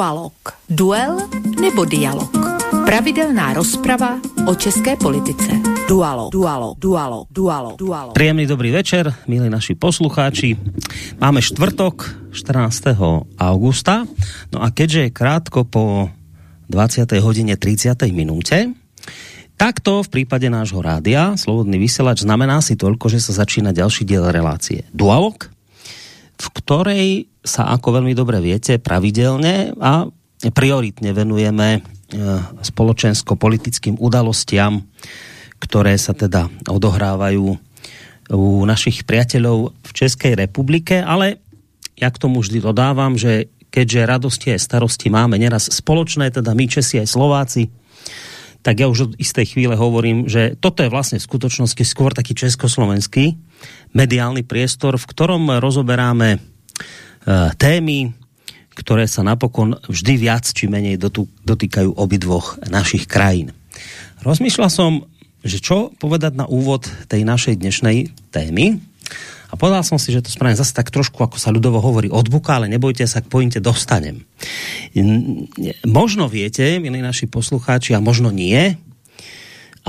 Dualog. Duel nebo dialog. Pravidelná rozprava o české politice. Dualog, dualog, dualog, dualog, dualog. Príjemný dobrý večer, milí naši poslucháči. Máme štvrtok 14. augusta. No a keďže je krátko po 20. hodine 30. minúte, Takto v prípade nášho rádia Slobodný vysielač znamená si toľko, že sa začína ďalší diel relácie Dualog, v ktorej sa, ako veľmi dobre viete, pravidelne a prioritne venujeme e, spoločensko-politickým udalostiam, ktoré sa teda odohrávajú u našich priateľov v Českej republike, ale ja k tomu vždy dodávam, že keďže radosti a starosti máme neraz spoločné, teda my Česi aj Slováci, tak ja už od istej chvíle hovorím, že toto je vlastne v skutočnosti skôr taký československý mediálny priestor, v ktorom rozoberáme uh, témy, ktoré sa napokon vždy viac či menej dotýkajú obidvoch našich krajín. Rozmýšľal som, že čo povedať na úvod tej našej dnešnej témy, a povedal som si, že to spravím zase tak trošku, ako sa ľudovo hovorí, od buka, ale nebojte sa, k pointe dostanem. Možno viete, milí naši poslucháči, a možno nie,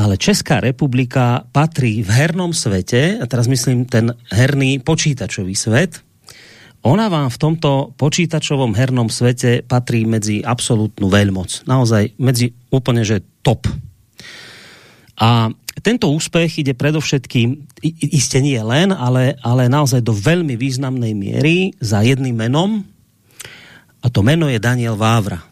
ale Česká republika patrí v hernom svete, a teraz myslím ten herný počítačový svet, ona vám v tomto počítačovom hernom svete patrí medzi absolútnu veľmoc. Naozaj medzi úplne, že top. A tento úspech ide predovšetkým, iste nie len, ale, ale naozaj do veľmi významnej miery za jedným menom, a to meno je Daniel Vávra.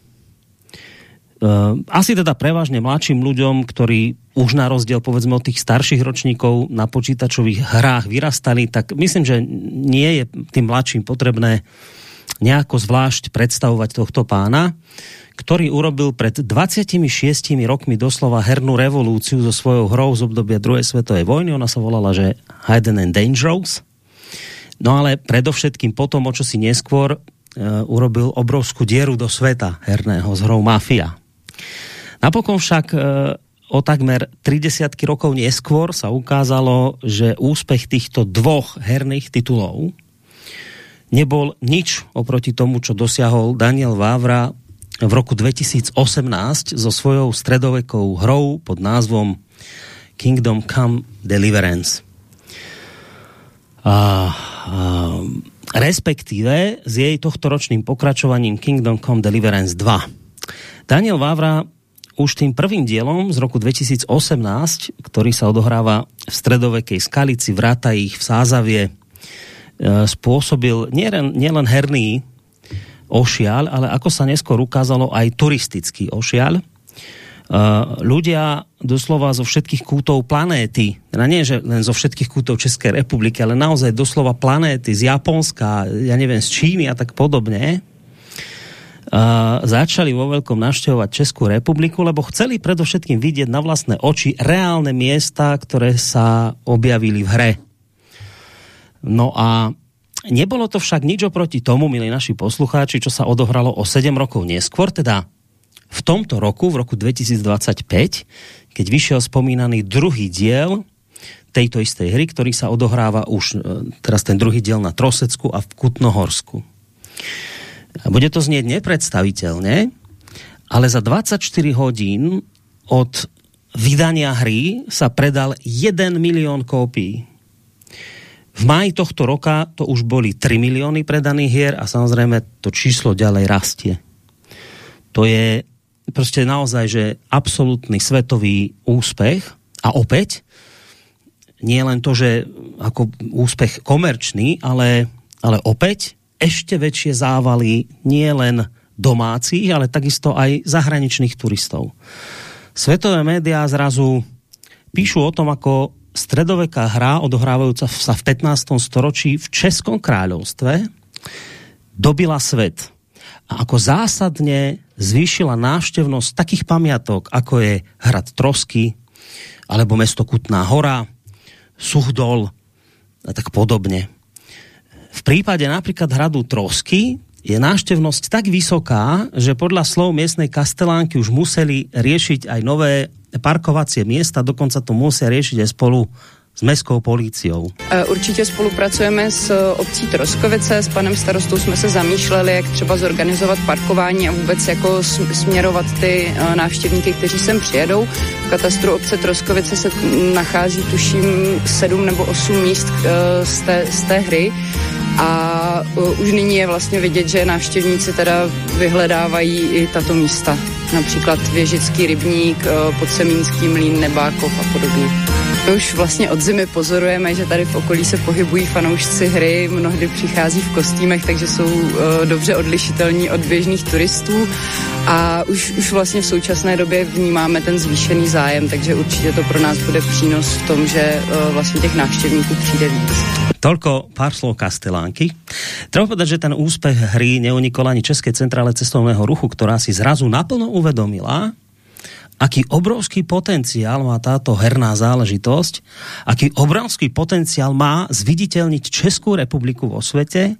Uh, asi teda prevažne mladším ľuďom, ktorí už na rozdiel povedzme od tých starších ročníkov na počítačových hrách vyrastali, tak myslím, že nie je tým mladším potrebné nejako zvlášť predstavovať tohto pána ktorý urobil pred 26 rokmi doslova hernú revolúciu so svojou hrou z obdobia druhej svetovej vojny. Ona sa volala, že Hidden and Dangerous. No ale predovšetkým potom, o čo si neskôr, uh, urobil obrovskú dieru do sveta herného s hrou Mafia. Napokon však uh, o takmer 30 rokov neskôr sa ukázalo, že úspech týchto dvoch herných titulov nebol nič oproti tomu, čo dosiahol Daniel Vávra v roku 2018 so svojou stredovekou hrou pod názvom Kingdom Come Deliverance. A, a, respektíve s jej tohtoročným pokračovaním Kingdom Come Deliverance 2. Daniel Vávra už tým prvým dielom z roku 2018, ktorý sa odohráva v stredovekej skalici, vrata ich v Sázavie, e, spôsobil nielen, nielen herný ošial, ale ako sa neskôr ukázalo aj turistický ošial. Uh, ľudia doslova zo všetkých kútov planéty, teda nie že len zo všetkých kútov České republiky, ale naozaj doslova planéty z Japonska, ja neviem, z Číny a tak podobne, začali vo veľkom navštevovať Českú republiku, lebo chceli predovšetkým vidieť na vlastné oči reálne miesta, ktoré sa objavili v hre. No a Nebolo to však nič oproti tomu, milí naši poslucháči, čo sa odohralo o 7 rokov neskôr, teda v tomto roku, v roku 2025, keď vyšiel spomínaný druhý diel tejto istej hry, ktorý sa odohráva už e, teraz ten druhý diel na Trosecku a v Kutnohorsku. Bude to znieť nepredstaviteľne, ale za 24 hodín od vydania hry sa predal 1 milión kópií. V máji tohto roka to už boli 3 milióny predaných hier a samozrejme to číslo ďalej rastie. To je prostě naozaj, že absolútny svetový úspech a opäť nie len to, že ako úspech komerčný, ale, ale opäť ešte väčšie závaly nie len domácích, ale takisto aj zahraničných turistov. Svetové médiá zrazu píšu o tom, ako stredoveká hra odohrávajúca sa v 15. storočí v Českom kráľovstve dobila svet a ako zásadne zvýšila návštevnosť takých pamiatok, ako je hrad Trosky, alebo mesto Kutná hora, Suchdol a tak podobne. V prípade napríklad hradu Trosky je návštevnosť tak vysoká, že podľa slov miestnej kastelánky už museli riešiť aj nové parkovacie miesta, dokonca to musia riešiť aj spolu s mestskou políciou. E, určitě spolupracujeme s obcí Troskovice, s panem starostou jsme se zamýšleli, jak třeba zorganizovat parkování a vůbec jako směrovat ty e, návštěvníky, kteří sem přijedou. V katastru obce Troskovice se nachází tuším sedm nebo osm míst e, z té, z té hry a už nyní je vlastně vidět, že návštěvníci teda vyhledávají i tato místa. Například Věžický rybník, Podsemínský mlín, Nebákov a podobně. My už vlastně od zimy pozorujeme, že tady v okolí se pohybují fanoušci hry, mnohdy přichází v kostýmech, takže jsou uh, dobře odlišitelní od běžných turistů a už, už vlastně v současné době vnímáme ten zvýšený zájem, takže určitě to pro nás bude přínos v tom, že uh, vlastně těch návštěvníků přijde víc. Tolko pár slov Kastelánky. Treba povedať, že ten úspech hry neunikol ani České centrále cestovného ruchu, ktorá si zrazu naplno uvedomila, aký obrovský potenciál má táto herná záležitosť, aký obrovský potenciál má zviditeľniť Českou republiku vo svete,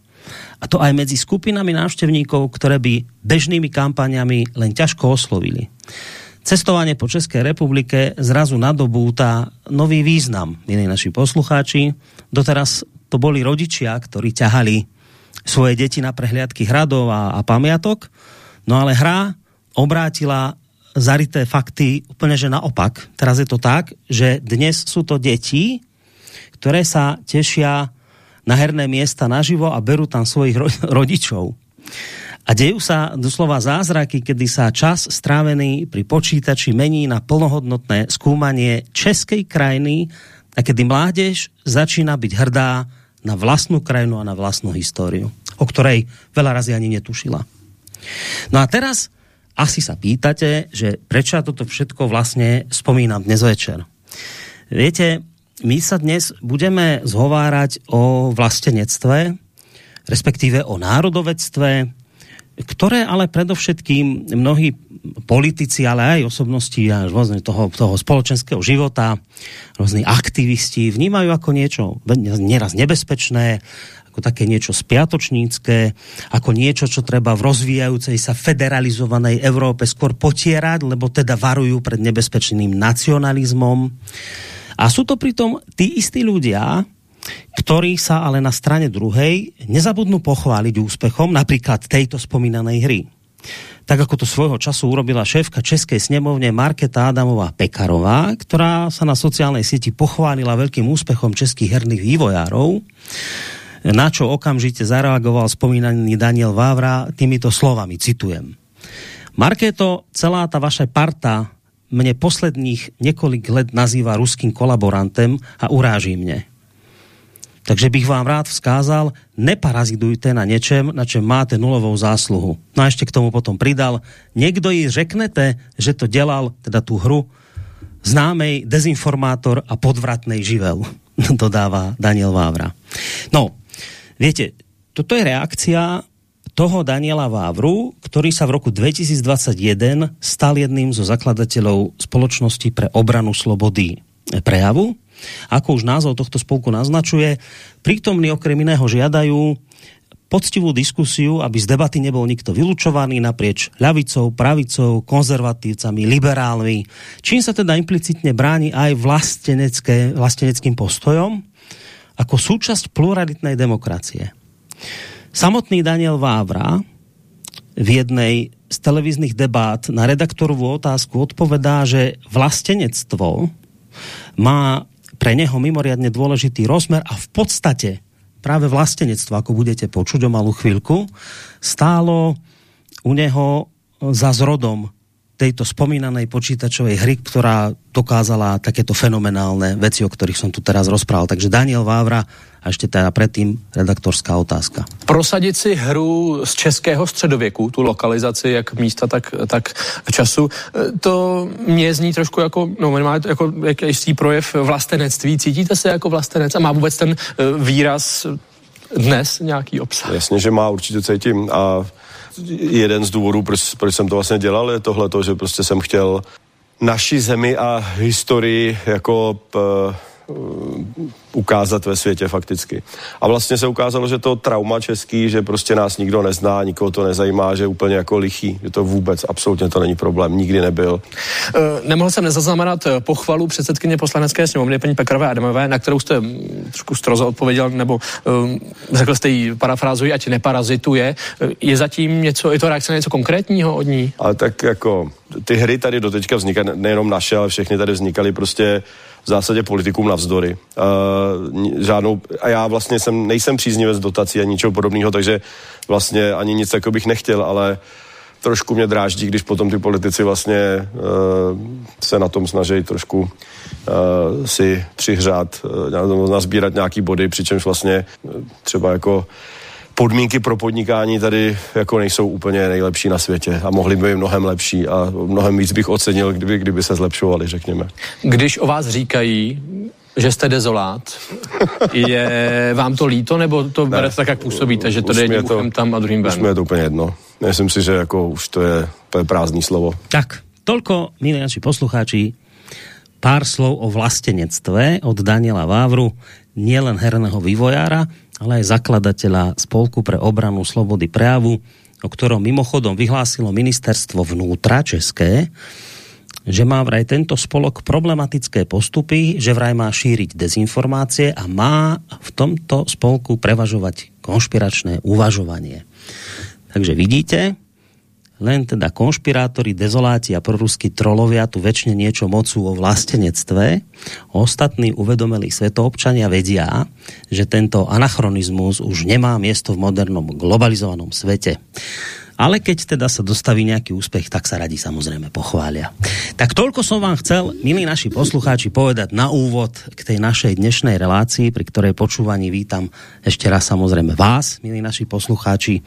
a to aj medzi skupinami návštevníkov, ktoré by bežnými kampaniami len ťažko oslovili. Cestovanie po České republike zrazu nadobúta nový význam, milí naši poslucháči. Doteraz to boli rodičia, ktorí ťahali svoje deti na prehliadky hradov a, a pamiatok, no ale hra obrátila zarité fakty úplně, že naopak. Teraz je to tak, že dnes jsou to děti, které sa tešia na herné miesta naživo a berú tam svojich rodičov. A dejú sa doslova zázraky, kedy sa čas strávený pri počítači mení na plnohodnotné skúmanie českej krajiny a kedy mládež začína byť hrdá na vlastnú krajinu a na vlastnú históriu, o ktorej veľa razy ani netušila. No a teraz asi sa pýtate, že prečo ja toto všetko vlastne spomínam dnes večer. Viete, my sa dnes budeme zhovárať o vlastenectve, respektíve o národovectve, ktoré ale predovšetkým mnohí politici, ale aj osobnosti a rôzne toho, toho spoločenského života, rôzni aktivisti vnímajú ako niečo neraz nebezpečné, ako také niečo spiatočnícke, ako niečo, čo treba v rozvíjajúcej sa federalizovanej Európe skôr potierať, lebo teda varujú pred nebezpečným nacionalizmom. A sú to pritom tí istí ľudia, ktorí sa ale na strane druhej nezabudnú pochváliť úspechom napríklad tejto spomínanej hry. Tak ako to svojho času urobila šéfka Českej snemovne Marketa Adamová Pekarová, ktorá sa na sociálnej sieti pochválila veľkým úspechom českých herných vývojárov na čo okamžite zareagoval spomínaný Daniel Vávra týmito slovami, citujem. Markéto, celá ta vaša parta mne posledních několik let nazývá ruským kolaborantem a uráží mě. Takže bych vám rád vzkázal, neparazidujte na něčem, na čem máte nulovou zásluhu. No a ještě k tomu potom pridal, někdo jí řeknete, že to dělal, teda tu hru, známej dezinformátor a podvratnej živel, dodává Daniel Vávra. No, Viete, toto je reakcia toho Daniela Vávru, ktorý sa v roku 2021 stal jedným zo zakladateľov spoločnosti pre obranu slobody prejavu. Ako už názov tohto spolku naznačuje, prítomní okrem iného žiadajú poctivú diskusiu, aby z debaty nebol nikto vylučovaný naprieč ľavicou, pravicou, konzervatívcami, liberálmi, čím sa teda implicitne bráni aj vlasteneckým postojom, ako súčasť pluralitnej demokracie. Samotný Daniel Vávra v jednej z televíznych debát na redaktorovú otázku odpovedá, že vlastenectvo má pre neho mimoriadne dôležitý rozmer a v podstate práve vlastenectvo, ako budete počuť o malú chvíľku, stálo u neho za zrodom tejto spomínanej počítačovej hry, ktorá dokázala takéto fenomenálne veci, o ktorých som tu teraz rozprával. Takže Daniel Vávra a ještě teda předtím redaktorská otázka. Prosadit si hru z českého středověku, tu lokalizaci, jak místa, tak, tak času, to mě zní trošku jako, no má to jako jakýsi projev vlastenectví. Cítíte se jako vlastenec a má vůbec ten eh, výraz dnes nějaký obsah? Jasně, že má, určitě cítím a jeden z důvodů, proč, proč jsem to vlastně dělal, je tohle, že prostě jsem chtěl naši zemi a historii jako p, ukázat ve světě fakticky. A vlastně se ukázalo, že to trauma český, že prostě nás nikdo nezná, nikoho to nezajímá, že je úplně jako lichý, že to vůbec, absolutně to není problém, nikdy nebyl. E, nemohl jsem nezaznamenat pochvalu předsedkyně poslanecké sněmovny, paní Pekarové Adamové, na kterou jste trošku stroze odpověděl, nebo um, řekl jste jí parafrázuji, ať neparazituje. Je zatím něco, je to reakce na něco konkrétního od ní? Ale tak jako ty hry tady doteďka vznikaly, nejenom naše, ale všechny tady vznikaly prostě v zásadě politikům navzdory. Uh, žádnou, a já vlastně jsem, nejsem příznivec dotací a ničeho podobného, takže vlastně ani nic jako bych nechtěl, ale trošku mě dráždí, když potom ty politici vlastně uh, se na tom snaží trošku uh, si přihřát, uh, nazbírat nějaký body, přičemž vlastně uh, třeba jako podmínky pro podnikání tady jako nejsou úplně nejlepší na světě a mohly by mnohem lepší a mnohem víc bych ocenil, kdyby, kdyby se zlepšovali, řekněme. Když o vás říkají, že jste dezolát, je vám to líto, nebo to ne, berete tak, jak působíte, že to jde jedním to, tam a druhým ven? Už mi je to úplně jedno. Myslím si, že jako už to je, to je prázdný slovo. Tak, tolko, milí naši poslucháči, pár slov o vlastenectve od Daniela Vávru, nielen herného vývojára, ale aj zakladateľa Spolku pre obranu slobody prejavu, o ktorom mimochodom vyhlásilo ministerstvo vnútra české, že má vraj tento spolok problematické postupy, že vraj má šíriť dezinformácie a má v tomto spolku prevažovať konšpiračné uvažovanie. Takže vidíte, len teda konšpirátori, dezoláti a proruskí trolovia tu väčšine niečo mocu o vlastenectve. Ostatní uvedomelí svetoobčania vedia, že tento anachronizmus už nemá miesto v modernom globalizovanom svete. Ale keď teda sa dostaví nejaký úspech, tak sa radi samozrejme pochvália. Tak toľko som vám chcel, milí naši poslucháči, povedať na úvod k tej našej dnešnej relácii, pri ktorej počúvaní vítam ešte raz samozrejme vás, milí naši poslucháči,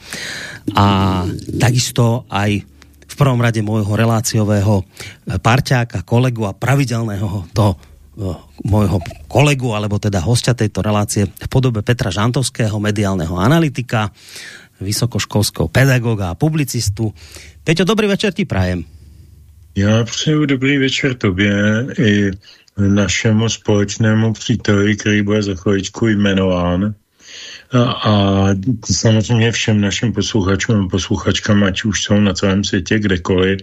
a takisto aj v prvom rade môjho reláciového parťáka, kolegu a pravidelného to môjho kolegu, alebo teda hostia tejto relácie v podobe Petra Žantovského, mediálneho analytika, vysokoškolského pedagoga a publicistu. Peťo, dobrý večer ti prajem. Já přeju dobrý večer tobě i našemu společnému příteli, který bude za chvíličku jmenován a samozřejmě všem našim posluchačům a posluchačkám, ať už jsou na celém světě kdekoliv,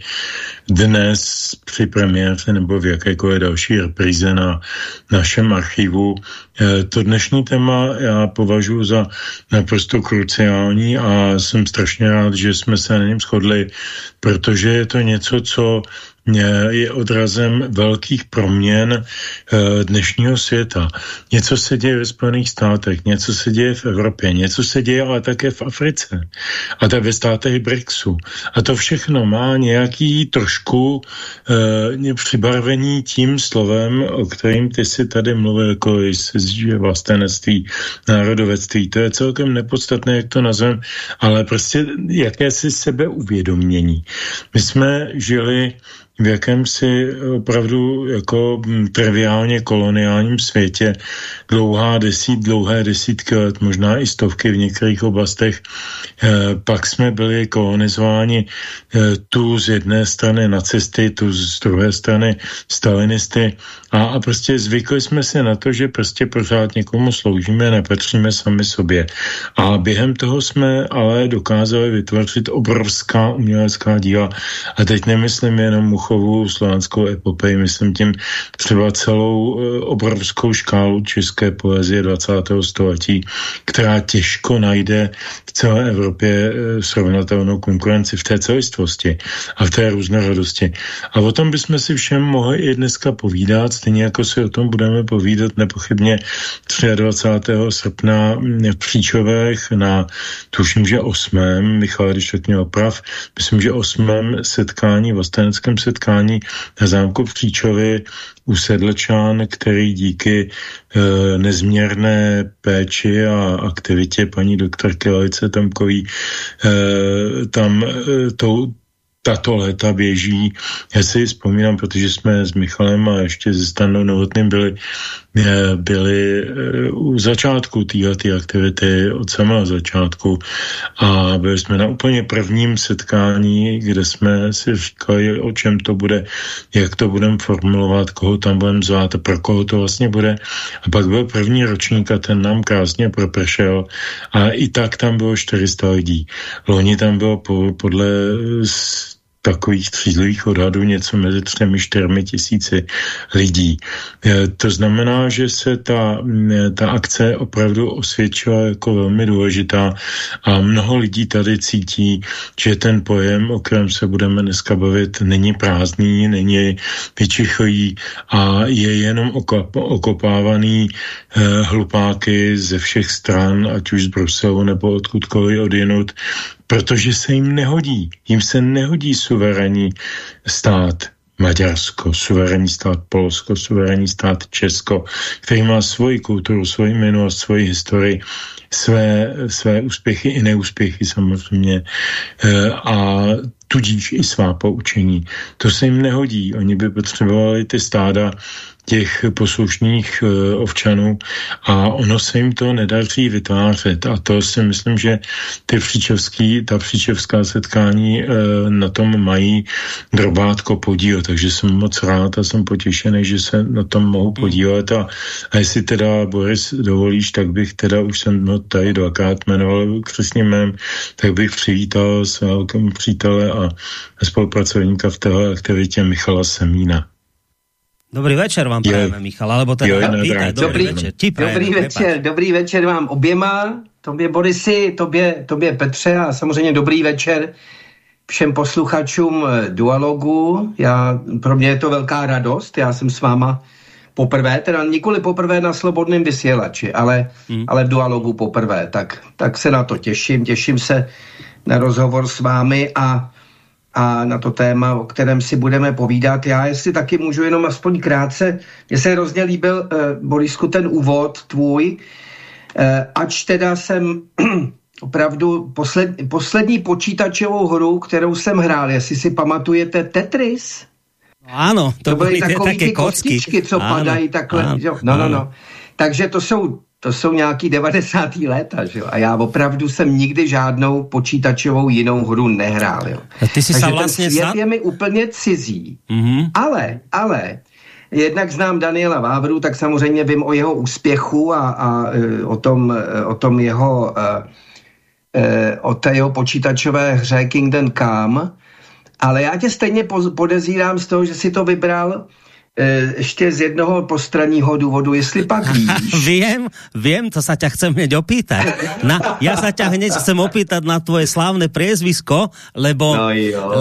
dnes při premiéře nebo v jakékoliv další repríze na našem archivu. E, to dnešní téma já považuji za naprosto kruciální a jsem strašně rád, že jsme se na něm shodli, protože je to něco, co je odrazem velkých proměn eh, dnešního světa. Něco se děje ve Spojených státech, něco se děje v Evropě, něco se děje ale také v Africe a tak ve státech BRICSu. A to všechno má nějaký trošku e, přibarvení tím slovem, o kterým ty si tady mluvil, jako že vlastenectví, národovectví. To je celkem nepodstatné, jak to nazvem, ale prostě jakési sebeuvědomění. My jsme žili v jakémsi opravdu jako triviálně koloniálním světě dlouhá desít, dlouhé desítky let, možná i stovky v některých oblastech. E, pak jsme byli kolonizováni e, tu z jedné strany nacisty, tu z druhé strany stalinisty a, a prostě zvykli jsme se na to, že prostě pořád někomu sloužíme, nepatříme sami sobě. A během toho jsme ale dokázali vytvořit obrovská umělecká díla. A teď nemyslím jenom Muchovu slovanskou epopej, myslím tím třeba celou e, obrovskou škálu české poezie 20. století, která těžko najde v celé Evropě e, srovnatelnou konkurenci v té celistvosti a v té různorodosti. A o tom bychom si všem mohli i dneska povídat, stejně jako si o tom budeme povídat nepochybně 23. srpna v Příčovech na, tuším, že 8. Michal, když tak mě oprav, myslím, že 8. setkání, vlasteneckém setkání na zámku v Příčově u Sedlčán, který díky e, nezměrné péči a aktivitě paní doktorky Alice Tamkový e, tam e, tou tato léta běží. Já si vzpomínám, protože jsme s Michalem a ještě se Stanou Novotným byli byli u začátku této aktivity od samého začátku a byli jsme na úplně prvním setkání, kde jsme si říkali, o čem to bude, jak to budeme formulovat, koho tam budeme zvát a pro koho to vlastně bude. A pak byl první ročník a ten nám krásně propršel a i tak tam bylo 400 lidí. Loni tam bylo po, podle takových střízlivých odhadů něco mezi třemi, čtyřmi tisíci lidí. E, to znamená, že se ta, ta akce opravdu osvědčila jako velmi důležitá a mnoho lidí tady cítí, že ten pojem, o kterém se budeme dneska bavit, není prázdný, není vyčichový a je jenom okopávaný eh, hlupáky ze všech stran, ať už z Bruselu nebo odkudkoliv odjinut, protože se jim nehodí. Jim se nehodí suverénní stát Maďarsko, suverénní stát Polsko, suverénní stát Česko, který má svoji kulturu, svoji minulost, svoji historii, své, své úspěchy i neúspěchy samozřejmě eh, a tudíž i svá poučení. To se jim nehodí. Oni by potřebovali ty stáda těch poslušných uh, ovčanů a ono se jim to nedaří vytvářet a to si myslím, že ty příčevský, ta příčevská setkání uh, na tom mají drobátko podíl, takže jsem moc rád a jsem potěšený, že se na tom mohu podílet a, a jestli teda Boris dovolíš, tak bych teda už jsem no, tady dvakrát jmenoval křesním jménem, tak bych přivítal svého přítele a spolupracovníka v téhle aktivitě Michala Semína. Dobrý večer vám prajeme, Michal, alebo teda jo, vítaj, dobrý, dobrý večer. Ti prajeme, dobrý večer, dobrý večer vám oběma, tobě Borisy, tobě, tobě Petře a samozřejmě dobrý večer všem posluchačům eh, Dualogu. Já, pro mě je to velká radost, já jsem s váma poprvé, teda nikoli poprvé na Slobodném vysílači, ale, hmm. ale v Dualogu poprvé, tak, tak se na to těším, těším se na rozhovor s vámi a a na to téma, o kterém si budeme povídat. Já jestli taky můžu jenom aspoň krátce, mně se hrozně líbil, uh, Borisku, ten úvod tvůj, uh, ač teda jsem opravdu posled, poslední počítačovou hru, kterou jsem hrál, jestli si pamatujete Tetris? Ano, to, to byly, byly takové ty kostičky, co ano, padají takhle. Ano, jo? No, no, no. Takže to jsou to jsou nějaký 90. léta, že jo? A já opravdu jsem nikdy žádnou počítačovou jinou hru nehrál, jo? A ty jsi Takže vlastně ten svět sám... je mi úplně cizí. Mm-hmm. Ale, ale, jednak znám Daniela Vávru, tak samozřejmě vím o jeho úspěchu a, a e, o, tom, e, o tom jeho e, o té jeho počítačové hře Kingdom Come, ale já tě stejně podezírám z toho, že si to vybral E, ještě z jednoho postranního důvodu, jestli pak víš. vím, vím, to sa ťa chcem hneď opýtať. Na, ja sa ťa hneď chcem opýtať na tvoje slávne priezvisko, lebo, no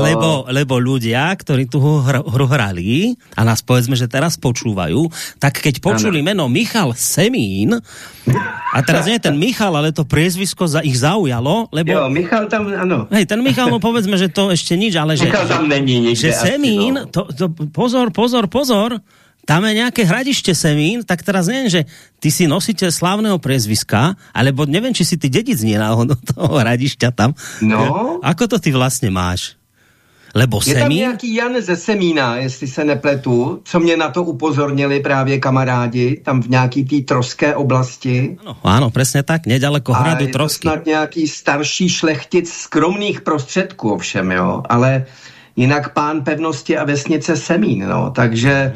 lebo, lebo ľudia, ktorí tu hru, hru hrali a nás povedzme, že teraz počúvajú, tak keď počuli ano. meno Michal Semín, a teraz nie ten Michal, ale to priezvisko za ich zaujalo, lebo... Jo, Michal tam, ano. Hej, ten Michal, no povedzme, že to ešte nič, ale že... Michal tam není nikde Že Semín, asi, no. to, to, pozor, pozor, pozor, pozor, tam je nějaké hradiště Semín, tak teraz nevím, že ty si nositel slavného prezviska, alebo nevím, či si ty dedic nie náhodou toho hradišťa tam. No. Ako to ty vlastně máš? Lebo je Semín... tam nějaký Jan ze Semína, jestli se nepletu, co mě na to upozornili právě kamarádi, tam v nějaký té troské oblasti. Ano, ano, přesně tak, nedaleko hradu A Trosky. snad nějaký starší šlechtic skromných prostředků ovšem, jo, ale jinak pán pevnosti a vesnice Semín, no, takže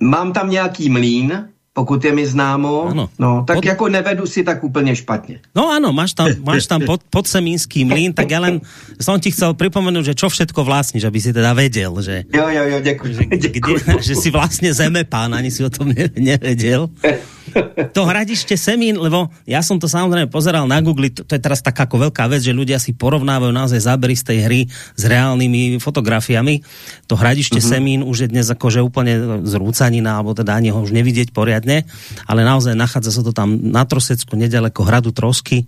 mám tam nějaký mlín, pokud je mi známo, ano. no, tak pod... jako nevedu si tak úplně špatně. No ano, máš tam, máš tam pod, podsemínský mlín, tak já len som ti chcel připomenout, že čo všetko vlastníš, aby si teda vedel, že... Jo, jo, jo, děkuji. Že, děkuji. Kde, že si vlastně zemepán, ani si o tom ne, nevedel. To hradište Semín, lebo ja som to samozrejme pozeral na Google, to, to je teraz taká ako veľká vec, že ľudia si porovnávajú naozaj zábery z tej hry s reálnymi fotografiami. To hradište mm -hmm. Semín už je dnes akože úplne zrúcanina, alebo teda ani ho už nevidieť poriadne, ale naozaj nachádza sa to tam na Trosecku, nedaleko hradu Trosky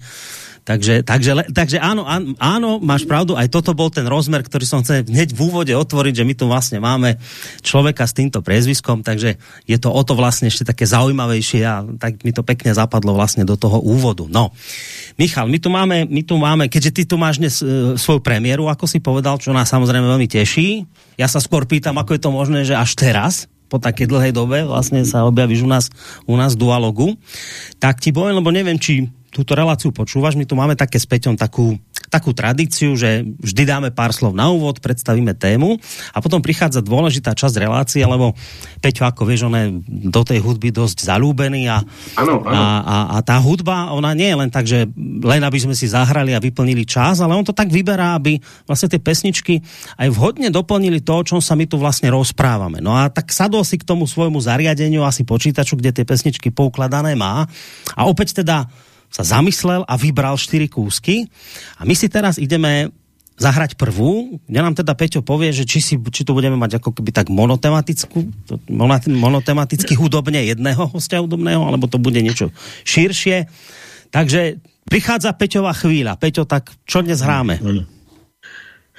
Takže, takže, takže áno, áno, máš pravdu, aj toto bol ten rozmer, ktorý som chcel hneď v úvode otvoriť, že my tu vlastne máme človeka s týmto priezviskom, takže je to o to vlastne ešte také zaujímavejšie a tak mi to pekne zapadlo vlastne do toho úvodu. No, Michal, my tu máme, my tu máme keďže ty tu máš dnes e, svoju premiéru, ako si povedal, čo nás samozrejme veľmi teší. Ja sa skôr pýtam, ako je to možné, že až teraz, po také dlhej dobe vlastne sa objavíš u nás, u nás dualogu. Tak ti poviem, lebo neviem, či túto reláciu počúvaš, my tu máme také s Peťom takú takú tradíciu, že vždy dáme pár slov na úvod, predstavíme tému a potom prichádza dôležitá časť relácie, lebo Peťo, ako vieš, on je do tej hudby dosť zalúbený a, ano, ano. a, a, a tá hudba, ona nie je len tak, že len aby sme si zahrali a vyplnili čas, ale on to tak vyberá, aby vlastne tie pesničky aj vhodne doplnili to, o čom sa my tu vlastne rozprávame. No a tak sadol si k tomu svojmu zariadeniu, asi počítaču, kde tie pesničky poukladané má a opäť teda sa zamyslel a vybral čtyři kúsky. A my si teraz ideme zahrať prvú, kde nám teda Peťo povie, že či, si, či tu budeme mať ako keby tak monotematickú, monotematicky hudobne jedného hostia hudobného, alebo to bude niečo širšie. Takže prichádza Peťová chvíľa. Peťo, tak čo dnes hráme? Ano.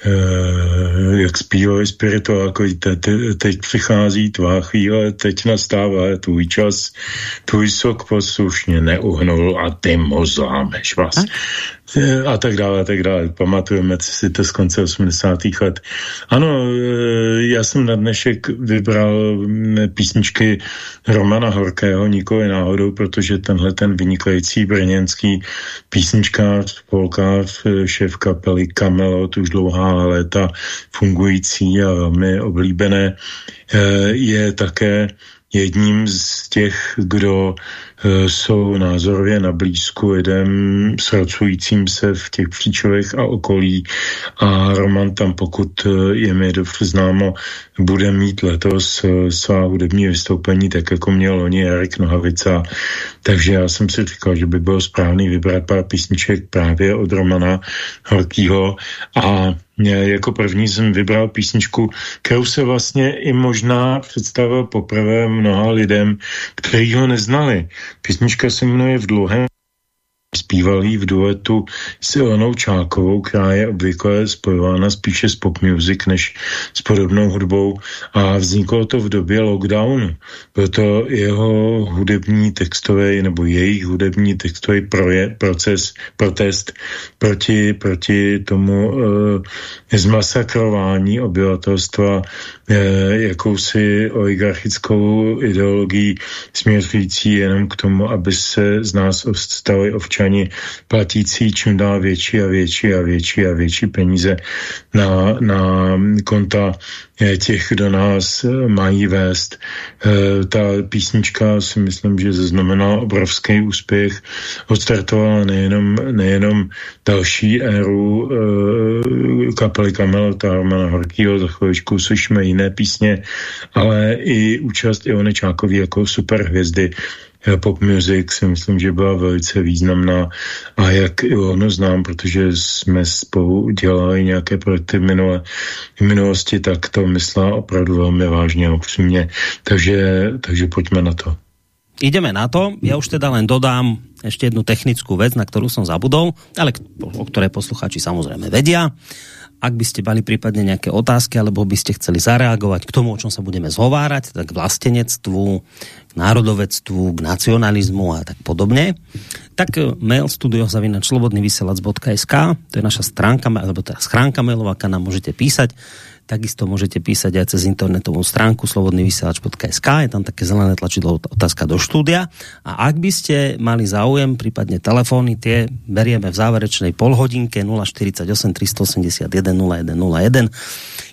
Eh, jak zpívali spirituálko, te, te, teď přichází tvá chvíle, teď nastává tvůj čas, tvůj sok poslušně neuhnul a ty mu zlámeš vás a tak dále, a tak dále. Pamatujeme si to z konce 80. let. Ano, e, já jsem na dnešek vybral písničky Romana Horkého, nikoli náhodou, protože tenhle ten vynikající brněnský písničkář, polkář, e, šéf kapely Camelot, už dlouhá léta fungující a velmi oblíbené, e, je také jedním z těch, kdo jsou názorově na blízku lidem sracujícím se v těch příčovech a okolí a Roman tam, pokud eh, je mi dobře známo, bude mít letos eh, svá hudební vystoupení, tak jako měl oni Erik Nohavica. Takže já jsem si říkal, že by bylo správný vybrat pár písniček právě od Romana Horkýho a jako první jsem vybral písničku, kterou se vlastně i možná představil poprvé mnoha lidem, kteří ho neznali. Písnička se jmenuje V dlouhém Zpíval jí v duetu s Ilonou Čákovou, která je obvykle spojována spíše s pop music než s podobnou hudbou a vzniklo to v době lockdownu. Byl to jeho hudební textový nebo jejich hudební textový proje, proces, protest proti, proti tomu e, zmasakrování obyvatelstva e, jakousi oligarchickou ideologií směřující jenom k tomu, aby se z nás stali ovčany občani platící čím dál větší a větší a větší a větší peníze na, na konta eh, těch, kdo nás eh, mají vést. Eh, ta písnička si myslím, že zaznamenala obrovský úspěch. Odstartovala nejenom, nejenom další éru kapely Kamelota Romana Horkýho, za chvíličku slyšíme jiné písně, ale i účast Iony Čákový jako superhvězdy pop music si myslím, že byla velice významná a jak i ono znám, protože jsme spolu dělali nějaké projekty minule, v minulosti, tak to myslela opravdu velmi vážně a upřímně. Takže, takže pojďme na to. Ideme na to. Ja už teda len dodám ešte jednu technickú vec, na ktorú som zabudol, ale o ktorej posluchači samozrejme vedia. Ak by ste mali prípadne nejaké otázky, alebo by ste chceli zareagovať k tomu, o čom sa budeme zhovárať, tak vlastenectvu, národovectvu, k nacionalizmu a tak podobne, tak e, mail studiozavinačslobodnyvysielac.sk to je naša stránka, alebo teda schránka mailová, kam nám môžete písať Takisto môžete písať aj cez internetovú stránku slobodnyvysielač.sk, je tam také zelené tlačidlo otázka do štúdia. A ak by ste mali záujem, prípadne telefóny, tie berieme v záverečnej polhodinke 048 381 0101,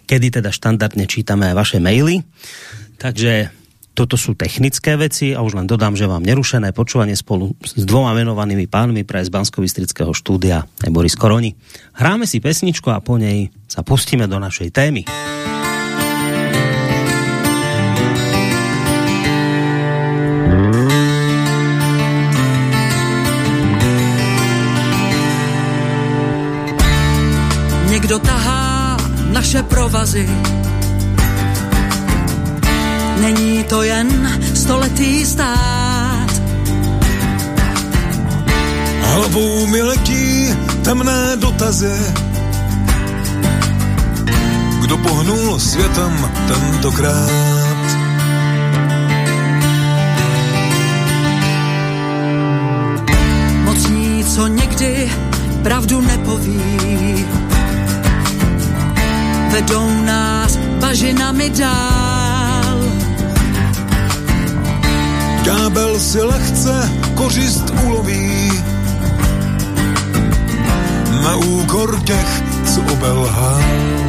kedy teda štandardne čítame aj vaše maily. Takže toto sú technické veci a už len dodám, že vám nerušené počúvanie spolu s dvoma menovanými pánmi pre z bansko štúdia aj Boris Koroni. Hráme si pesničku a po nej sa pustíme do našej témy. Někdo tahá naše provazy Není to jen stoletý stát. Hlavou mi letí temné dotazy. Kdo pohnul světem tentokrát? Mocní, co někdy pravdu nepoví, vedou nás bažinami dál ďábel si lehce kořist uloví na úkor těch, co obelhal.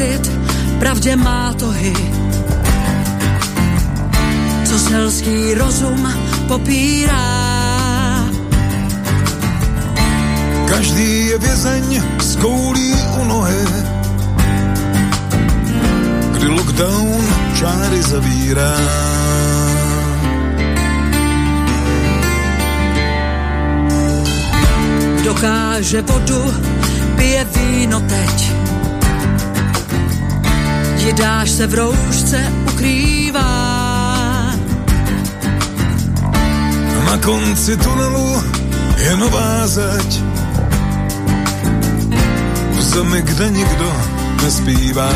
Věřit, pravdě má tohy. Co selský rozum popírá. Každý je vězeň s koulí u nohy kdy lockdown čáry zavírá. Dokáže vodu, pije víno teď. Jidáš se v roušce ukrývá. Na konci tunelu je nová zeď. V zemi, kde nikdo nespívá.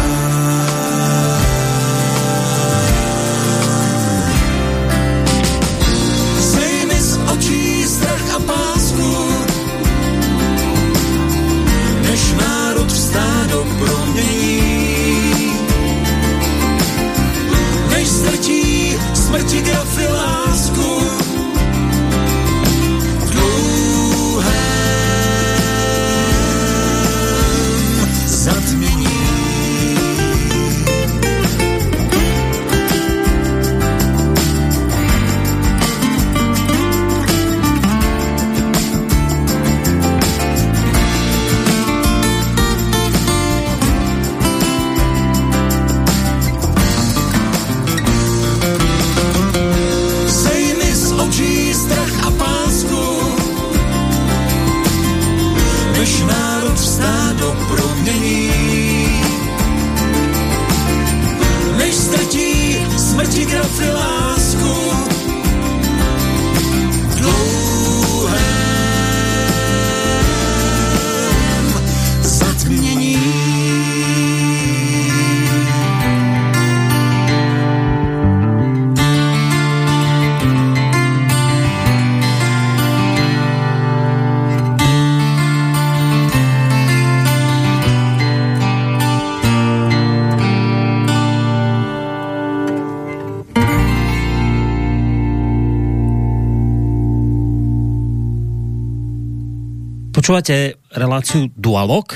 Počúvate reláciu Dualog.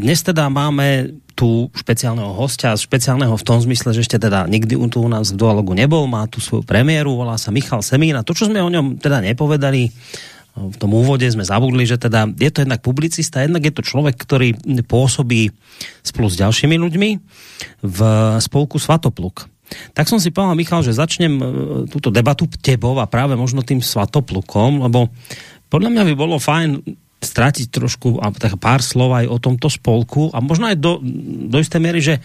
Dnes teda máme tu špeciálneho hostia, špeciálneho v tom zmysle, že ešte teda nikdy tu u nás v Dualogu nebol, má tu svoju premiéru, volá sa Michal Semín a to, čo sme o ňom teda nepovedali, v tom úvode sme zabudli, že teda je to jednak publicista, jednak je to človek, ktorý pôsobí spolu s ďalšími ľuďmi v spolku Svatopluk. Tak som si povedal, Michal, že začnem e, túto debatu tebou a práve možno tým Svatoplukom, lebo podľa mňa by bolo fajn stratiť trošku a tak pár slov aj o tomto spolku a možno aj do, do isté miery, že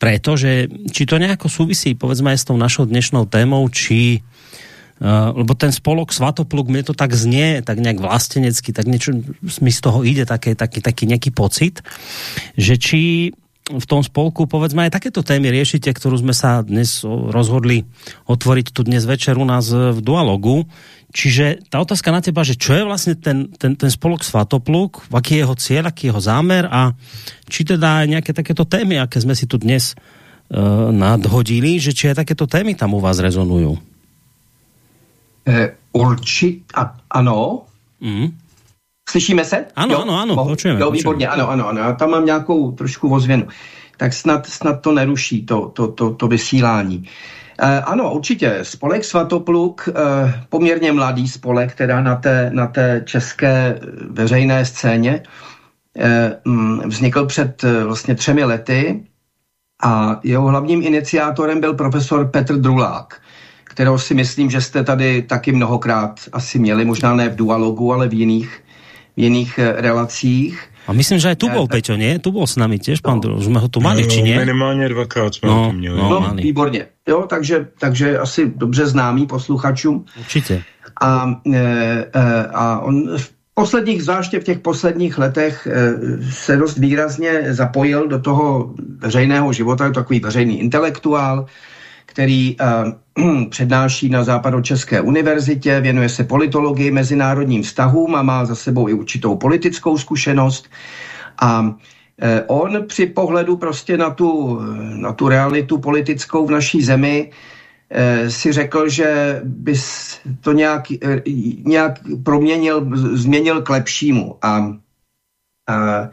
preto, že či to nejako súvisí povedzme aj s tou našou dnešnou témou, či Uh, lebo ten spolok Svatopluk, mne to tak znie, tak nejak vlastenecky, tak niečo mi z toho ide, také, taký, taký nejaký pocit, že či v tom spolku povedzme aj takéto témy riešite, ktorú sme sa dnes rozhodli otvoriť tu dnes večer u nás v Dualogu, Čiže tá otázka na teba, že čo je vlastne ten, ten, ten spolok Svatopluk, aký je jeho cieľ, aký je jeho zámer a či teda aj nejaké takéto témy, aké sme si tu dnes uh, nadhodili, že či aj takéto témy tam u vás rezonujú? E, určitě, ano. Mm. Slyšíme se? Ano, jo? ano, ano, Mohu? počujeme. Jo, výborně, ano, ano, ano, já tam mám nějakou trošku ozvěnu. Tak snad, snad to neruší, to, to, to, to vysílání. Eh, ano, určitě. Spolek Svatopluk, eh, poměrně mladý spolek, teda na té, na té české veřejné scéně, eh, mm, vznikl před vlastně třemi lety a jeho hlavním iniciátorem byl profesor Petr Drulák, kterého si myslím, že jste tady taky mnohokrát asi měli, možná ne v dualogu, ale v jiných, v jiných eh, relacích. A myslím, že aj tu bol, Peťo, nie? Tu bol s nami tiež, pán no. Už jsme ho tu mali, no, či nie? Minimálně dvakrát jsme no, ho tu měli. No, no mali. výborně. Jo, takže, takže asi dobře známý posluchačům. Určitě. A, e, e, a on v posledních, zvláště v těch posledních letech e, se dost výrazně zapojil do toho veřejného života, je takový veřejný intelektuál, který uh, přednáší na Západočeské univerzitě, věnuje se politologii, mezinárodním vztahům a má za sebou i určitou politickou zkušenost. A uh, on při pohledu prostě na tu, na tu realitu politickou v naší zemi si řekl, že by to nějak, nějak proměnil, změnil k lepšímu. A, a Eh,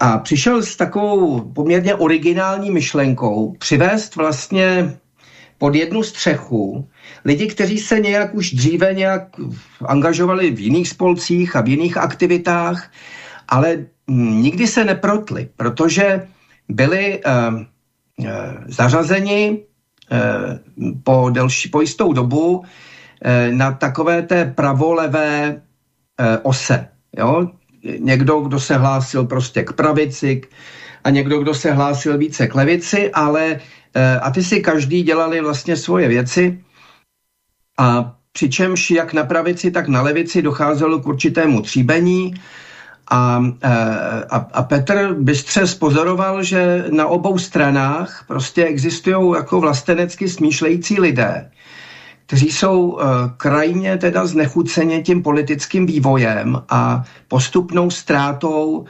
a přišel s takovou poměrně originální myšlenkou přivést vlastně pod jednu střechu lidi, kteří se nějak už dříve nějak angažovali v jiných spolcích a v jiných aktivitách, ale nikdy se neprotli, protože byli uh, uh, zařazeni uh, po, delší, po jistou dobu uh, na takové té pravolevé uh, ose. Jo? Někdo, kdo se hlásil prostě k pravici a někdo, kdo se hlásil více k levici, ale eh, a ty si každý dělali vlastně svoje věci. A přičemž jak na pravici, tak na levici docházelo k určitému tříbení. A, eh, a, a Petr bystře spozoroval, že na obou stranách prostě existují jako vlastenecky smýšlející lidé, kteří jsou uh, krajně teda znechuceně tím politickým vývojem a postupnou ztrátou uh,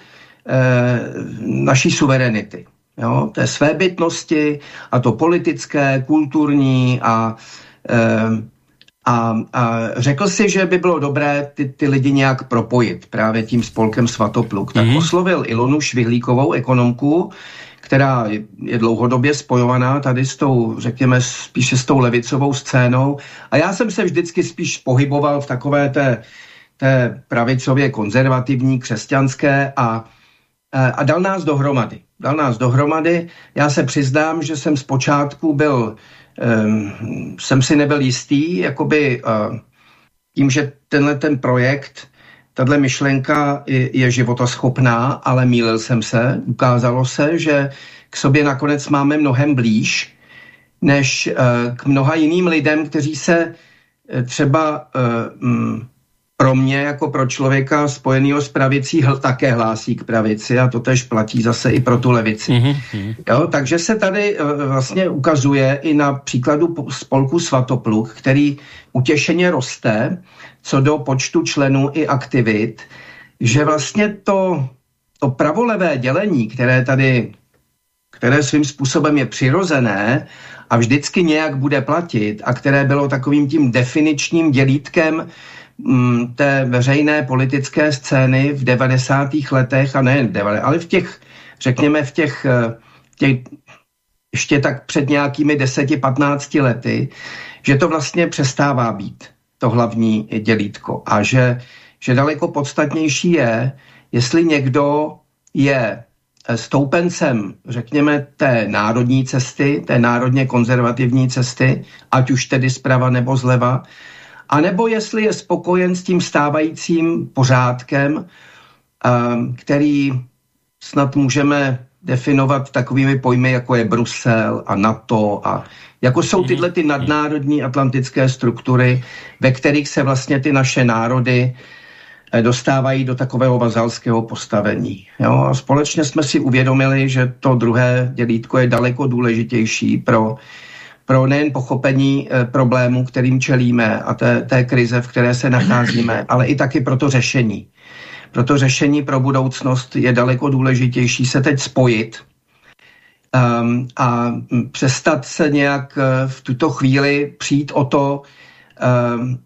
naší suverenity. Jo? Té své bytnosti a to politické, kulturní a, uh, a, a řekl si, že by bylo dobré ty, ty lidi nějak propojit právě tím spolkem Svatopluk. Tak mm-hmm. oslovil Ilonu Švihlíkovou, ekonomku, která je dlouhodobě spojovaná tady s tou, řekněme, spíše s tou levicovou scénou. A já jsem se vždycky spíš pohyboval v takové té, té pravicově konzervativní, křesťanské a, a dal nás dohromady. Dal nás dohromady. Já se přiznám, že jsem zpočátku byl, um, jsem si nebyl jistý, jakoby uh, tím, že tenhle ten projekt tahle myšlenka je, je životoschopná, ale mýlil jsem se. Ukázalo se, že k sobě nakonec máme mnohem blíž, než uh, k mnoha jiným lidem, kteří se uh, třeba uh, um, pro mě jako pro člověka spojeného s pravicí hl, také hlásí k pravici a to tež platí zase i pro tu levici. Mm-hmm. Jo, takže se tady vlastně ukazuje i na příkladu spolku Svatopluk, který utěšeně roste, co do počtu členů i aktivit, že vlastně to, to pravolevé dělení, které tady, které svým způsobem je přirozené a vždycky nějak bude platit a které bylo takovým tím definičním dělítkem mm, té veřejné politické scény v 90. letech a nejen v 90, ale v těch, řekněme, v těch, eh, těch ještě tak před nějakými 10-15 lety, že to vlastně přestává být to hlavní dělítko. A že, že daleko podstatnější je, jestli někdo je stoupencem, řekněme, té národní cesty, té národně konzervativní cesty, ať už tedy zprava nebo zleva, anebo jestli je spokojen s tím stávajícím pořádkem, ehm, který snad můžeme definovat takovými pojmy, jako je Brusel a NATO a jako jsou mhm. tyhle ty nadnárodní atlantické struktury, ve kterých se vlastně ty naše národy eh, dostávají do takového vazalského postavení. Jo? A společně jsme si uvědomili, že to druhé dělítko je daleko důležitější pro, pro nejen pochopení e, problémů, kterým čelíme a té, té krize, v které se nacházíme, ale i taky pro to řešení. Proto řešení pro budoucnost je daleko důležitější se teď spojit um, a přestat se nějak uh, v tuto chvíli přijít o to,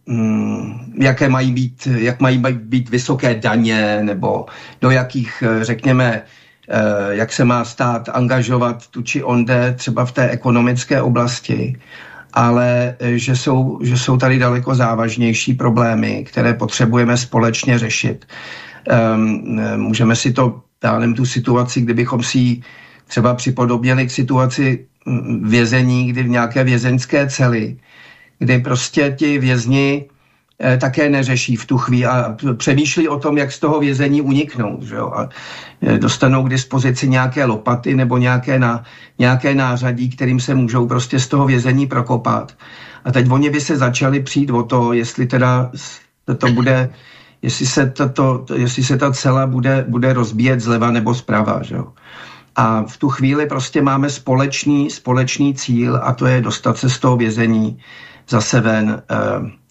um, jaké mají být, jak mají být vysoké daně, nebo do jakých, uh, řekněme, jak se má stát angažovat tu či onde, třeba v té ekonomické oblasti, ale že jsou, že jsou tady daleko závažnější problémy, které potřebujeme společně řešit. Um, můžeme si to, já nevím, tu situaci, kdybychom si třeba připodobněli k situaci vězení, kdy v nějaké vězeňské cely, kdy prostě ti vězni eh, také neřeší v tu chvíli a přemýšlí o tom, jak z toho vězení uniknout. Že jo? A eh, dostanou k dispozici nějaké lopaty nebo nějaké, na, nějaké nářadí, kterým se můžou prostě z toho vězení prokopat. A teď oni by se začali přijít o to, jestli teda to bude, jestli se, tato, jestli se ta cela bude, bude rozbíjet zleva nebo zprava. Že jo? A v tu chvíli prostě máme společný, společný cíl a to je dostat se z toho vězení zase ven e,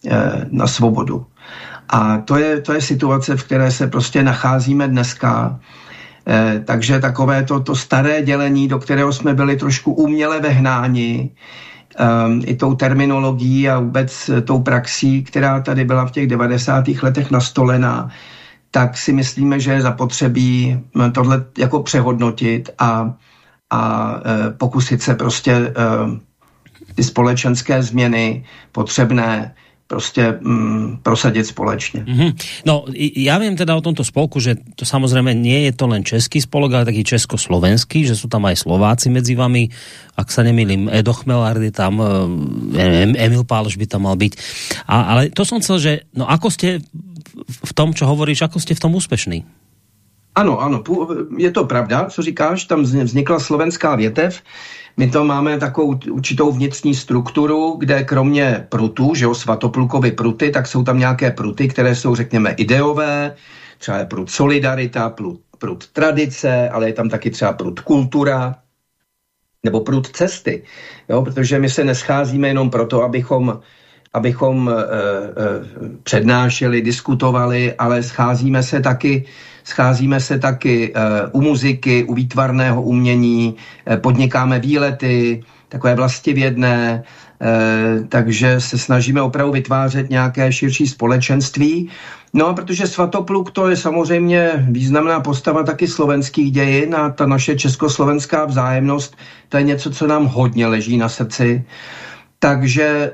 e, na svobodu. A to je, to je situace, v které se prostě nacházíme dneska. E, takže takové to, to staré dělení, do kterého jsme byli trošku uměle vehnáni, i tou terminologií a vůbec tou praxí, která tady byla v těch 90. letech nastolená, tak si myslíme, že je zapotřebí tohle jako přehodnotit a, a e, pokusit se prostě e, ty společenské změny potřebné prostě mm, prosadit společně. Mm-hmm. No, já vím teda o tomto spolku, že to samozřejmě nie je to len český spolok, ale taký československý, že jsou tam aj Slováci mezi vami, ak sa nemýlim, Edo Chmelardy tam, e, Emil Páloš by tam mal byť. A, ale to som chcel, že no ako ste v tom, čo hovoríš, ako ste v tom úspešní? Ano, ano, je to pravda, co říkáš, tam vznikla slovenská větev, my to máme takovou určitou vnitřní strukturu, kde kromě prutů, že jo, svatoplukovy pruty, tak jsou tam nějaké pruty, které jsou, řekněme, ideové, třeba je prut solidarita, prut, prut tradice, ale je tam taky třeba prut kultura, nebo prut cesty, jo, protože my se nescházíme jenom proto, abychom abychom e, e, přednášeli, diskutovali, ale scházíme se taky Scházíme se taky eh, u muziky, u výtvarného umění, eh, podnikáme výlety, takové vlastivědné, eh, takže se snažíme opravdu vytvářet nějaké širší společenství. No a protože Svatopluk to je samozřejmě významná postava taky slovenských dějin a ta naše československá vzájemnost, to je něco, co nám hodně leží na srdci. Takže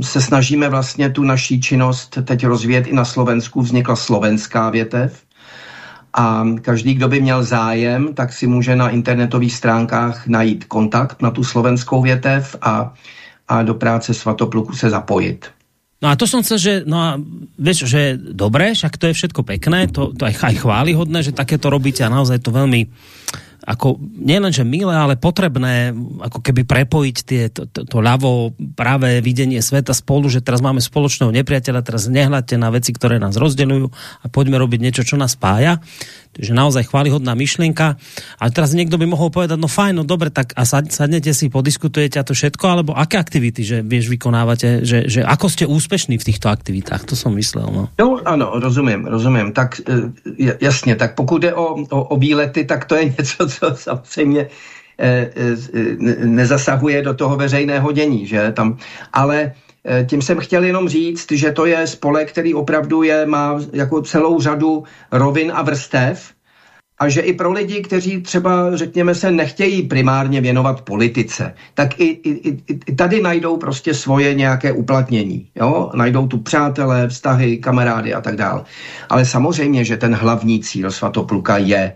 se snažíme vlastně tu naší činnost teď rozvíjet i na Slovensku. Vznikla slovenská větev, a každý, kdo by měl zájem, tak si může na internetových stránkách najít kontakt na tu slovenskou větev a, a do práce Svatopluku se zapojit. No a to som chcel, že, no a vieš, že dobré, však to je všetko pekné, to, to aj, aj chválihodné, že takéto robíte a naozaj to veľmi ako nielen, že milé, ale potrebné ako keby prepojiť tie, to, to, to ľavo pravé videnie sveta spolu, že teraz máme spoločného nepriateľa, teraz nehľadte na veci, ktoré nás rozdelujú a poďme robiť niečo, čo nás spája. Takže naozaj chválihodná myšlienka. A teraz niekto by mohol povedať, no fajn, no dobre, tak a sadnete si, podiskutujete a to všetko, alebo aké aktivity, že vieš, vykonávate, že, že ako ste úspešní v týchto aktivitách, to som myslel. No, no ano, rozumím, rozumím. Tak e, jasně, tak pokud jde o, o, o výlety, tak to je něco, co samozřejmě e, e, nezasahuje do toho veřejného dění, že tam, ale tím jsem chtěl jenom říct, že to je spolek, který opravdu je, má jako celou řadu rovin a vrstev a že i pro lidi, kteří třeba, řekněme se, nechtějí primárně věnovat politice, tak i, i, i, i tady najdou prostě svoje nějaké uplatnění. Jo? Najdou tu přátelé, vztahy, kamarády a tak dále. Ale samozřejmě, že ten hlavní cíl Svatopluka je,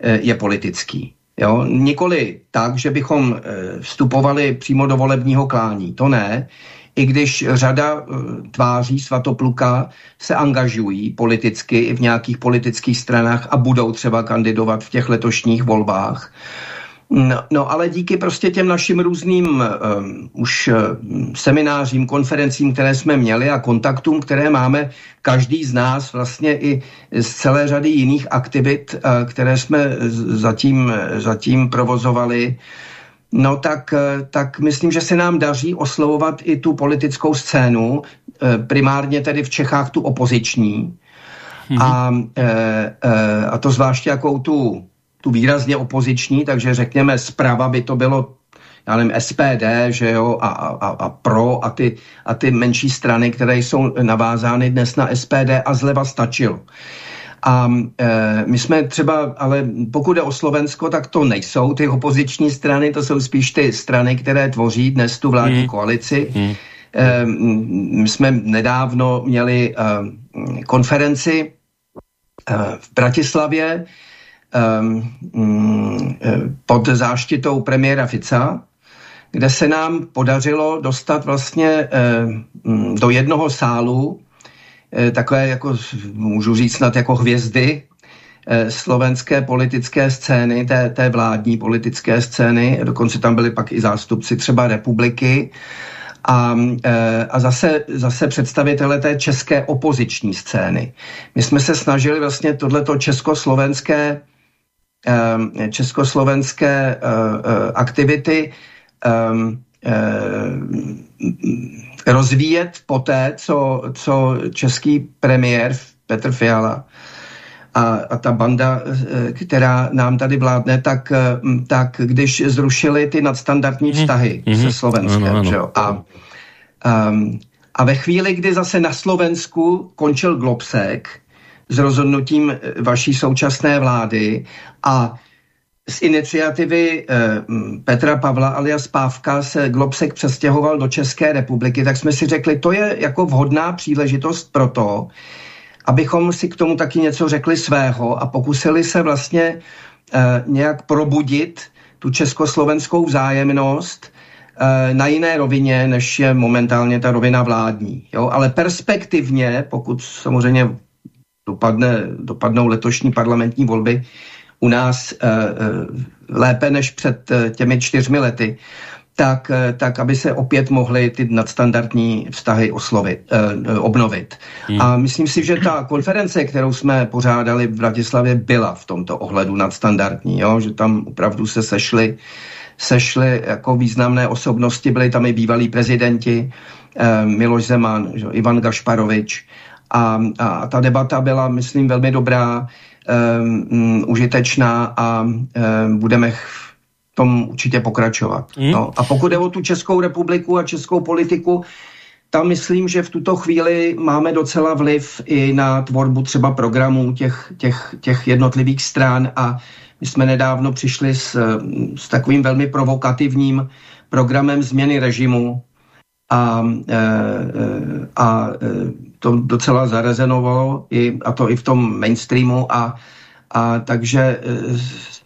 eh, je politický. Jo? Nikoli tak, že bychom eh, vstupovali přímo do volebního klání. To ne i když řada eh, tváří Svatopluka se angažují politicky i v nějakých politických stranách a budou třeba kandidovat v těch letošních volbách. No, no ale díky prostě těm našim různým um, už um, seminářím, konferencím, které jsme měli a kontaktům, které máme každý z nás vlastně i z celé řady jiných aktivit, uh, které jsme zatím, zatím provozovali, no tak, eh, tak myslím, že se nám daří oslovovat i tu politickou scénu, eh, primárně tedy v Čechách tu opoziční, mm-hmm. a, eh, a to zvláště jakou tu, tu výrazně opoziční, takže řekněme zprava by to bylo já nevím, SPD, že jo, a, a, a pro a ty, a ty menší strany, které jsou navázány dnes na SPD a zleva stačilo. A e, my jsme třeba, ale pokud je o Slovensko, tak to nejsou ty opoziční strany, to jsou spíš ty strany, které tvoří dnes tu vládní hmm. koalici. Hmm. E, my jsme nedávno měli e, konferenci e, v Bratislavě, um, pod záštitou premiéra Fica, kde se nám podařilo dostat vlastně um, do jednoho sálu takové, jako můžu říct snad jako hvězdy slovenské politické scény, té, té vládní politické scény, dokonce tam byli pak i zástupci třeba republiky a, e, a zase, zase představitele té české opoziční scény. My jsme se snažili vlastně tohleto československé československé aktivity rozvíjet poté, co, co český premiér Petr Fiala a, a ta banda, která nám tady vládne, tak, tak když zrušili ty nadstandardní mhm. vztahy mm-hmm. se Slovenskem, ano, ano. Že jo? A, um, a ve chvíli, kdy zase na Slovensku končil Globsek s rozhodnutím vaší současné vlády a z iniciativy eh, Petra Pavla alias Pávka se Globsek přestěhoval do České republiky, tak jsme si řekli, to je jako vhodná příležitost pro to, abychom si k tomu taky něco řekli svého a pokusili se vlastně eh, nějak probudit tu československou vzájemnost eh, na jiné rovině, než je momentálně ta rovina vládní. Jo? Ale perspektivně, pokud samozřejmě dopadne, dopadnou letošní parlamentní volby u nás eh, lépe než před těmi čtyřmi lety, tak, eh, tak aby se opět mohly ty nadstandardní vztahy oslovit, eh, obnovit. Hmm. A myslím si, že ta konference, kterou jsme pořádali v Bratislavě, byla v tomto ohledu nadstandardní, jo? že tam opravdu se sešly sešly jako významné osobnosti, byli tam i bývalí prezidenti, eh, Miloš Zeman, Ivan Gašparovič a, a ta debata byla, myslím, velmi dobrá, eh, um, užitečná a eh, budeme tom určitě pokračovat. Mm. No. A pokud je o tu Českou republiku a českou politiku, tam myslím, že v tuto chvíli máme docela vliv i na tvorbu třeba programů těch, těch, těch jednotlivých stran a my jsme nedávno přišli s, s takovým velmi provokativním programem změny režimu a, e, e, a e, to docela zarezenovalo, i, a to i v tom mainstreamu a, a takže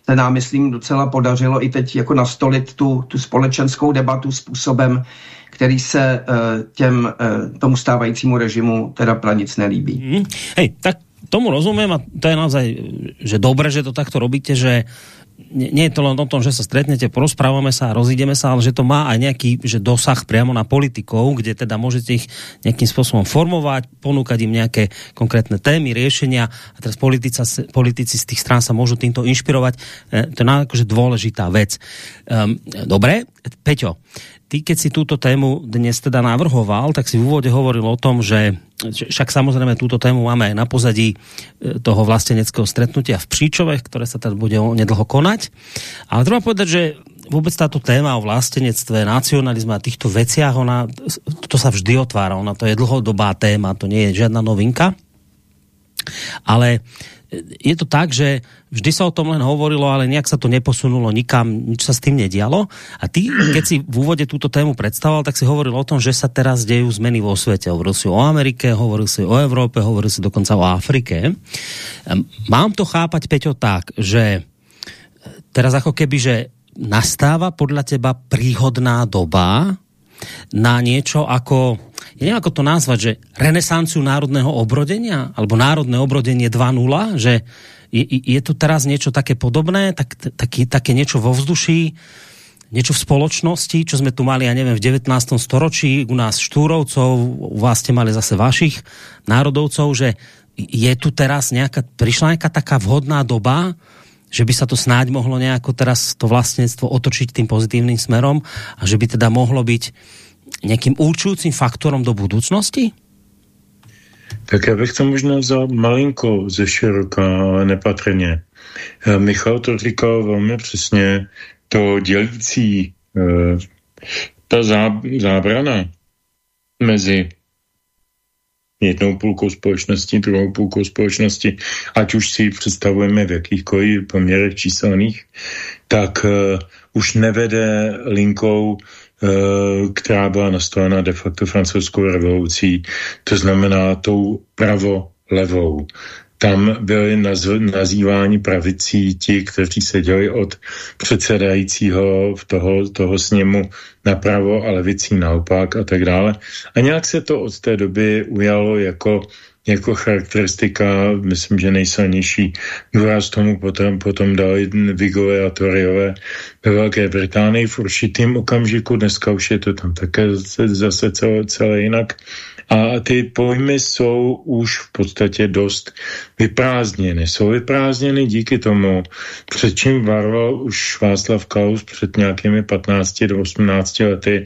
se nám, myslím, docela podařilo i teď jako nastolit tu, tu společenskou debatu způsobem, který se uh, těm, uh, tomu stávajícímu režimu teda planic nelíbí. Mm. Hej, tak tomu rozumím a to je naozaj, že dobré, že to takto robíte, že nie je to len o tom, že sa stretnete, porozprávame sa rozídeme sa, ale že to má aj nejaký že dosah priamo na politikov, kde teda môžete ich nejakým spôsobom formovať, ponúkať im nejaké konkrétne témy, riešenia a teraz politica, politici z tých strán sa môžu týmto inšpirovať. E, to je akože dôležitá vec. Um, dobre, Peťo, ty, keď si túto tému dnes teda navrhoval, tak si v úvode hovoril o tom, že však samozrejme túto tému máme na pozadí e, toho vlasteneckého stretnutia v Příčovech, ktoré sa teda bude nedlho konať. Ale treba povedať, že vôbec táto téma o vlastenectve, nacionalizme a týchto veciach, ona, to sa vždy otvára, ona to je dlhodobá téma, to nie je žiadna novinka. Ale je to tak, že vždy sa o tom len hovorilo, ale nejak sa to neposunulo nikam, nič sa s tým nedialo. A ty, keď si v úvode túto tému predstavoval, tak si hovoril o tom, že sa teraz dejú zmeny vo svete. Hovoril si o Amerike, hovoril si o Európe, hovoril si dokonca o Afrike. Mám to chápať, Peťo, tak, že teraz ako keby, že nastáva podľa teba príhodná doba na niečo ako ja neviem, ako to nazvať, že renesanciu národného obrodenia, alebo národné obrodenie 2.0, že je, je tu teraz niečo také podobné, tak, taký, také niečo vo vzduší, niečo v spoločnosti, čo sme tu mali, ja neviem, v 19. storočí, u nás Štúrovcov, u vás ste mali zase vašich národovcov, že je tu teraz nejaká, prišla nejaká taká vhodná doba, že by sa to snáď mohlo nejako teraz to vlastníctvo otočiť tým pozitívnym smerom a že by teda mohlo byť nějakým určujícím faktorem do budoucnosti? Tak já bych to možná vzal malinko ze široka, ale nepatrně. Eh, Michal to říkal velmi přesně, to dělící, eh, ta zábrana mezi jednou půlkou společnosti, druhou půlkou společnosti, ať už si ji představujeme v jakýchkoliv poměrech číselných, tak uh, už nevede linkou která byla nastolena de facto francouzskou revolucí, to znamená tou pravo levou tam byli nazýváni pravicí ti, kteří seděli od předsedajícího v toho, toho sněmu napravo a levicí naopak a tak dále. A nějak se to od té doby ujalo jako jako charakteristika, myslím, že nejsilnější důraz tomu potom, potom dali Vigové a Toryové ve Velké Británii v určitým okamžiku, dneska už je to tam také zase celé, celé jinak. A ty pojmy jsou už v podstatě dost vyprázdněny. Jsou vyprázdněny díky tomu, před čím varoval už Václav Klaus před nějakými 15 do 18 lety.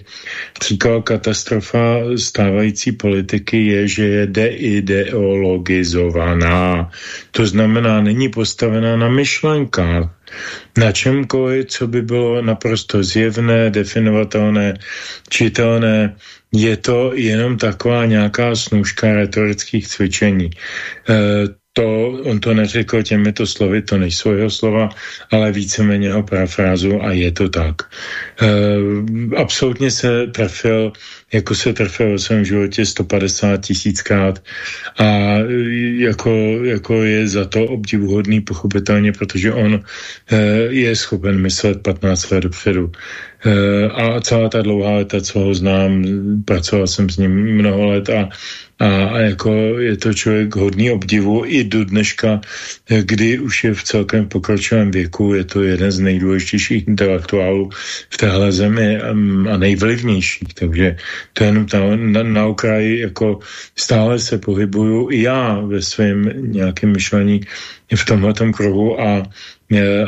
Říkal, katastrofa stávající politiky je, že je deideologizovaná. To znamená, není postavená na myšlenkách, na čemkoliv, co by bylo naprosto zjevné, definovatelné, čitelné, je to jenom taková nějaká snůžka retorických cvičení. E, to, on to neřekl těmito slovy, to nejsou jeho slova, ale víceméně ho parafrázu a je to tak. E, absolutně se trefil, jako se trefil v svém životě 150 tisíckrát a jako, jako je za to obdivuhodný pochopitelně, protože on e, je schopen myslet 15 let dopředu. E, a celá ta dlouhá leta, co ho znám, pracoval jsem s ním mnoho let a a, a jako je to člověk hodný obdivu i do dneška, kdy už je v celkem pokročilém věku, je to jeden z nejdůležitějších intelektuálů v téhle zemi a nejvlivnějších, takže to je jenom ta, na, na okraji, jako stále se pohybuju i já ve svém nějakém myšlení v tomhle kruhu a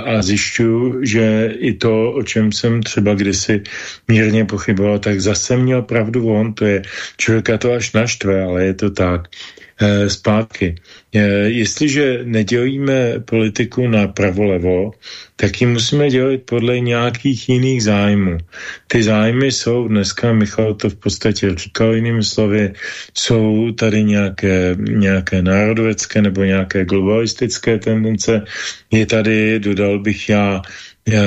a zjišťuju, že i to, o čem jsem třeba kdysi mírně pochyboval, tak zase měl pravdu on, to je člověka to až naštve, ale je to tak. Eh, zpátky. Eh, jestliže nedělíme politiku na pravo-levo, tak ji musíme dělat podle nějakých jiných zájmů. Ty zájmy jsou dneska, Michal to v podstatě říkal jinými slovy, jsou tady nějaké, nějaké národovecké nebo nějaké globalistické tendence. Je tady, dodal bych já, eh,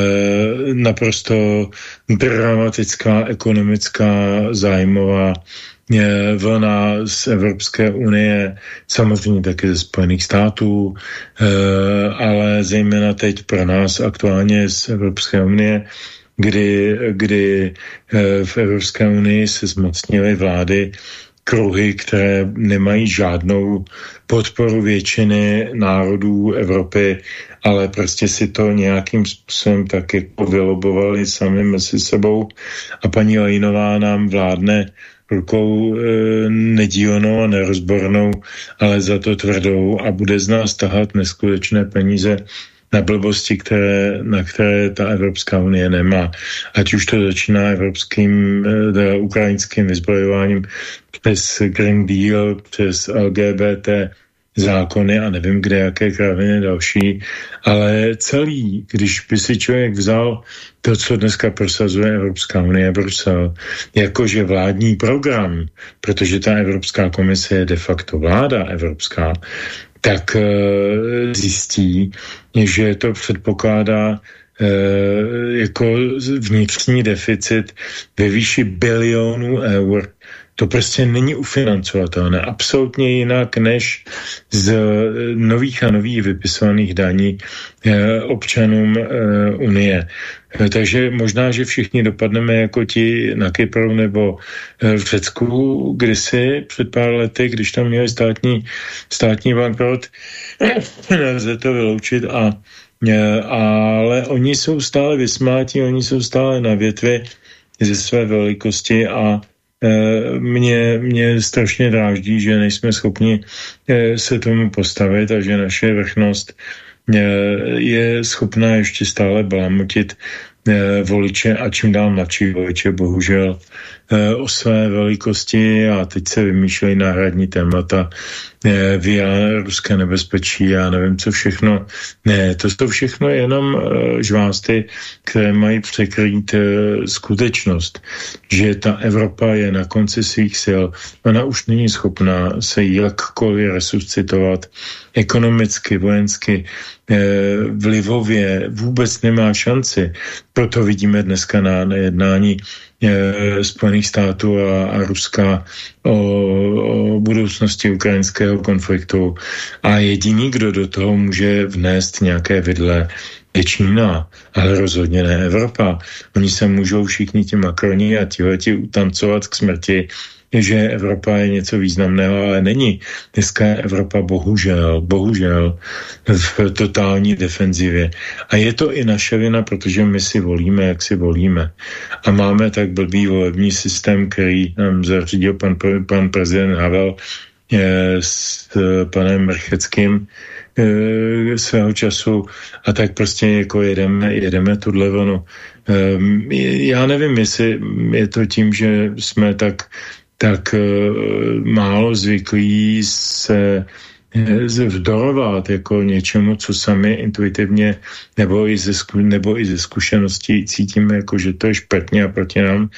naprosto dramatická ekonomická zájmová vlna z Evropské unie, samozřejmě taky ze Spojených států, eh, ale zejména teď pro nás aktuálně z Evropské unie, kdy, kdy eh, v Evropské unii se zmocnily vlády kruhy, které nemají žádnou podporu většiny národů Evropy, ale prostě si to nějakým způsobem tak jako vylobovali sami mezi sebou. A paní Lejnová nám vládne rukou e, nedílnou a nerozbornou, ale za to tvrdou a bude z nás tahat neskutečné peníze na blbosti, které, na které ta Evropská unie nemá. Ať už to začíná evropským, e, ukrajinským vyzbrojováním přes Green Deal, přes LGBT, zákony a nevím, kde jaké kraviny další, ale celý, když by si člověk vzal to, co dneska prosazuje Evropská unie Brusel, jakože vládní program, protože ta Evropská komise je de facto vláda evropská, tak e, zjistí, že to předpokládá e, jako vnitřní deficit ve výši bilionů eur to prostě není ufinancovatelné. Absolutně jinak než z eh, nových a nových vypisovaných daní eh, občanům eh, Unie. Takže možná, že všichni dopadneme jako ti na Kypru nebo v Řecku kdysi před pár lety, když tam měli státní, státní bankrot. Nelze to vyloučit a ale oni jsou stále vysmátí, oni jsou stále na větvi ze své velikosti a mě, mě strašně dráždí, že nejsme schopni eh, se tomu postavit a že naše vrchnost eh, je schopná ještě stále balamutit voliče a čím dál mladší voliče, bohužel o své velikosti a teď se vymýšlejí náhradní témata Eh, via ruské nebezpečí, já nevím, co všechno. Ne, to jsou všechno jenom eh, žvásty, které mají překrýt eh, skutečnost, že ta Evropa je na konci svých sil. Ona už není schopná se jakkoliv resuscitovat ekonomicky, vojensky, vlivově vůbec nemá šanci. proto vidíme dneska na, jednání Spojených států a, a Ruska o, o budoucnosti ukrajinského konfliktu. A jediný, kdo do toho může vnést nějaké vidle, je Čína, ale rozhodně ne Evropa. Oni se můžou všichni ti makroni a tihleti utancovat k smrti, že Evropa je něco významného, ale není. Dneska je Evropa bohužel, bohužel v totální defenzivě. A je to i naše vina, protože my si volíme, jak si volíme. A máme tak blbý volební systém, který nám zařídil pan, pan prezident Havel eh, s eh, panem Mrcheckým, e, svého času a tak prostě jako jedeme, jedeme tuhle vlnu. Já nevím, jestli je to tím, že jsme tak tak uh, málo zvyklí se eh, vzdorovat jako něčemu, co sami intuitivně nebo i ze, nebo i ze zkušeností cítíme, jako že to je špatně a proti nám,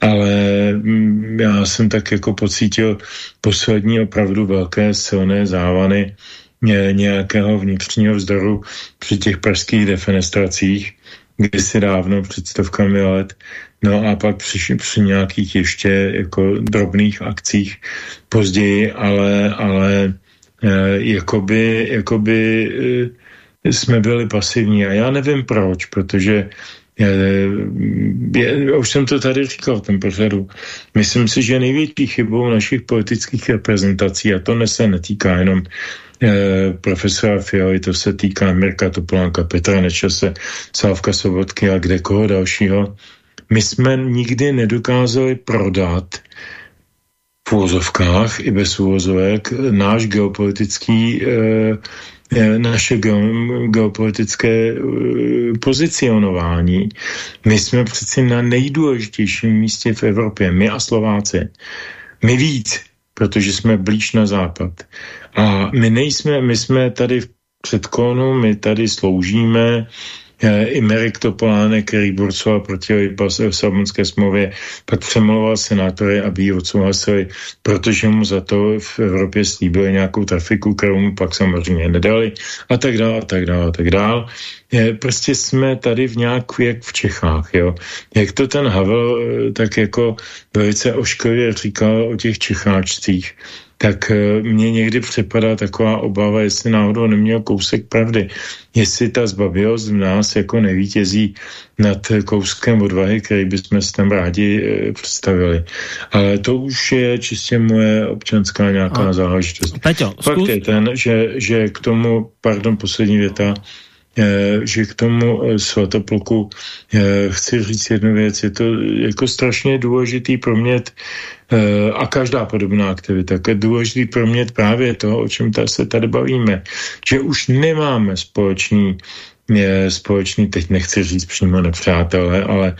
ale mm, já jsem tak jako pocítil poslední opravdu velké silné závany nějakého vnitřního vzdoru při těch pražských defenestracích, kdysi dávno, před stovkami let, No a pak při, při nějakých ještě jako drobných akcích později, ale, ale e, jakoby, jakoby e, jsme byli pasivní a já nevím proč, protože je, je, už jsem to tady říkal v tom pořadu. Myslím si, že největší chybou našich politických reprezentací, a to ne se netýká jenom eh, profesora Fialy, to se týká Mirka Topolánka, Petra Nečase, Sávka Sobotky a kde koho dalšího, my jsme nikdy nedokázali prodat v úvozovkách i bez úvozovek náš geopolitický eh, eh naše geopolitické eh, pozicionování. My jsme přeci na nejdůležitějším místě v Evropě, my a Slováci. My víc, protože jsme blíž na západ. A my nejsme, my jsme tady v předkonu, my tady sloužíme i Merik Topolánek, který burcoval proti Lisabonské smlouvě, pak přemlouval senátory, aby ji odsouhlasili, protože mu za to v Evropě slíbili nějakou trafiku, kterou mu pak samozřejmě nedali a tak dále, a tak dále, a tak dále. Prostě jsme tady v nějak jak v Čechách, jo. Jak to ten Havel eh, tak jako velice ošklivě říkal o těch Čecháčcích, tak eh, mně někdy připadá taková obava, jestli náhodou neměl kousek pravdy. Jestli ta zbavilost v nás jako nevítězí nad kouskem odvahy, který bychom si tam rádi e, představili. Ale to už je čistě moje občanská nějaká A. záležitost. Peťo, Fakt zkus... je ten, že, že k tomu, pardon, poslední věta, Eh, že k tomu eh, svatopluku eh, chci říct jednu věc. Je to jako strašně důležitý promět a každá podobná aktivita, je důležitý promět právě toho, o čem se tady bavíme. Že už nemáme společný, společný, teď nechci říct přímo nepřátelé, ale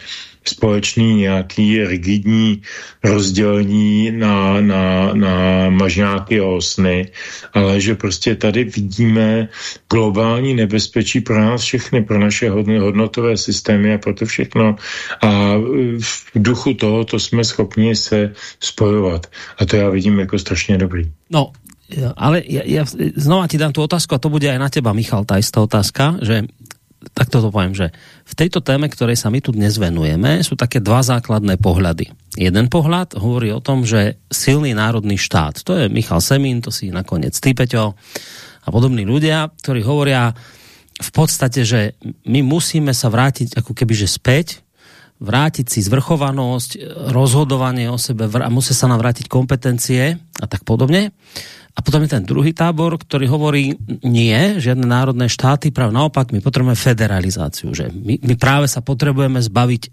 společný nějaký rigidní rozdělení na, na, na mažňáky a osny, ale že prostě tady vidíme globální nebezpečí pro nás všechny, pro naše hodnotové systémy a pro to všechno. A v duchu tohoto jsme schopni se spojovat. A to já vidím jako strašně dobrý. No, ale ja, ja znova ti dám tu otázku a to bude aj na teba, Michal, tá istá otázka, že tak to poviem, že v tejto téme, ktorej sa my tu dnes venujeme, sú také dva základné pohľady. Jeden pohľad hovorí o tom, že silný národný štát, to je Michal Semín, to si nakoniec ty, Peťo, a podobní ľudia, ktorí hovoria v podstate, že my musíme sa vrátiť ako keby, že späť, vrátiť si zvrchovanosť, rozhodovanie o sebe, musí sa nám vrátiť kompetencie a tak podobne. A potom je ten druhý tábor, ktorý hovorí, nie, žiadne národné štáty, práve naopak, my potrebujeme federalizáciu, že my, my práve sa potrebujeme zbaviť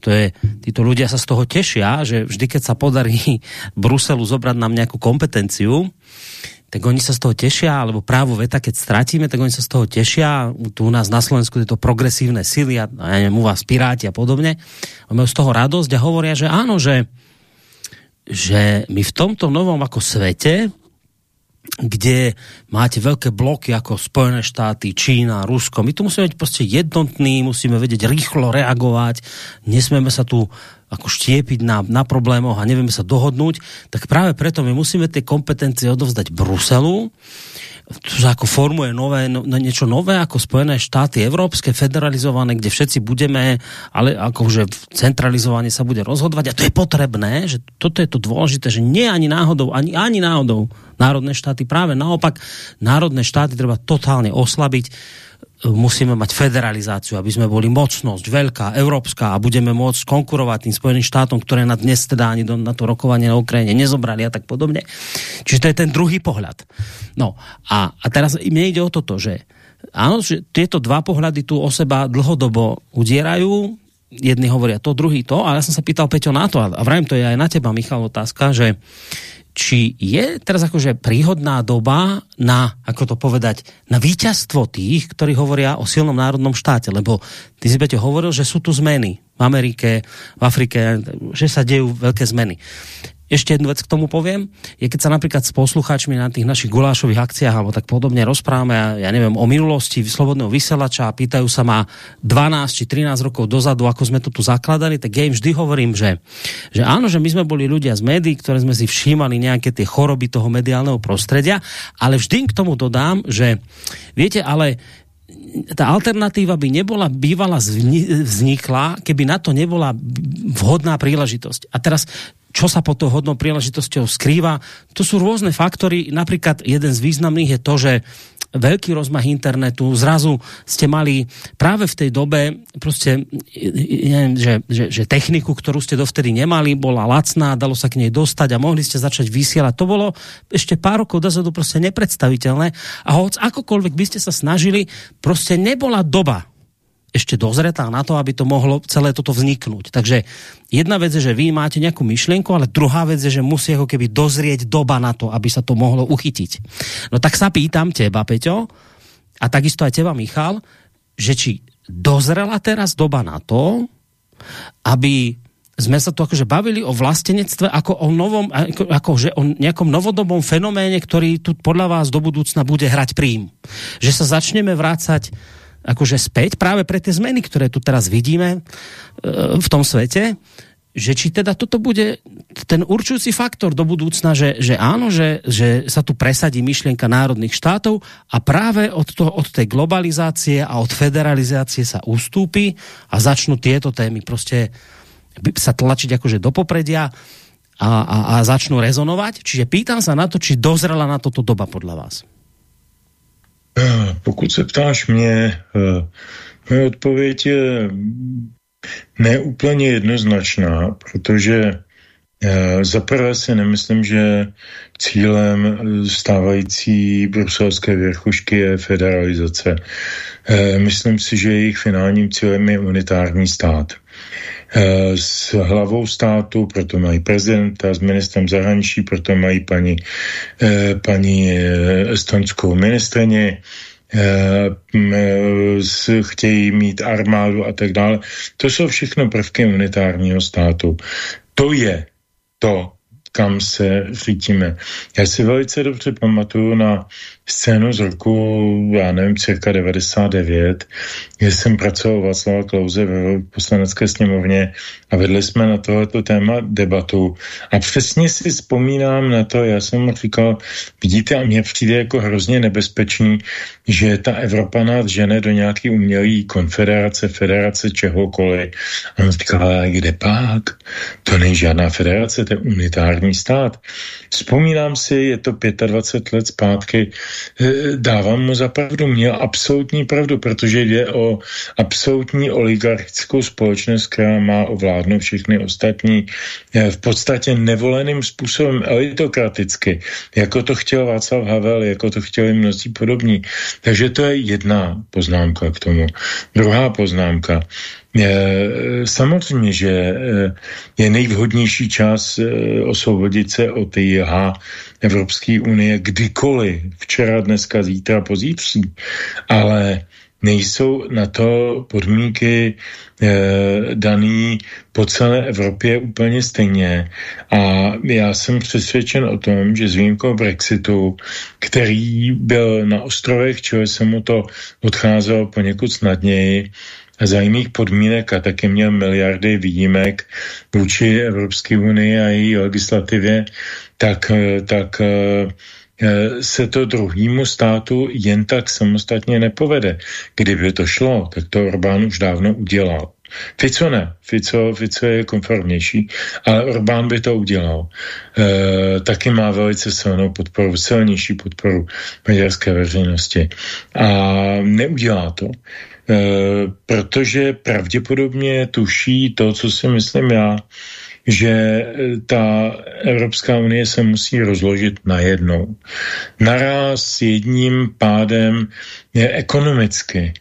to je, títo ľudia sa z toho tešia, že vždy, keď sa podarí Bruselu zobrať nám nejakú kompetenciu, tak oni sa z toho tešia, alebo právo veta, keď stratíme, tak oni sa z toho tešia. Tu u nás na Slovensku je to progresívne sily, a ja neviem, u vás Piráti a podobne. Oni majú z toho radosť a hovoria, že áno, že, že my v tomto novom ako svete, kde máte veľké bloky ako Spojené štáty, Čína, Rusko. My tu musíme byť prostě jednotní, musíme vedieť rýchlo reagovať, nesmieme sa tu ako štiepiť na, na problémoch a nevieme sa dohodnúť, tak práve preto my musíme tie kompetencie odovzdať Bruselu, to ako formuje nové, no, no, niečo nové ako Spojené štáty európske, federalizované, kde všetci budeme, ale akože centralizovanie sa bude rozhodovať. A to je potrebné, že toto je to dôležité, že nie ani náhodou, ani, ani náhodou národné štáty, práve naopak národné štáty treba totálne oslabiť musíme mať federalizáciu, aby sme boli mocnosť, veľká, európska a budeme môcť konkurovať tým Spojeným štátom, ktoré na dnes teda ani do, na to rokovanie na Ukrajine nezobrali a tak podobne. Čiže to je ten druhý pohľad. No a, a teraz mne ide o toto, že áno, že tieto dva pohľady tu o seba dlhodobo udierajú, jedni hovoria to, druhý to, ale ja som sa pýtal Peťo na to a vrajím to je aj na teba, Michal, otázka, že či je teraz akože príhodná doba na, ako to povedať, na víťazstvo tých, ktorí hovoria o silnom národnom štáte, lebo ty si Beťo hovoril, že sú tu zmeny v Amerike, v Afrike, že sa dejú veľké zmeny. Ešte jednu vec k tomu poviem, je keď sa napríklad s poslucháčmi na tých našich gulášových akciách alebo tak podobne rozprávame, ja, neviem, o minulosti slobodného vysielača a pýtajú sa ma 12 či 13 rokov dozadu, ako sme to tu zakladali, tak ja im vždy hovorím, že, že áno, že my sme boli ľudia z médií, ktoré sme si všímali nejaké tie choroby toho mediálneho prostredia, ale vždy k tomu dodám, že viete, ale tá alternatíva by nebola bývala vznikla, keby na to nebola vhodná príležitosť. A teraz čo sa pod tou hodnou príležitosťou skrýva. To sú rôzne faktory. Napríklad jeden z významných je to, že veľký rozmach internetu, zrazu ste mali práve v tej dobe prostě, neviem, že, že, že techniku, ktorú ste dovtedy nemali, bola lacná, dalo sa k nej dostať a mohli ste začať vysielať. To bolo ešte pár rokov dozadu prostě nepredstaviteľné a hoc akokoľvek by ste sa snažili, prostě nebola doba ešte dozretá na to, aby to mohlo celé toto vzniknúť. Takže jedna vec je, že vy máte nejakú myšlienku, ale druhá vec je, že musí ako keby dozrieť doba na to, aby sa to mohlo uchytiť. No tak sa pýtam teba, Peťo, a takisto aj teba, Michal, že či dozrela teraz doba na to, aby sme sa tu akože bavili o vlastenectve ako o novom, ako, ako že o nejakom novodobom fenoméne, ktorý tu podľa vás do budúcna bude hrať prím. Že sa začneme vrácať akože späť práve pre tie zmeny, ktoré tu teraz vidíme e, v tom svete, že či teda toto bude ten určujúci faktor do budúcna, že, že áno, že, že sa tu presadí myšlienka národných štátov a práve od, toho, od tej globalizácie a od federalizácie sa ustúpi a začnú tieto témy prostě sa tlačiť akože do popredia a, a, a začnú rezonovať. Čiže pýtam sa na to, či dozrela na toto doba podľa vás. Eh, pokud se ptáš mě, eh, moje odpověď je neúplně jednoznačná, protože eh, za prvé si nemyslím, že cílem stávající bruselské věrchušky je federalizace. Myslím si, že jejich finálním cílem je unitární stát. Eh, s hlavou státu, proto mají prezidenta, s ministrem zahraničí, proto mají paní, eh, paní eh, estonskou ministrině, chtějí mít armádu a tak dále. To jsou všechno prvky unitárního státu. To je to, kam se řítíme. Já si velice dobře pamatuju na scénu z roku, já nevím, cirka 99, kdy jsem pracoval Václava Klauze ve poslanecké sněmovně a vedli jsme na tohleto téma debatu. A přesně si vzpomínám na to, já jsem říkal, vidíte, a mně přijde jako hrozně nebezpečný, že ta Evropa nás žene do nějaký umělý konfederace, federace čehokoliv. A on říkal, kde pak? To není žádná federace, to je unitární stát. Vzpomínám si, je to 25 let zpátky, dávám mu za pravdu, měl absolutní pravdu, protože jde o absolutní oligarchickou společnost, která má ovládnout všechny ostatní eh, v podstatě nevoleným způsobem elitokraticky, jako to chtěl Václav Havel, jako to chtěli mnozí podobní. Takže to je jedna poznámka k tomu. Druhá poznámka. Samozřejmě, že eh, je nejvhodnější čas eh, osvobodit se od JH Evropské unie kdykoliv, včera, dneska, zítra, pozítří, ale nejsou na to podmínky eh, daný po celé Evropě úplně stejně. A já jsem přesvědčen o tom, že s výjimkou Brexitu, který byl na ostrovech, čili se mu to odcházelo poněkud snadněji, za jiných podmínek a taky měl miliardy výjimek vůči Evropské unii a její legislativě, tak, tak se to druhému státu jen tak samostatně nepovede. Kdyby to šlo, tak to Orbán už dávno udělal. Fico ne. Fico, Fico je konformnější, ale Orbán by to udělal. E, taky má velice silnou podporu, silnější podporu maďarské veřejnosti. A neudělá to. E, protože pravděpodobně tuší to, co si myslím já, že ta Evropská unie se musí rozložit najednou. Naraz s jedním pádem je ekonomicky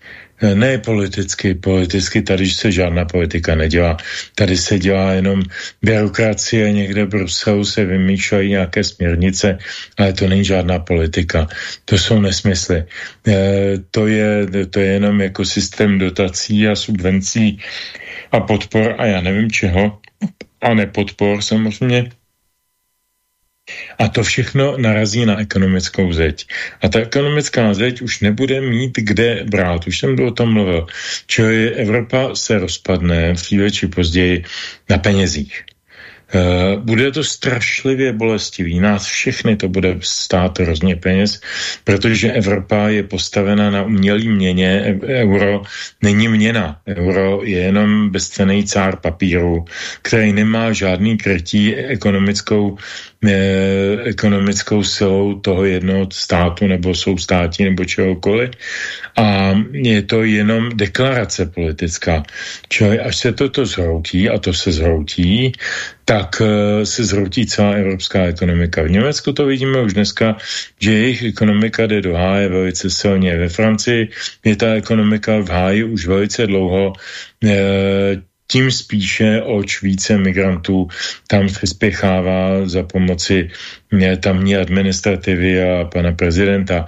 ne politicky, politicky tady se žádná politika nedělá. Tady se dělá jenom byrokracie, někde v Bruselu se vymýšlejí nějaké směrnice, ale to není žádná politika. To jsou nesmysly. E, to, je, to je jenom jako systém dotací a subvencí a podpor a já nevím čeho a nepodpor samozřejmě a to všechno narazí na ekonomickou zeď. A ta ekonomická zeď už nebude mít kde brát. Už jsem o tom mluvil. Čili Evropa se rozpadne dříve či později na penězích. Eh, bude to strašlivě bolestivý. Nás všechny to bude stát hrozně peněz, protože Evropa je postavena na umělý měně. Euro není měna. Euro je jenom bezcený cár papíru, který nemá žádný krytí ekonomickou ekonomickou silou toho jednoho státu nebo soustátí nebo čehokoliv. A je to jenom deklarace politická. Čili až se toto zhroutí, a to se zhroutí, tak uh, se zhroutí celá evropská ekonomika. V Německu to vidíme už dneska, že jejich ekonomika jde do háje velice silně. Ve Francii je ta ekonomika v háji už velice dlouho. Uh, tím spíše oč více migrantů tam přispěchává za pomoci eh, tamní administrativy a pana prezidenta.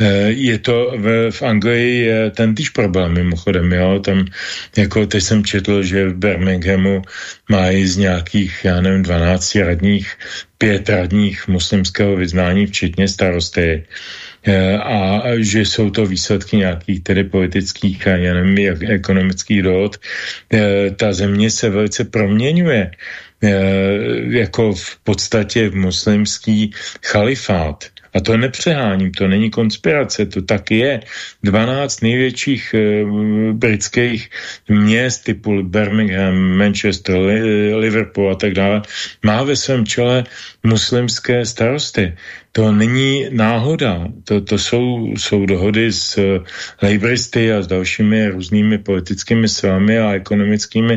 Eh, je to v, v Anglii ten týž problém mimochodem, jo, tam jako teď jsem četl, že v Birminghamu mají z nějakých, já nevím, 12 radních, pět radních muslimského vyznání, včetně starosty a že jsou to výsledky nějakých tedy politických a já nevím, jak, ekonomických dohod. Eh, ta země se velice proměňuje eh, jako v podstatě v muslimský chalifát. A to nepřeháním, to není konspirace, to tak je. 12 největších e, britských měst typu Birmingham, Manchester, Liverpool a tak dále má ve svém čele muslimské starosty. To není náhoda, to, to jsou, jsou dohody s Labouristy a s dalšími různými politickými silami a ekonomickými.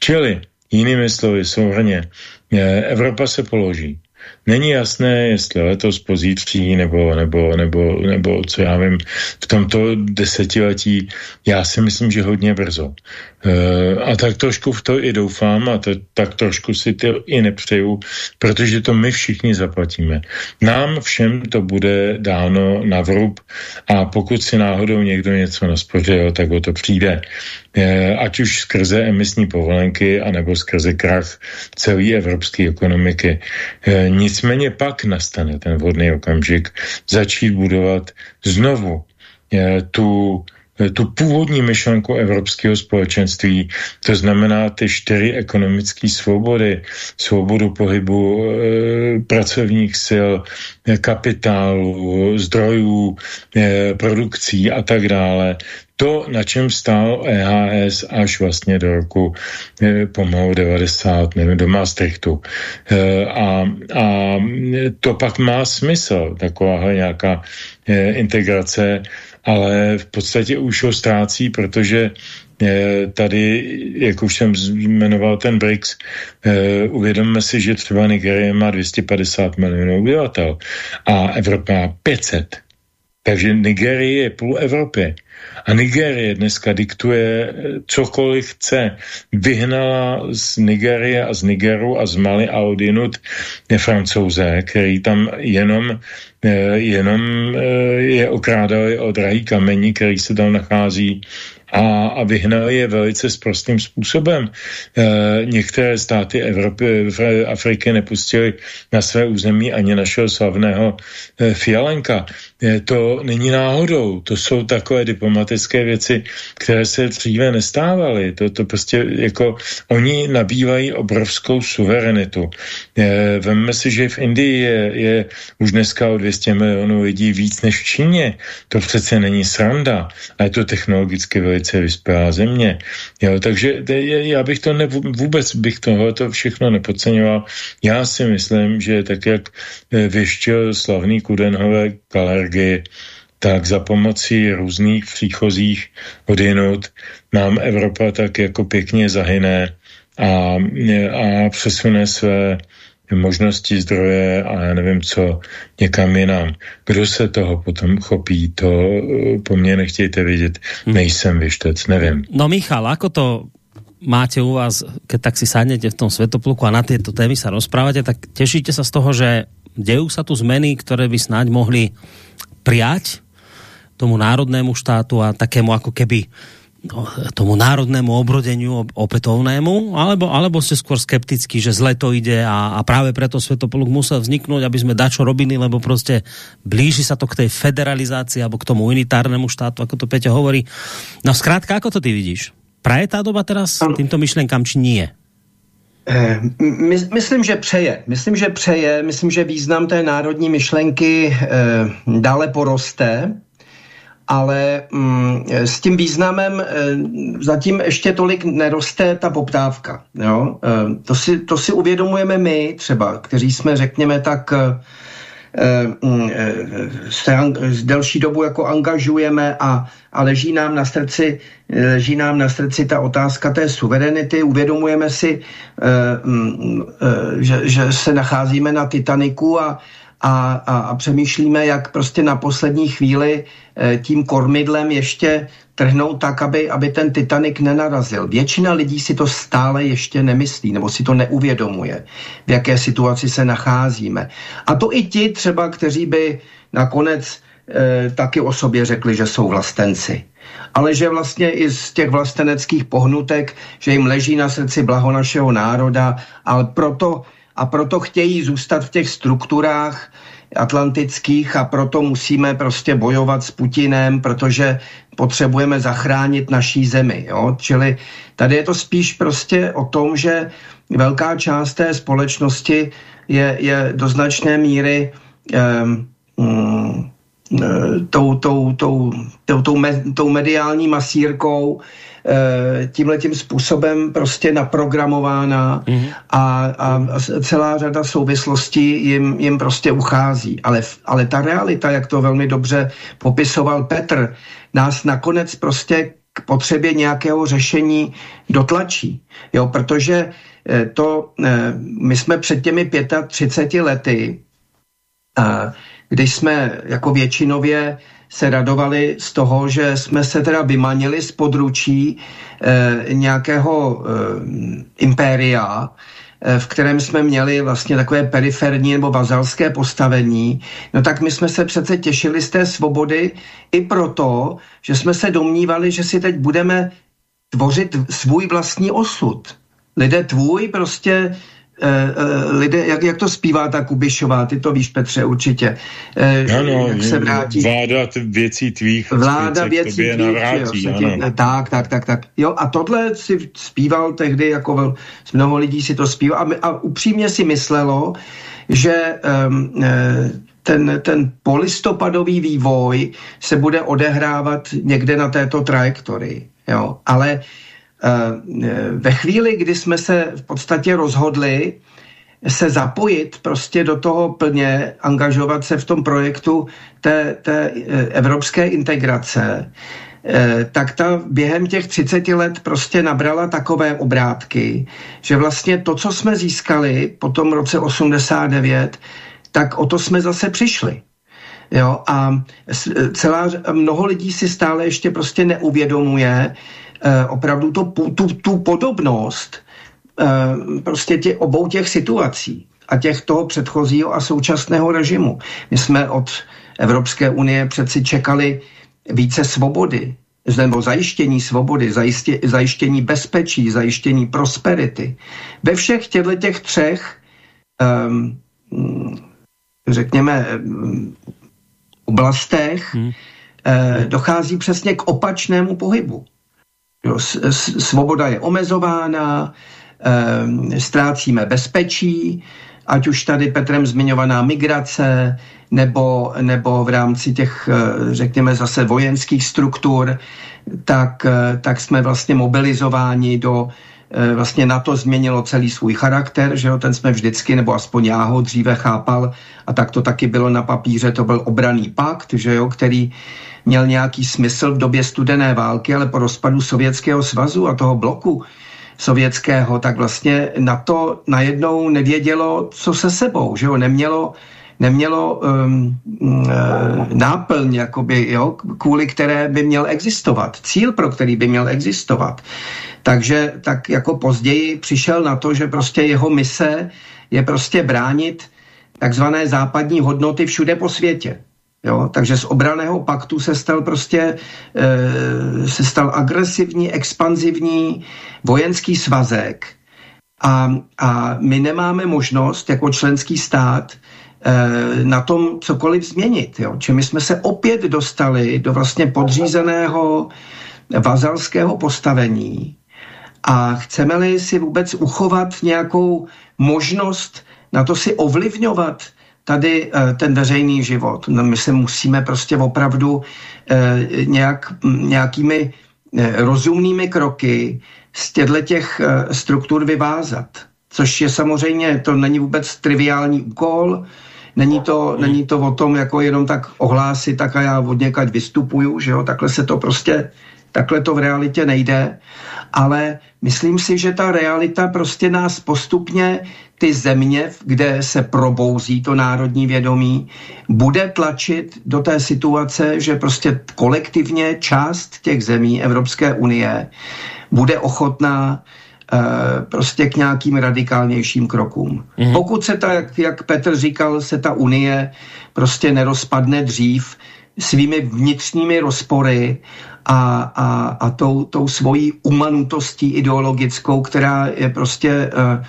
Čili, jinými slovy, souhrně, e, Evropa se položí. Není jasné, jestli letos pozítří nebo, nebo, nebo, nebo co já vím, v tomto desetiletí, já si myslím, že hodně brzo. E, a tak trošku v to i doufám a to, tak trošku si to i nepřeju, protože to my všichni zaplatíme. Nám všem to bude dáno na vrub a pokud si náhodou někdo něco naspořil, tak o to přijde. E, ať už skrze emisní povolenky, anebo skrze krach celé evropské ekonomiky. E, nicméně pak nastane ten vhodný okamžik začít budovat znovu tu Eh, tu původní myšlenku Evropského společenství, to znamená ty čtyři ekonomické svobody, svobodu pohybu e, pracovních sil, eh, kapitálu, zdrojů, e, produkcí a tak dále, to, na čem stál EHS až vlastně do roku e, pomalu 90, nevím, do Maastrichtu. E, a, a to pak má smysl, takováhle nějaká e, integrace ale v podstatě už ho ztrácí, protože eh, tady, jak už jsem jmenoval ten BRICS, eh, uvědomme si, že třeba Nigerie má 250 milionů obyvatel a Evropa má 500. Takže Nigerie je půl Evropy. A Nigérie dneska diktuje eh, cokoliv chce. Vyhnala z Nigérie a z Nigeru a z Mali a odinut francouze, který tam jenom jenom je okrádali o drahý kamení, který se tam nachází a, a vyhnali je velice sprostým způsobem. E, některé státy Evropy, Afriky nepustili na své území ani našeho slavného e, Fialenka. E, to není náhodou, to jsou takové diplomatické věci, které se dříve nestávaly. To, to prostě jako oni nabývají obrovskou suverenitu. E, vemme si, že v Indii je, je už dneska o 200 milionů lidí víc než v Číně. To přece není sranda a je to technologicky velice vyspělá země. Jo, takže já bych to ne, vůbec bych tohoto všechno nepodceňoval. Já si myslím, že tak, jak e, vyštěl slavný Kudenhové Kalergy, tak za pomocí různých příchozích odinut nám Evropa tak jako pěkně zahyne a, a přesune své možnosti, zdroje a já nevím co, někam jinam. Kdo se toho potom chopí, to eh, po mně nechtějte vidět. Hm. Nejsem vyštec, nevím. No Michal, ako to máte u vás, keď tak si sadnete v tom svetopluku a na tieto témy sa rozprávate, tak tešíte sa z toho, že dejú sa tu zmeny, ktoré by snáď mohli prijať tomu národnému štátu a takému ako keby tomu národnému obrodeniu opätovnému, alebo, alebo ste skôr skeptickí, že zle to ide a, a práve preto Svetopoluk musel vzniknúť, aby sme dačo robili, lebo prostě blíži sa to k tej federalizácii alebo k tomu unitárnemu štátu, ako to Peťo hovorí. No zkrátka, ako to ty vidíš? Praje tá doba teraz týmto myšlenkám, či nie? Eh, my, myslím, že přeje. Myslím, že přeje. Myslím, že význam té národní myšlenky e, dále poroste ale mm, s tím významem e, zatím ještě tolik neroste ta poptávka. Jo? E, to, si, to si uvědomujeme my třeba, kteří jsme, řekněme tak, e, se delší dobu jako angažujeme a, a leží nám na srdci leží nám na srdci ta otázka té suverenity. Uvědomujeme si, že, že se nacházíme na Titaniku a, a, a, a přemýšlíme, jak prostě na poslední chvíli e, tím kormidlem ještě trhnout tak, aby, aby ten Titanic nenarazil. Většina lidí si to stále ještě nemyslí, nebo si to neuvědomuje, v jaké situaci se nacházíme. A to i ti třeba, kteří by nakonec e, taky o sobě řekli, že jsou vlastenci. Ale že vlastně i z těch vlasteneckých pohnutek, že jim leží na srdci blaho našeho národa, ale proto a proto chtějí zůstat v těch strukturách atlantických a proto musíme prostě bojovat s Putinem, protože potřebujeme zachránit naší zemi. Jo? Čili tady je to spíš prostě o tom, že velká část té společnosti je, je do značné míry um, um, tou, tou, tou, tou, tou, me, tou mediální masírkou, Eh, tímhle tím způsobem prostě naprogramována mm-hmm. a, a celá řada souvislostí jim, jim prostě uchází. Ale, ale ta realita, jak to velmi dobře popisoval Petr, nás nakonec prostě k potřebě nějakého řešení dotlačí. Jo, protože eh, to, eh, my jsme před těmi 35 lety, když jsme jako většinově se radovali z toho, že jsme se teda vymanili z područí e, nějakého e, impéria, e, v kterém jsme měli vlastně takové periferní nebo bazalské postavení, no tak my jsme se přece těšili z té svobody i proto, že jsme se domnívali, že si teď budeme tvořit svůj vlastní osud. Lidé tvůj prostě lidé, jak, jak to zpívá ta Kubišová, ty to víš, Petře, určitě. Uh, ano, jak se vrátí. Vláda věcí tvých vláda věcí tvých, navrátí, jo, tě, tak, tak, tak, tak. Jo, a tohle si zpíval tehdy, jako vel, mnoho lidí si to zpíval a, a upřímně si myslelo, že um, ten, ten polistopadový vývoj se bude odehrávat někde na této trajektorii. Jo, ale uh, Eh, ve chvíli, kdy jsme se v podstatě rozhodli se zapojit prostě do toho plně, angažovat se v tom projektu té, té eh, evropské integrace, eh, tak ta během těch 30 let prostě nabrala takové obrátky, že vlastně to, co jsme získali po tom roce 89, tak o to jsme zase přišli. Jo, a celá, mnoho lidí si stále ještě prostě neuvědomuje, Eh, opravdu to, tu, tu podobnost eh, prostě tě, obou těch situací. a těch toho předchozího a současného režimu. My jsme od Evropské unie přeci čekali více svobody, nebo zajištění svobody, zajistě, zajištění bezpečí, zajištění prosperity. Ve všech těchto těch třech, um, řekněme, um, oblastech hmm. uh, dochází přesně k opačnému pohybu. Jo, svoboda je omezována, um, ztrácíme bezpečí, ať už tady Petrem zmiňovaná migrace, nebo, nebo v rámci těch, eh, řekněme zase vojenských struktur, tak, eh, tak jsme vlastně mobilizováni do, vlastně na to změnilo celý svůj charakter, že jo, ten jsme vždycky, nebo aspoň já ho dříve chápal, a tak to taky bylo na papíře, to byl obraný pakt, že jo, který měl nějaký smysl v době studené války, ale po rozpadu Sovětského svazu a toho bloku sovětského, tak vlastně na to najednou nevědělo, co se sebou, že jo, nemělo nemělo um, uh, náplň, jakoby, jo, kvůli které by měl existovat, cíl, pro který by měl existovat. Takže tak jako později přišel na to, že prostě jeho mise je prostě bránit takzvané západní hodnoty všude po světě. Jo? Takže z obraného paktu se stal prostě e, se stal agresivní, expanzivní vojenský svazek a, a my nemáme možnost jako členský stát na tom cokoliv změnit. Jo. Či my jsme se opět dostali do vlastně podřízeného vazalského postavení a chceme-li si vůbec uchovat nějakou možnost na to si ovlivňovat tady eh, ten veřejný život. No, my se musíme prostě opravdu eh, nějak, nějakými rozumnými kroky z těch struktur vyvázat. Což je samozřejmě, to není vůbec triviální úkol, Není to, není to o tom, jako jenom tak ohlásit, tak a já od někať vystupuju, že jo, takhle se to prostě, takhle to v realitě nejde, ale myslím si, že ta realita prostě nás postupně ty země, kde se probouzí to národní vědomí, bude tlačit do té situace, že prostě kolektivně část těch zemí Evropské unie bude ochotná prostě k nějakým radikálnějším krokům. Mm. Pokud se ta, jak, jak Petr říkal, se ta unie prostě nerozpadne dřív svými vnitřními rozpory a, a, a tou, tou svojí umanutostí ideologickou, která je prostě uh,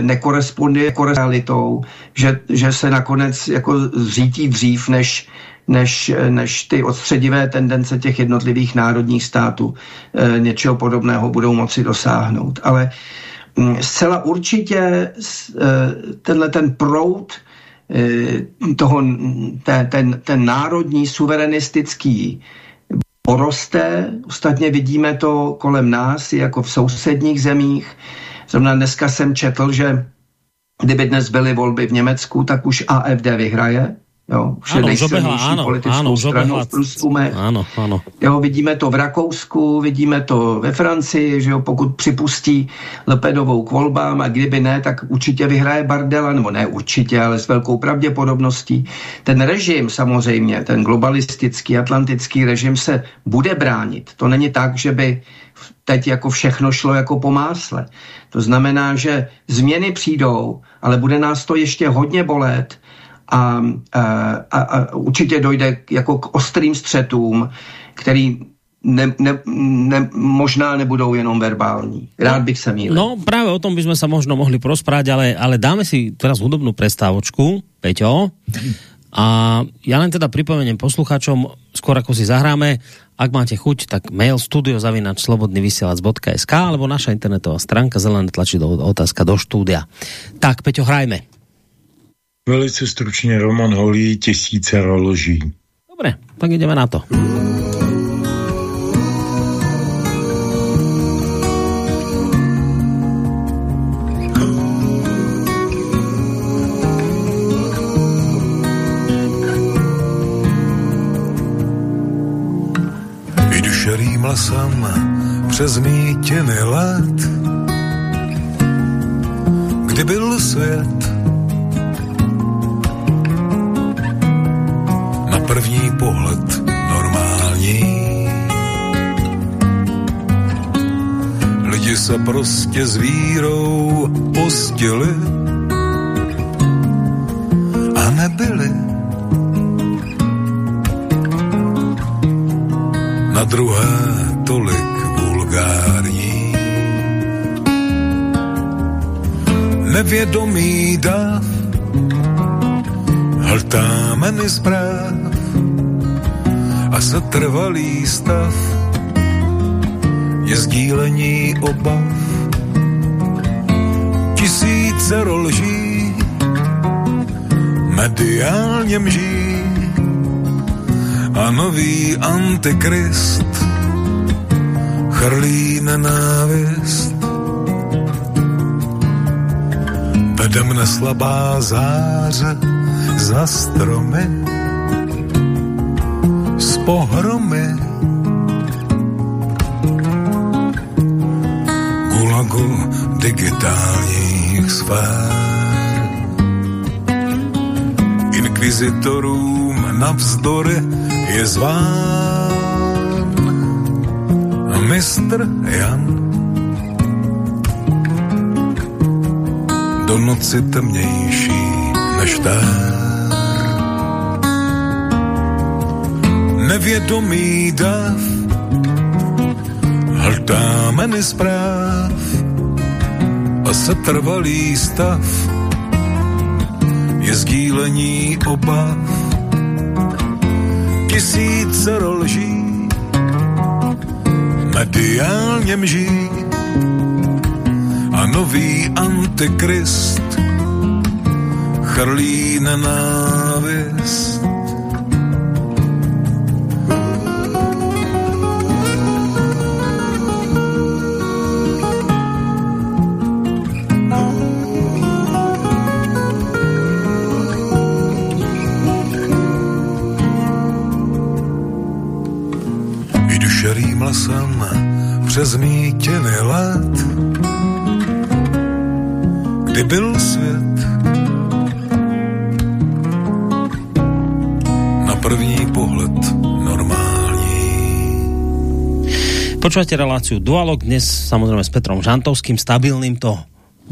nekoresponduje realitou, že, že se nakonec jako zřítí dřív, než, než, než ty odstředivé tendence těch jednotlivých národních států e, něčeho podobného budou moci dosáhnout. Ale mm, zcela určitě e, tenhle ten proud e, toho, te, ten, ten národní suverenistický poroste. Ostatně vidíme to kolem nás, jako v sousedních zemích. Zrovna dneska jsem četl, že kdyby dnes byly volby v Německu, tak už AFD vyhraje Jo, už ano, je nejsilnější ano, politickou ano, stranou v průzkumech. Ano, ano. Jo, vidíme to v Rakousku, vidíme to ve Francii, že jo, pokud připustí Lepedovou k volbám a kdyby ne, tak určitě vyhraje Bardela, nebo ne určitě, ale s velkou pravděpodobností. Ten režim samozřejmě, ten globalistický, atlantický režim se bude bránit. To není tak, že by teď jako všechno šlo jako po másle. To znamená, že změny přijdou, ale bude nás to ještě hodně bolet a, a, a určitě dojde jako k ostrým střetům, který ne, ne, ne, možná nebudou jenom verbální. Rád bych se mýlil. No právě o tom bychom se možno mohli prosprávať, ale, ale dáme si teraz hudobnú prestávočku, Peťo. A ja len teda pripomeniem posluchačom, skôr ako si zahráme, ak máte chuť, tak mail studiozavinač slobodnyvysielac.sk alebo naša internetová stránka zelené tlačidlo otázka do štúdia. Tak, Peťo, hrajme. Velice stručně Roman Holí, tisíce roloží. Dobre, tak jdeme na to. Jdu šerým lesem přes mítiny let, kdy byl svět první pohled normální. Lidi se prostě s vírou postili a nebyli. Na druhé tolik vulgární. Nevědomý dav hltá meny zpráv a setrvalý stav je sdílení obav. Tisíce rolží mediálně mží a nový antikrist chrlí nenávist. Vede mne slabá záře za stromy z pohromy gulagu digitálních sfér. Inkvizitorům navzdory je zván mistr Jan. Do noci temnější než ten. Nevědomý dav. Hltá meny zpráv a setrvalý stav. Je sdílení obav. Tisíce rolží. Mediálně mží. A nový antikrist chrlí nenávist. Počúvate reláciu Dualog, dnes samozrejme s Petrom Žantovským, stabilným to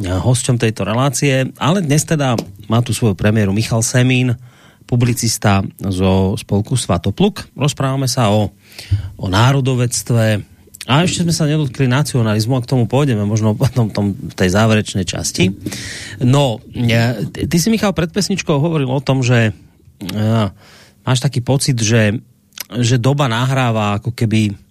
hosťom tejto relácie, ale dnes teda má tu svoju premiéru Michal Semín, publicista zo spolku Svatopluk. Rozprávame sa o, o národovectve a ešte sme sa nedotkli nacionalizmu a k tomu pôjdeme možno potom tom, tej záverečnej časti. No, ty, ty si Michal pred pesničkou hovoril o tom, že ja, máš taký pocit, že, že doba nahráva ako keby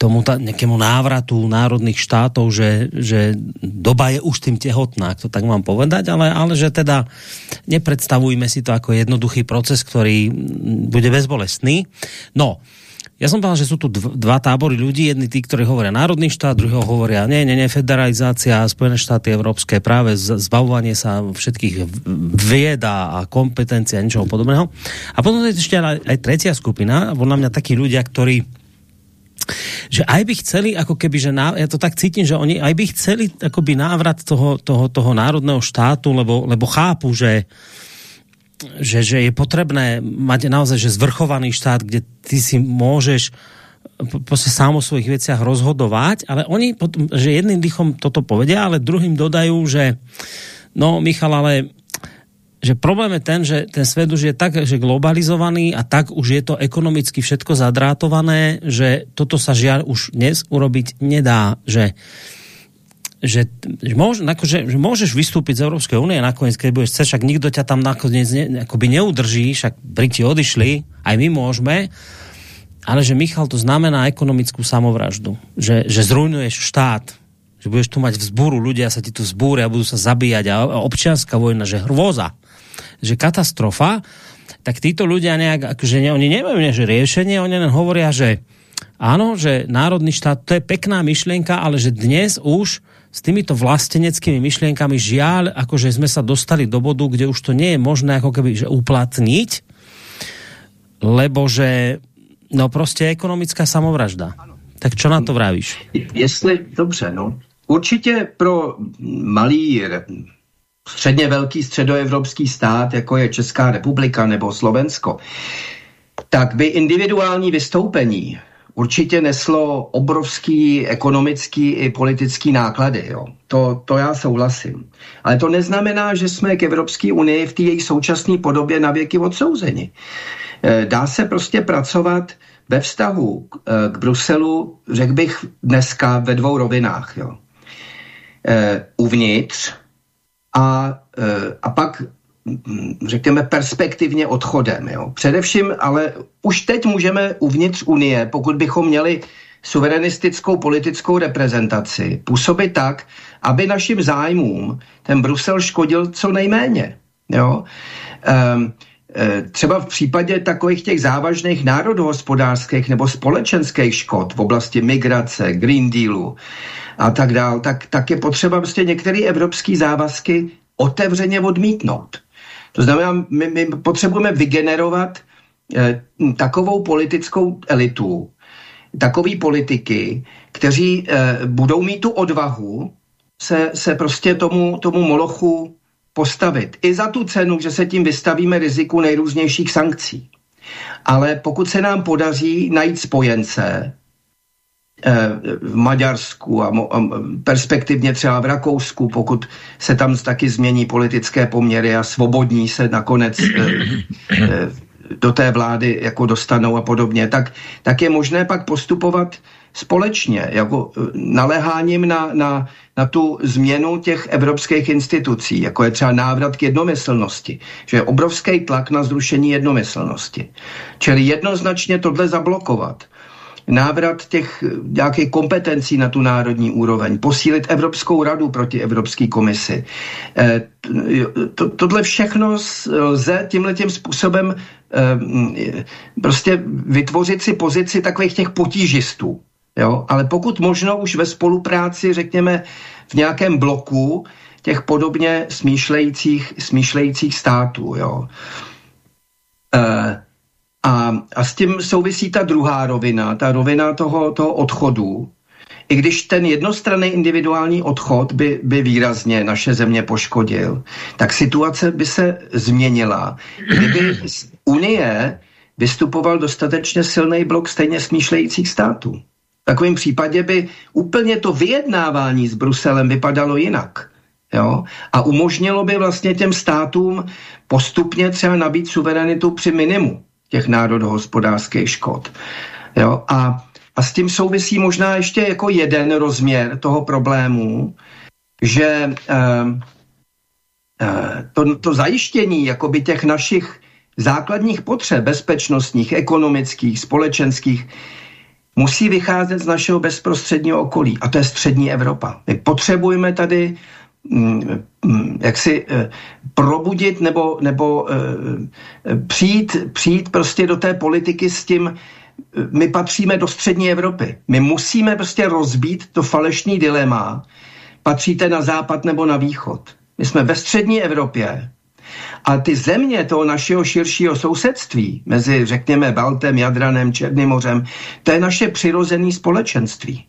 tomu ta, nejakému návratu národných štátov, že, že doba je už tým tehotná, to tak mám povedať, ale, ale že teda nepredstavujme si to ako jednoduchý proces, ktorý bude bezbolestný. No, ja som povedal, že sú tu dva tábory ľudí, jedni tí, ktorí hovoria národný štát, druhého hovoria nie, nie, nie, federalizácia, Spojené štáty európske, práve zbavovanie sa všetkých vied a kompetencií a ničoho podobného. A potom je ešte aj, aj tretia skupina, podľa mňa takí ľudia, ktorí že aj by chceli, ako keby, že ná, ja to tak cítim, že oni aj by chceli akoby návrat toho, toho, toho národného štátu, lebo, lebo chápu, že, že, že je potrebné mať naozaj že zvrchovaný štát, kde ty si môžeš prostě sám o svojich veciach rozhodovať, ale oni, potom, že jedným dýchom toto povedia, ale druhým dodajú, že no Michal, ale že problém je ten, že ten svet už je tak že globalizovaný a tak už je to ekonomicky všetko zadrátované, že toto sa žiaľ už dnes urobiť nedá, že že, že, môž, akože, že môžeš vystúpiť z Európskej únie nakoniec, keď budeš chceš, však nikto ťa tam nakoniec ne, akoby neudrží, však Briti odišli, aj my môžeme, ale že Michal to znamená ekonomickú samovraždu, že, že zrujnuješ štát, že budeš tu mať vzburu, ľudia sa ti tu a budú sa zabíjať a občianská vojna, že hrôza že katastrofa, tak títo ľudia nejak, akože ne, oni nemajú že riešenie, oni len hovoria, že áno, že národný štát, to je pekná myšlienka, ale že dnes už s týmito vlasteneckými myšlienkami žiaľ, akože sme sa dostali do bodu, kde už to nie je možné ako keby že uplatniť, lebo že no prostě ekonomická samovražda. Tak čo na to vravíš? Jestli, dobře, no. Určitě pro malý středně velký středoevropský stát, jako je Česká republika nebo Slovensko, tak by individuální vystoupení určitě neslo obrovský ekonomický i politický náklady. Jo. To, to já souhlasím. Ale to neznamená, že jsme k Evropské unii v té její současné podobě na věky odsouzeni. E, dá se prostě pracovat ve vztahu k, eh, k Bruselu, řekl bych dneska ve dvou rovinách. Jo. E, uvnitř a, e, a pak hm, řekněme perspektivně odchodem. Jo. Především, ale už teď můžeme uvnitř Unie, pokud bychom měli suverenistickou politickou reprezentaci, působit tak, aby našim zájmům ten Brusel škodil co nejméně. Jo. Eh, třeba v případě takových těch závažných národohospodářských nebo společenských škod v oblasti migrace, Green Dealu a tak dál, tak, tak je potřeba prostě některé evropské závazky otevřeně odmítnout. To znamená, my, my potřebujeme vygenerovat eh, takovou politickou elitu, takový politiky, kteří eh, budou mít tu odvahu se, se prostě tomu, tomu molochu postavit. I za tu cenu, že se tím vystavíme riziku nejrůznějších sankcí. Ale pokud se nám podaří najít spojence eh, v Maďarsku a perspektivně třeba v Rakousku, pokud se tam taky změní politické poměry a svobodní se nakonec eh, eh, do té vlády jako dostanou a podobně, tak, tak je možné pak postupovat společně, jako eh, naléháním na, na, na tu změnu těch evropských institucí, jako je třeba návrat k jednomyslnosti, že je obrovský tlak na zrušení jednomyslnosti. Čili jednoznačně tohle zablokovat návrat těch eh, nějakých kompetencí na tu národní úroveň, posílit Evropskou radu proti Evropské komisi. E, to, tohle všechno lze tímhle způsobem e, prostě vytvořit si pozici takových těch potížistů. Jo? Ale pokud možno už ve spolupráci, řekněme, v nějakém bloku těch podobně smýšlejících, smýšlejících států. Jo? E, a, a s tím souvisí ta druhá rovina, ta rovina toho, toho odchodu. I když ten jednostranný individuální odchod by, by výrazně naše země poškodil, tak situace by se změnila, kdyby z Unie vystupoval dostatečně silný blok stejně smýšlejících států takovém případě by úplně to vyjednávání s Bruselem vypadalo jinak. Jo? A umožnilo by vlastně těm státům postupně třeba nabít suverenitu při minimu těch národohospodářských škod. Jo? A, a s tím souvisí možná ještě jako jeden rozměr toho problému, že eh, eh, to, to zajištění jakoby těch našich základních potřeb, bezpečnostních, ekonomických, společenských, musí vycházet z našeho bezprostředního okolí, a to je střední Evropa. My potřebujeme tady mm, mm, jak si eh, probudit nebo, nebo eh, přijít, přijít prostě do té politiky s tím, eh, my patříme do střední Evropy. My musíme prostě rozbít to falešný dilema, patříte na západ nebo na východ. My jsme ve střední Evropě a ty země toho našeho širšího sousedství, mezi, řekněme, Baltem, Jadranem, Černým mořem, to je naše přirozené společenství.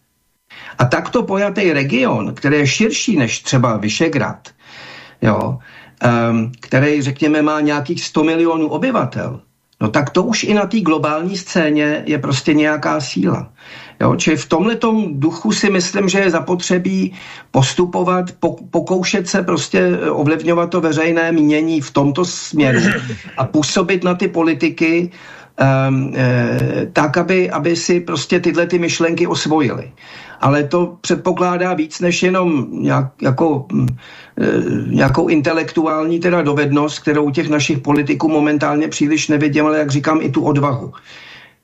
A takto pojatý region, který je širší než třeba Vyšegrad, jo, um, který, řekněme, má nějakých 100 milionů obyvatel, no tak to už i na té globální scéně je prostě nějaká síla. Jo, čili v tomhle duchu si myslím, že je zapotřebí postupovat, pokoušet se prostě ovlivňovat to veřejné mínění v tomto směru a působit na ty politiky tak, aby, aby si prostě tyhle ty myšlenky osvojili. Ale to předpokládá víc než jenom nějak, jako, e, nějakou intelektuální teda dovednost, kterou těch našich politiků momentálně příliš nevidím, ale jak říkám, i tu odvahu.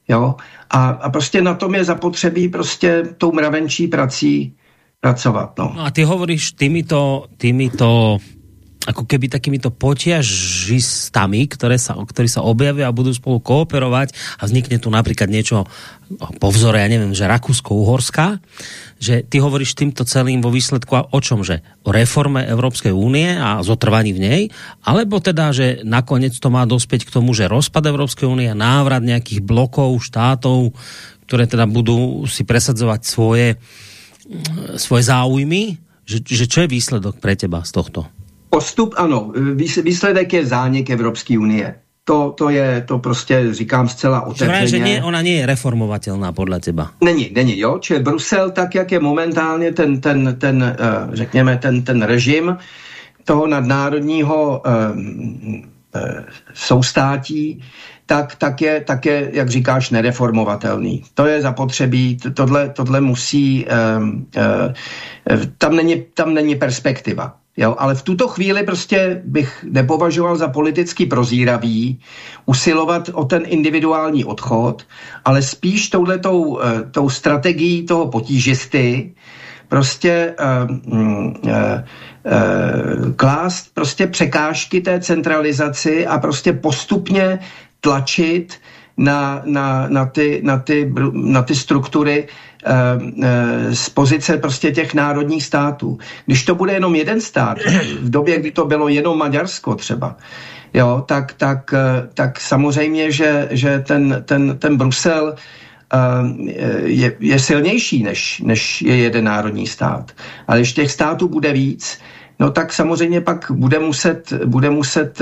Jo? A, a prostě na tom je zapotřebí prostě tou mravenčí prací pracovat. No. no a ty hovoríš týmito, týmito ako keby takýmito potiažistami, ktoré sa, ktorí sa objavia a budú spolu kooperovať a vznikne tu napríklad niečo po vzore, ja neviem, že Rakúsko-Uhorska, že ty hovoríš týmto celým vo výsledku o čom, že o reforme Európskej únie a zotrvaní v nej, alebo teda, že nakoniec to má dospěť k tomu, že rozpad Európskej únie a návrat nejakých blokov, štátov, ktoré teda budú si presadzovať svoje, svoje záujmy, že, že čo je výsledok pre teba z tohto? Postup, ano, výsledek je zánik Evropské unie. To, to je, to prostě říkám zcela otevřeně. Že nie, ona je reformovatelná podle teba. Není, není, jo. Čili Brusel, tak jak je momentálně ten, ten, ten eh, řekněme, ten, ten režim toho nadnárodního eh, eh, soustátí, tak, tak, je, tak je, jak říkáš, nereformovatelný. To je zapotřebí, tohle, tohle musí, um, uh, tam, není, tam není perspektiva. Jo, ale v tuto chvíli prostě bych nepovažoval za politicky prozíravý usilovat o ten individuální odchod, ale spíš touhletou uh, tou strategií toho potížisty prostě uh, uh, uh, klást prostě překážky té centralizaci a prostě postupně tlačit na, na, na, ty, na, ty, na ty struktury eh, eh, z pozice prostě těch národních států. Když to bude jenom jeden stát, v době, kdy to bylo jenom Maďarsko třeba, jo, tak, tak, eh, tak samozřejmě, že, že ten, ten, ten Brusel je, je silnější, než, než je jeden národní stát. Ale když těch států bude víc, no tak samozřejmě pak bude muset, bude muset,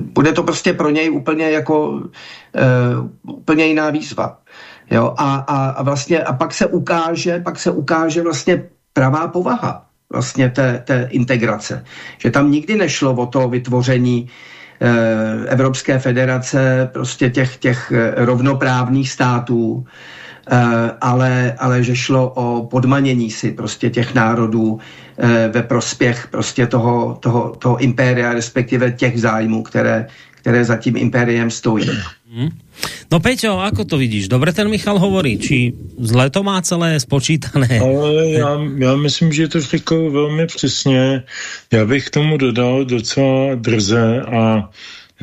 bude to prostě pro něj úplně jako úplně jiná výzva. Jo, a, a, a vlastně, a pak se ukáže, pak se ukáže vlastně pravá povaha vlastně té, té integrace. Že tam nikdy nešlo o to vytvoření Evropské federace prostě těch, těch rovnoprávných států, Eh, ale, ale že šlo o podmanění si prostě těch národů eh, ve prospěch prostě toho, toho, toho impéria, respektive těch zájmů, které, které za tím impériem stojí. Hmm. No Peťo, ako to vidíš? Dobre ten Michal hovorí, či zle to má celé spočítané? Ale já, já myslím, že to řekl velmi přesně. Já bych tomu dodal docela drze a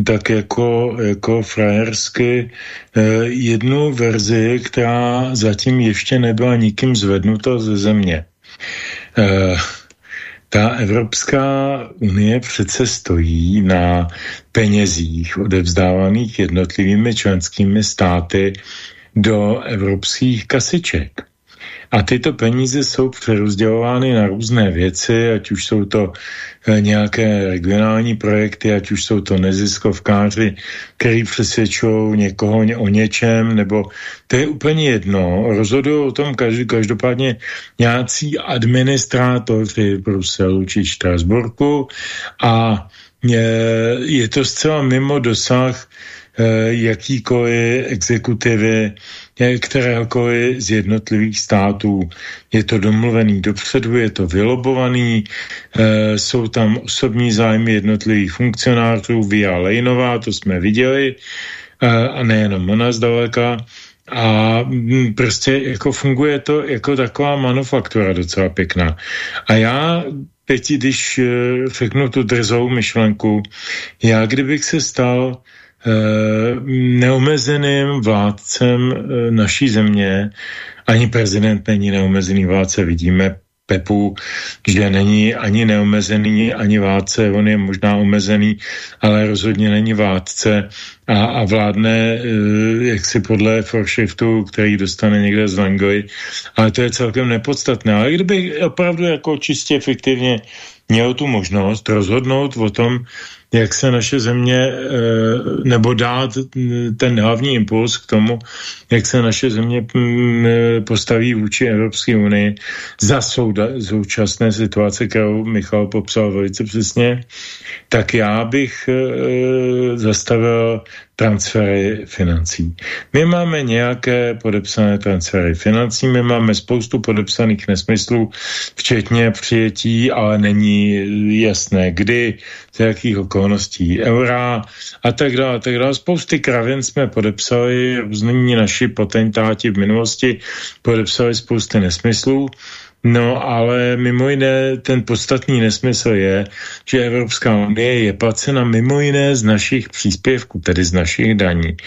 tak jako, jako frajersky eh, jednu verzi, která zatím ještě nebyla nikým zvednuta ze země. Eh, ta Evropská unie přece stojí na penězích odevzdávaných jednotlivými členskými státy do evropských kasiček. A tyto peníze jsou přerozdělovány na různé věci, ať už jsou to nějaké regionální projekty, ať už jsou to neziskovkáři, který přesvědčují někoho o něčem, nebo to je úplně jedno. Rozhodují o tom každopádně nějací administrátoři v Bruselu či Štrasburku a je, je to zcela mimo dosah eh, jakýkoliv exekutivy kteréhokoliv z jednotlivých států. Je to domluvený dopředu, je to vylobovaný, e, jsou tam osobní zájmy jednotlivých funkcionářů, Via Lejnová, to jsme viděli, e, a nejenom ona zdaleka. A mm, prostě jako funguje to jako taková manufaktura docela pěkná. A já teď, když e, řeknu tu drzou myšlenku, já kdybych se stal Eh, neomezeným vládcem eh, naší země. Ani prezident není neomezený vládce. Vidíme Pepu, že není ani neomezený, ani vládce, on je možná omezený, ale rozhodně není vládce a, a vládne eh, jak si podle foreshiftu, který dostane někde z Langoy, ale to je celkem nepodstatné. Ale kdyby opravdu jako čistě efektivně měl tu možnost rozhodnout o tom, jak se naše země, eh, nebo dát ten hlavní impuls k tomu, jak se naše země mm, eh, postaví vůči Evropské unii za současné situace, kterou Michal popsal velice přesně, tak já bych e, zastavil transfery financí. My máme nějaké podepsané transfery financí, my máme spoustu podepsaných nesmyslů, včetně přijetí, ale není jasné kdy, z jakých okolností eura a tak dále, a tak dále. Spousty kravin jsme podepsali, různí naši potentáti v minulosti podepsali spousty nesmyslů, No ale mimo jiné ten podstatný nesmysl je, že Evropská unie je placena mimo jiné z našich příspěvků, tedy z našich daní.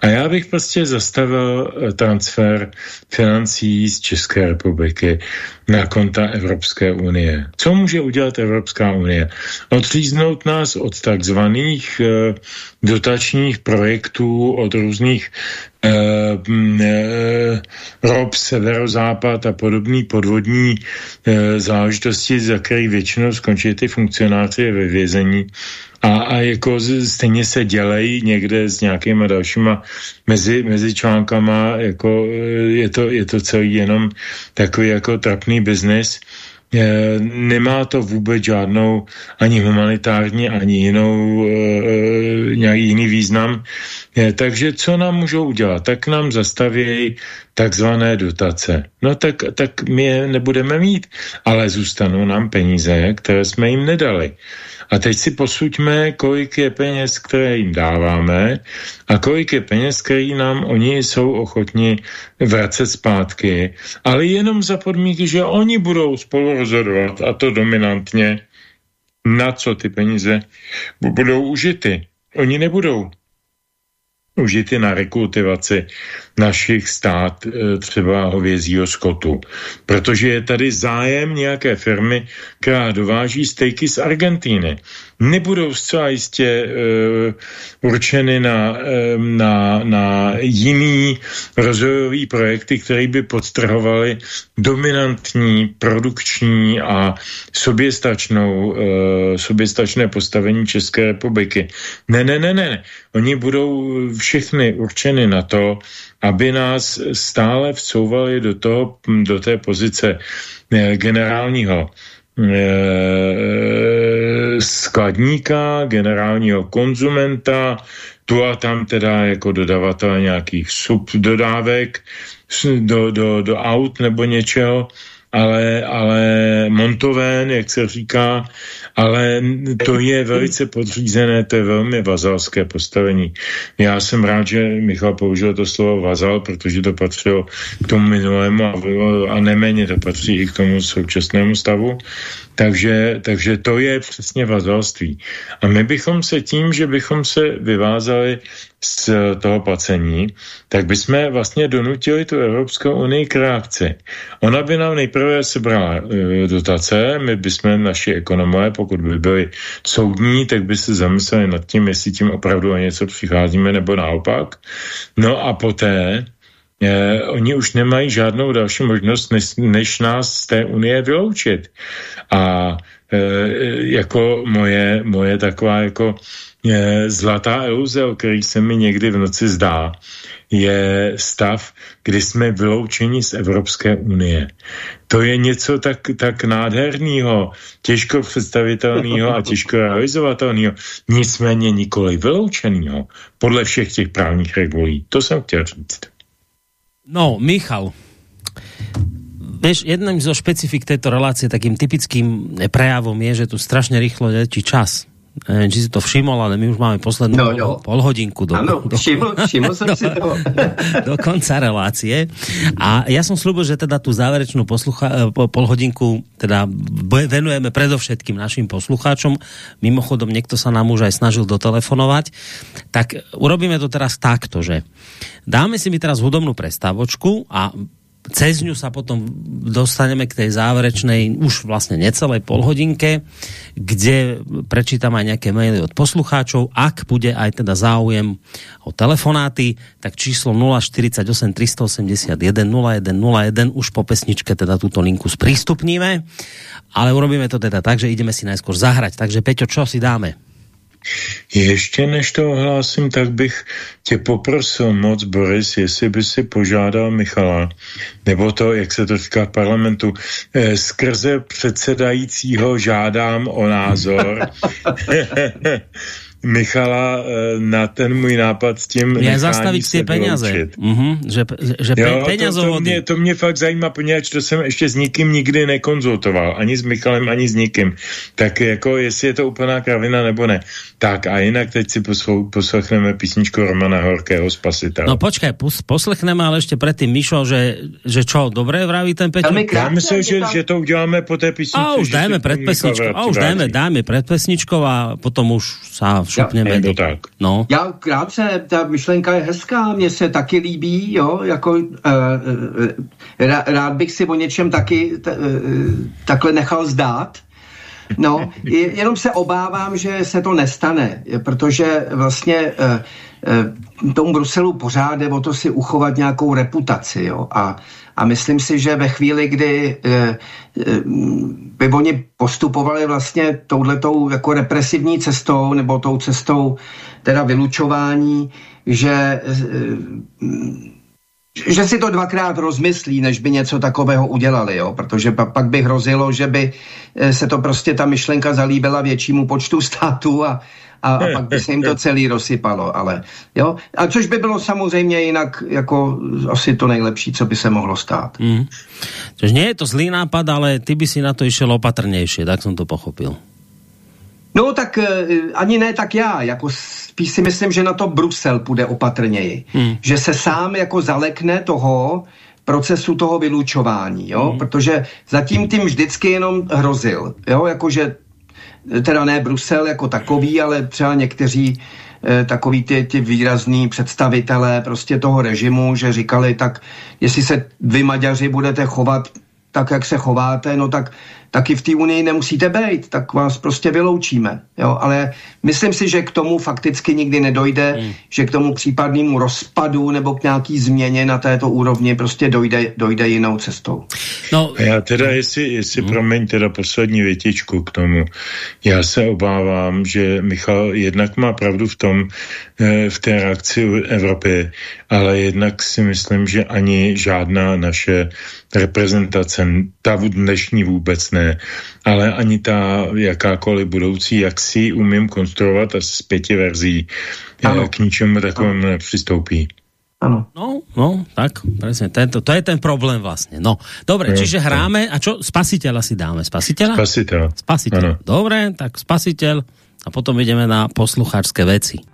A já bych prostě zastavil eh, transfer financí z České republiky na konta Evropské unie. Co může udělat Evropská unie? Odříznout nás od takzvaných e, dotačních projektů, od různých e, e, rob, severozápad a podobný podvodní e, záležitosti, za který většinou skončí ty funkcionáři ve vězení a, a jako stejně se dělají někde s nějakýma dalšíma mezi, mezi článkama, jako je to, je to celý jenom takový jako trapný biznis. E, nemá to vůbec žádnou ani humanitární, ani jinou, e, nějaký jiný význam. E, takže co nám můžou udělat? Tak nám zastavějí takzvané dotace. No tak, tak my je nebudeme mít, ale zůstanou nám peníze, které jsme jim nedali. A teď si posuďme, kolik je peněz, které jim dáváme a kolik je peněz, který nám oni jsou ochotni vracet zpátky, ale jenom za podmínky, že oni budou spolu rozhodovat a to dominantně, na co ty peníze budou užity. Oni nebudou užity na rekultivaci našich stát e, třeba hovězího skotu. Protože je tady zájem nějaké firmy, která dováží stejky z Argentíny nebudou zcela jistě uh, určeny na, um, na, na jiný rozvojový projekty, které by podstrhovaly dominantní, produkční a soběstačnou, uh, soběstačné postavení České republiky. Ne, ne, ne, ne. Oni budou všechny určeny na to, aby nás stále vcouvali do, toho, do té pozice generálního skladníka, generálního konzumenta, tu a tam teda jako dodavatel nějakých subdodávek do, do, do aut nebo něčeho, ale, ale montovén, jak se říká, ale to je velice podřízené, to je velmi vazalské postavení. Já jsem rád, že Michal použil to slovo vazal, protože to patřilo k tomu minulému a, a neméně to patří i k tomu současnému stavu. Takže, takže to je přesně vazalství. A my bychom se tím, že bychom se vyvázali z toho placení, tak bychom vlastně donutili tu Evropskou unii k reakci. Ona by nám nejprve sebrala e, dotace, my bychom naši ekonomové, pokud by byli soudní, tak by se zamysleli nad tím, jestli tím opravdu o něco přicházíme nebo naopak. No a poté eh, oni už nemají žádnou další možnost, než, než nás z té unie vyloučit. A eh, jako moje, moje taková jako eh, zlatá iluze, o který se mi někdy v noci zdá, je stav, kdy jsme vyloučeni z Evropské unie. To je něco tak, tak nádherného, těžko představitelného a těžko realizovatelného, nicméně nikoli vyloučeného podle všech těch právních regulí. To jsem chtěl říct. No, Michal, Vieš, jedným zo špecifik tejto relácie, takým typickým prejavom je, že tu strašne rýchlo letí čas. Neviem, či si to všimol, ale my už máme poslednú no, no. pol, hodinku do, ano, do, všiml, všiml som do, si to. do konca relácie. A ja som slúbil, že teda tú záverečnú poslucha, eh, polhodinku teda venujeme predovšetkým našim poslucháčom. Mimochodom, niekto sa nám už aj snažil dotelefonovať. Tak urobíme to teraz takto, že dáme si mi teraz hudobnú prestávočku a cez ňu sa potom dostaneme k tej záverečnej už vlastne necelej polhodinke, kde prečítam aj nejaké maily od poslucháčov. Ak bude aj teda záujem o telefonáty, tak číslo 048 381 0101 už po pesničke teda túto linku sprístupníme. Ale urobíme to teda tak, že ideme si najskôr zahrať. Takže Peťo, čo si dáme? Ještě než to ohlásím, tak bych tě poprosil moc, Boris, jestli by si požádal Michala, nebo to, jak se to říká v parlamentu, eh, skrze předsedajícího žádám o názor. Michala eh, na ten můj nápad s tím Já zastavit ty peněze. Mm-hmm, že, že pe, jo, to, to, mě, to mě fakt zajímá, poněvadž to jsem ještě s nikým nikdy nekonzultoval. Ani s Michalem, ani s nikým. Tak jako, jestli je to úplná kravina nebo ne. Tak a jinak teď si poslechneme písničku Romana Horkého Spasitel. No počkej, poslechneme, ale ještě předtím Mišo, že, že čo, dobré vraví ten Peťo? Já myslím, že, že to uděláme po té písničce. A už dajme před pesničkou, a už dajme, dajme před pesničkou a potom už sa šupněme. Já, do, tak. No. Já krátce, ta myšlenka je hezká, mně se taky líbí, jo, jako uh, uh, rád bych si o něčem taky t, uh, takhle nechal zdát, No, jenom se obávám, že se to nestane, protože vlastně eh, eh, tomu Bruselu pořád jde o to si uchovat nějakou reputaci. Jo? A, a myslím si, že ve chvíli, kdy eh, by oni postupovali vlastně touhletou jako represivní cestou nebo tou cestou teda vylučování, že že si to dvakrát rozmyslí, než by něco takového udělali, jo? protože pa, pak by hrozilo, že by eh, se to prostě ta myšlenka zalíbila většímu počtu států a, a, a pak by se jim to celý rozsypalo, ale jo, a což by bylo samozřejmě jinak jako asi to nejlepší, co by se mohlo stát. Mm. Což nie je to zlý nápad, ale ty by si na to išel opatrnější, tak jsem to pochopil. No tak uh, ani ne tak já, jako spíš si myslím, že na to Brusel půjde opatrněji. Hmm. Že se sám jako zalekne toho procesu toho vylučování, jo, hmm. protože zatím tím vždycky jenom hrozil, jo, jakože teda ne Brusel jako takový, ale třeba někteří eh, takový ty, ty výrazný představitelé prostě toho režimu, že říkali, tak jestli se vy Maďaři budete chovat tak, jak se chováte, no tak taky v té unii nemusíte být, tak vás prostě vyloučíme. Jo? Ale myslím si, že k tomu fakticky nikdy nedojde, hmm. že k tomu případnému rozpadu nebo k nějaký změně na této úrovni prostě dojde, dojde jinou cestou. No. Já teda, jestli, jestli hmm. promiň, teda poslední větičku k tomu. Já se obávám, že Michal jednak má pravdu v tom, eh, v té reakci Evropy, ale jednak si myslím, že ani žádná naše reprezentace, ta dnešní vůbec ne, ale ani ta jakákoliv budoucí, jak si umím konstruovat a z pěti verzí ano. k ničemu takovému nepřistoupí. Ano. No, no, tak, presne, tento, to je ten problém vlastně. No, dobre, no, čiže hráme, a čo, spasiteľa si dáme, spasiteľa? Spasiteľa. Spasiteľ, ano. dobre, tak spasiteľ a potom ideme na poslucháčské veci.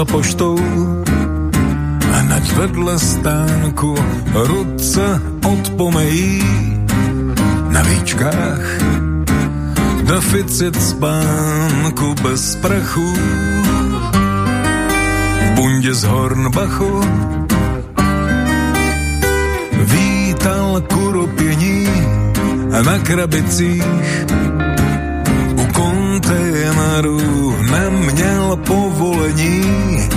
Za poštou a nať vedle stánku ruce odpomejí na výčkách deficit spánku bez prachu v bundě z Hornbachu vítal kuropění na krabicích kontejnerů neměl povolení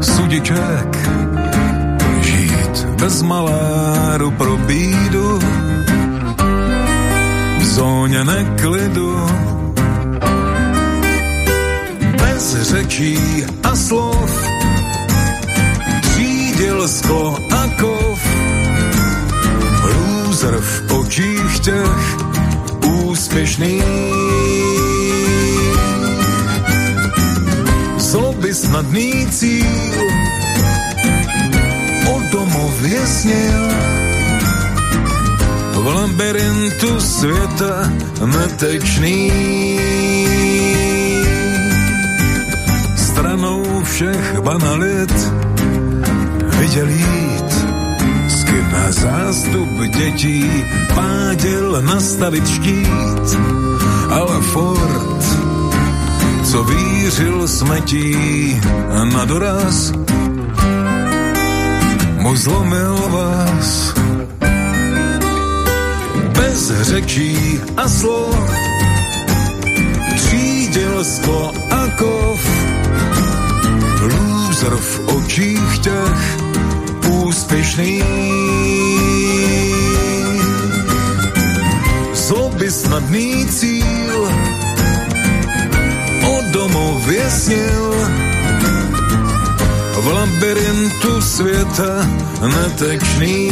sudiček žít bez maláru pro bídu v zóně neklidu. Bez řečí a slov třídil sklo a kov. Loser v očích těch úspěšných snadný cíl. O domově snil v labirintu světa netečný. Stranou všech banalit viděl jít. Na zástup dětí páděl nastavit štít. Ale Ford co vířil smetí na doraz, mu zlomil vás. Bez řečí a slov třídil sklo a kov. Lůzer v očích těch úspěšný. Zloby snadný cíl domově snil. V labirintu světa netečný.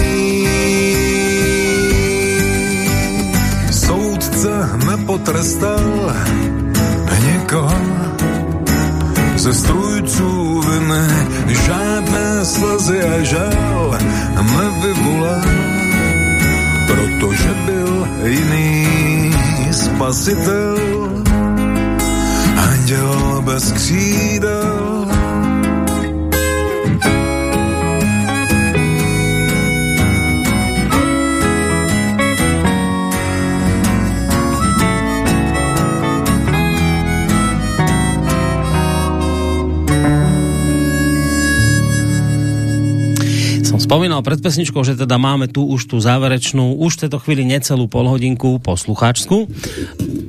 Soudce nepotrestal někoho ze strujců viny žádné slzy a žál nevyvolal, protože byl jiný spasitel anděl bez křídel. spomínal pred pesničkou, že teda máme tu už tú záverečnú, už v tejto chvíli necelú polhodinku poslucháčsku.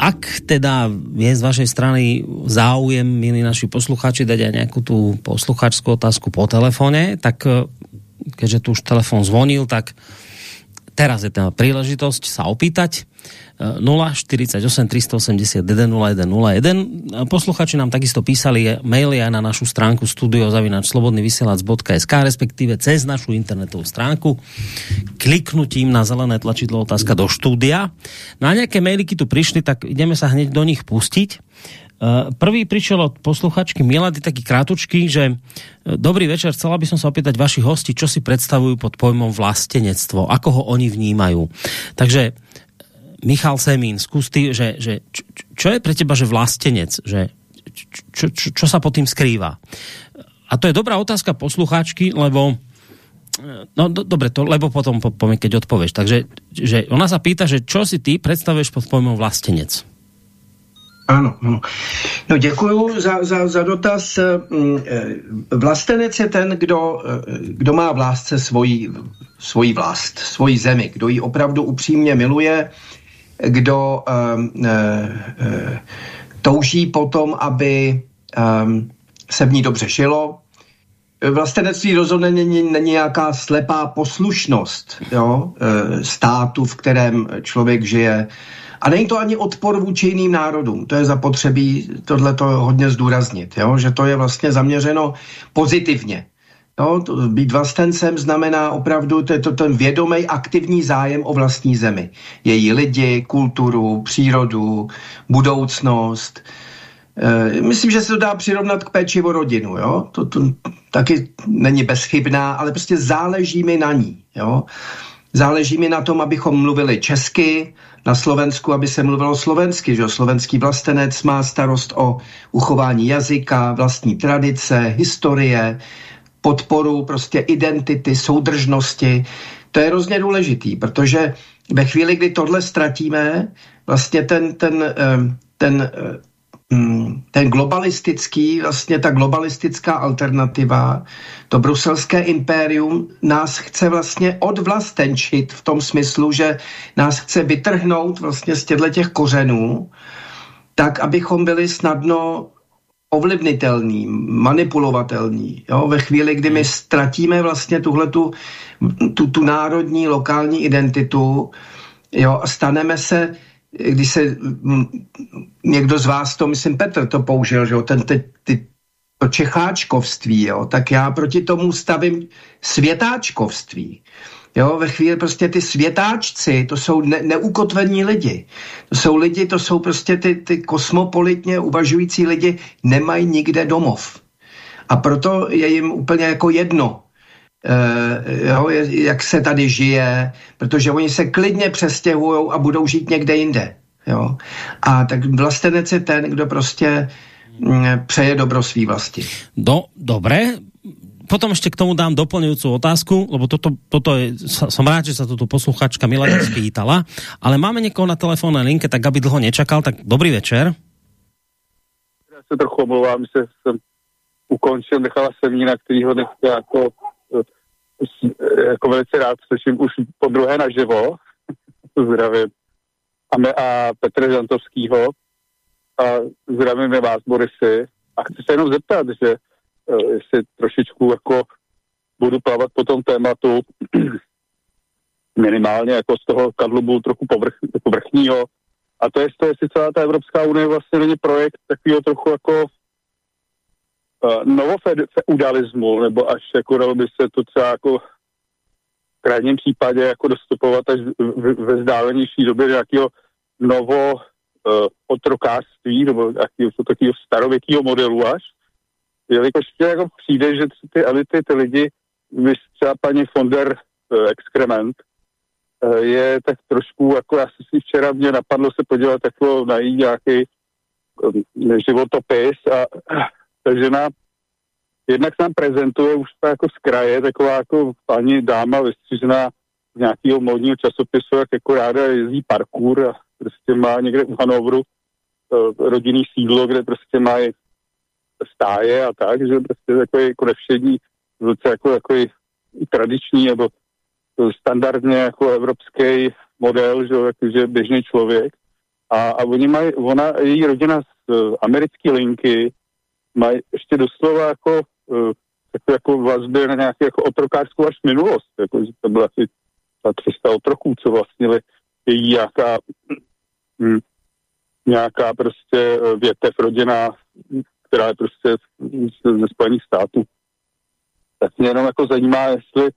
Ak teda je z vašej strany záujem, milí naši poslucháči, dať aj nejakú tú poslucháčskú otázku po telefóne, tak eh, keďže tu už telefon zvonil, tak teraz je tá príležitosť sa opýtať. 048 381 0101. Posluchači nám takisto písali maily aj na našu stránku studiozavinačslobodnyvysielac.sk respektíve cez našu internetovú stránku kliknutím na zelené tlačidlo otázka do štúdia. Na nejaké mailiky tu prišli, tak ideme sa hneď do nich pustiť. E, prvý prišiel od posluchačky Milady taký krátučký, že e, dobrý večer, chcela by som sa opýtať vašich hostí, čo si predstavujú pod pojmom vlastenectvo, ako ho oni vnímajú. Takže Michal Semín, skús ty, že, že čo, je pre teba, že vlastenec, že čo, čo, čo sa pod tým skrýva? A to je dobrá otázka poslucháčky, lebo No do, dobre, to, lebo potom po, po, keď odpovieš. Takže že ona sa pýta, že čo si ty predstavuješ pod pojmom vlastenec? Ano, ano. No děkuju za, za, za dotaz. Mm, eh, vlastenec je ten, kdo, eh, kdo má v lásce svoji, svoji vlast, svoji zemi, kdo ji opravdu upřímně miluje, kdo um, uh, uh, touží potom, aby um, se v ní dobře žilo. Vlastenectví rozhodně není, není nějaká slepá poslušnost jo, uh, státu, v kterém člověk žije. A není to ani odpor vůči jiným národům. To je zapotřebí tohle hodně zdůraznit, jo? že to je vlastně zaměřeno pozitivně. Jo, to, být vlastencem znamená opravdu to to ten vědomý aktivní zájem o vlastní zemi. Její lidi, kulturu, přírodu, budoucnost. E, myslím, že se to dá přirovnat k péči o rodinu. Jo? To, to taky není bezchybná, ale prostě záleží mi na ní. Jo? Záleží mi na tom, abychom mluvili česky, na Slovensku, aby se mluvilo slovensky. Že? Slovenský vlastenec má starost o uchování jazyka, vlastní tradice, historie, podporu prostě identity, soudržnosti. To je hrozně důležitý, protože ve chvíli, kdy tohle ztratíme, vlastně ten, ten, eh, ten, eh, mm, ten globalistický, vlastně ta globalistická alternativa, to bruselské impérium nás chce vlastně odvlastenčit v tom smyslu, že nás chce vytrhnout vlastně z těchto těch kořenů, tak, abychom byli snadno ovlivnitelný, manipulovatelný. Jo? Ve chvíli, kdy my ztratíme vlastně tuhle tu, tu, tu národní, lokální identitu jo? a staneme se, když se někdo z vás to, myslím Petr to použil, že jo? Ten, ty, ty, to čecháčkovství, jo? tak já proti tomu stavím světáčkovství. Jo, ve chvíli prostě ty světáčci, to jsou ne, neukotvení lidi. To jsou lidi, to jsou prostě ty, ty kosmopolitně uvažující lidi, nemají nikde domov. A proto je jim úplně jako jedno, jo, jak se tady žije, protože oni se klidně přestěhují a budou žít někde jinde. Jo. A tak vlastenec je ten, kdo prostě mm, přeje dobro svý vlasti. Do, dobré, potom ešte k tomu dám doplňujúcu otázku, lebo toto, toto je, som rád, že sa toto posluchačka Milena spýtala, ale máme někoho na telefónnej linke, tak aby dlho nečakal, tak dobrý večer. Já se trochu omlouvám, že jsem ukončil, nechala jsem na kterýho dneska jako, jako velice rád slyším už po druhé naživo. Zdravím. A, me, a Petra Žantovskýho. A zdravím vás, Borisy. A chci se jenom zeptat, že Eh, jestli trošičku jako budu plavat po tom tématu minimálně jako z toho kadlubu trochu povrch, povrchního. A to je to, jestli celá ta Evropská unie vlastně není projekt takového trochu jako novofeudalismu, nebo až jako dalo by se to třeba jako v krajním případě jako dostupovat až ve vzdálenější době nějakého novo uh, otrokářství, nebo nějakého takového starověkého modelu až, jelikož mě jako přijde, že ty elity, ty lidi, vy třeba paní Fonder uh, Excrement, uh, je tak trošku, jako já si včera mě napadlo se podívat jako na nějaký um, životopis a ta žena jednak nám prezentuje už to jako z kraje, taková jako paní dáma vystřížená z nějakého módního časopisu, jak jako ráda jezdí parkour a prostě má někde v Hanovru uh, rodinný sídlo, kde prostě mají stáje a tak, že prostě takový jako nevšední, velice jako, jako tradiční nebo standardně jako evropský model, že, jakože běžný člověk. A, a oni mají, ona, její rodina z uh, americké linky mají ještě doslova jako, uh, jako, jako vazby na nějaké jako otrokářskou až minulost. Jako, že to bylo asi 300 otroků, co vlastnili její nějaká, hm, nějaká prostě eh, větev rodina, která je prostě ze Spojených států. Tak mě jenom jako zajímá, jestli,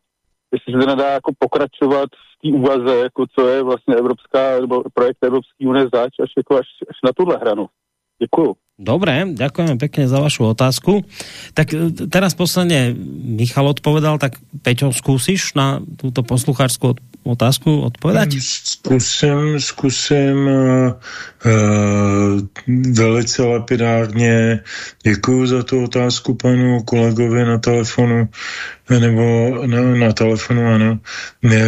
jestli se nedá jako pokračovat v té úvaze, jako co je vlastně evropská, nebo projekt Evropské unie zač, až, jako až, až na tuhle hranu. Děkuju. Dobre, ďakujem pekne za vašu otázku. Tak e, teraz posledne Michal odpovedal, tak Peťo, skúsiš na túto posluchářskú otázku odpovedať? Zkusím, zkusím uh, velice lapidárně. Děkuji za tu otázku panu kolegovi na telefonu, nebo na, na telefonu, ano. E,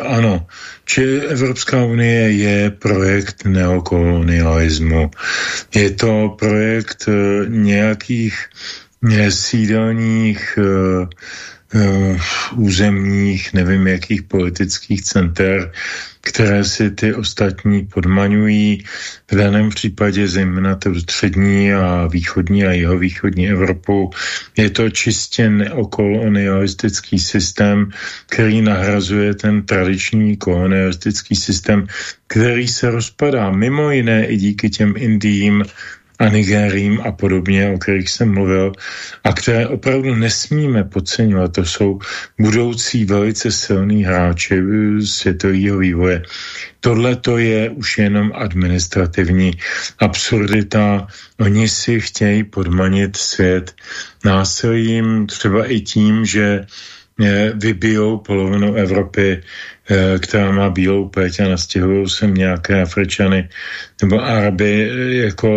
ano, či Evropská unie je projekt neokolonialismu. Je to projekt uh, nějakých uh, uh, územních, nevím jakých politických center, které si ty ostatní podmaňují. V daném případě zejména to střední a východní a jeho východní Evropu. Je to čistě neokolonialistický systém, který nahrazuje ten tradiční kolonialistický systém, který se rozpadá mimo jiné i díky těm Indiím, a Nigérím a podobně, o kterých jsem mluvil, a které opravdu nesmíme podceňovat. To jsou budoucí velice silní hráči světového vývoje. Tohle to je už jenom administrativní absurdita. Oni si chtějí podmanit svět násilím, třeba i tím, že eh, vybijou polovinu Evropy Eh, která má bílou pleť a nastěhují sem nějaké Afričany nebo Araby eh, jako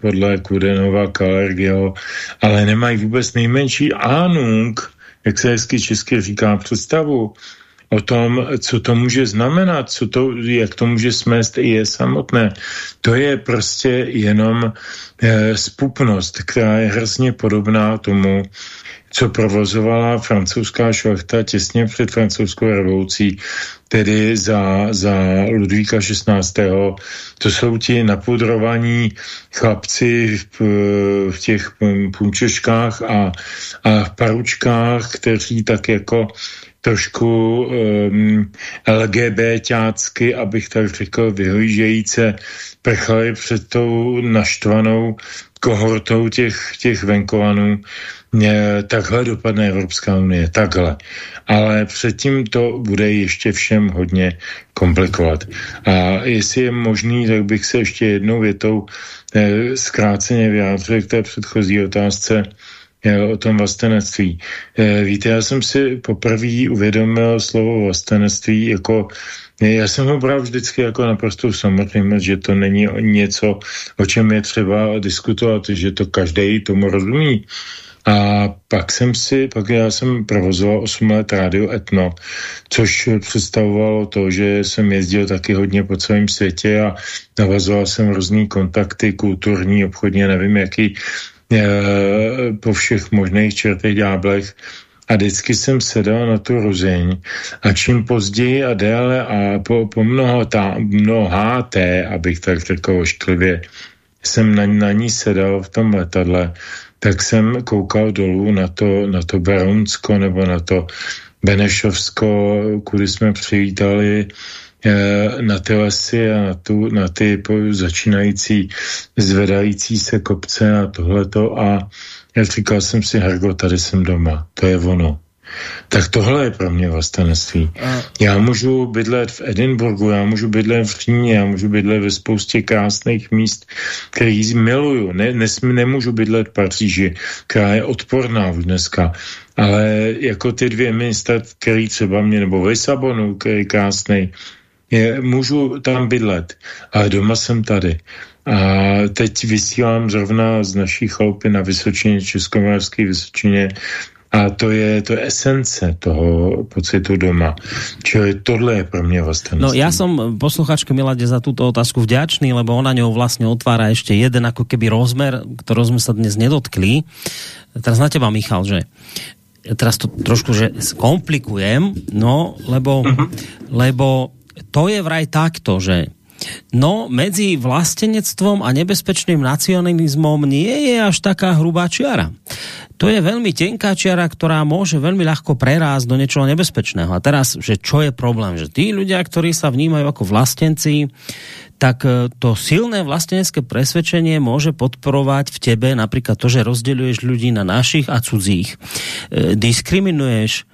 podle Kudenova, Kalergiho, ale nemají vůbec nejmenší ánung, jak se hezky česky říká, představu o tom, co to může znamenat, co to, jak to může smést i je samotné. To je prostě jenom e, spupnost, která je hrozně podobná tomu, co provozovala francouzská šlechta těsně před francouzskou revolucí, tedy za, za Ludvíka 16. To jsou ti napudrovaní chlapci v, v těch punčeškách a, a v paručkách, kteří tak jako trošku um, LGBTácky, abych tak řekl, vyhlížejíce prchali před tou naštvanou kohortou těch, těch venkovanů. Takhle dopadne Evropská unie, takhle. Ale předtím to bude ještě všem hodně komplikovat. A jestli je možný, tak bych se ještě jednou větou eh, zkráceně vyjádřil k té předchozí otázce eh, o tom vlastenectví. Eh, víte, já jsem si poprvé uvědomil slovo vlastenectví jako já jsem ho bral vždycky jako naprosto samozřejmě, že to není něco, o čem je třeba diskutovat, že to každý tomu rozumí. A pak jsem si, pak já jsem provozoval 8 let rádio Etno, což představovalo to, že jsem jezdil taky hodně po celém světě a navazoval jsem různý kontakty, kulturní, obchodně, nevím jaký, e, po všech možných čertech ďáblech. A vždycky jsem sedal na tu ruzeň a čím později a déle a po, po mnoho tá, mnohá té, abych tak řekl ošklivě, jsem na, na ní sedal v tom letadle, tak jsem koukal dolů na to, na to Berunsko nebo na to Benešovsko, kudy jsme přivítali eh, na ty lesy a na, tu, na ty začínající zvedající se kopce a tohleto a já říkal jsem si, Hergo, tady jsem doma, to je ono. Tak tohle je pro mě vlastenectví. Já můžu bydlet v Edinburgu, já můžu bydlet v Římě, já můžu bydlet ve spoustě krásných míst, který miluju. Ne, nesmí, nemůžu bydlet v Paříži, která je odporná už dneska. Ale jako ty dvě místa, který třeba mě, nebo v Lisabonu, který je krásný, je, můžu tam bydlet, ale doma jsem tady. A teď vysílám zrovna z naší chalupy na Vysočině, Českomoravské Vysočině, a to je, to je esence toho pocitu doma. Čili tohle je pro mě vlastně. No já jsem posluchačke Milade za tuto otázku vďačný, lebo ona ňou vlastně otvára ještě jeden ako keby rozmer, ktorého jsme se dnes nedotkli. Teraz na teba, Michal, že teraz to trošku že skomplikujem, no, lebo, uh-huh. lebo to je vraj takto, že No, medzi vlastenectvom a nebezpečným nacionalizmom nie je až taká hrubá čiara. To je veľmi tenká čiara, ktorá môže veľmi ľahko prerásť do niečoho nebezpečného. A teraz, že čo je problém? Že tí ľudia, ktorí sa vnímajú ako vlastenci, tak e, to silné vlastenecké presvedčenie môže podporovať v tebe napríklad to, že rozdeľuješ ľudí na našich a cudzích. E, diskriminuješ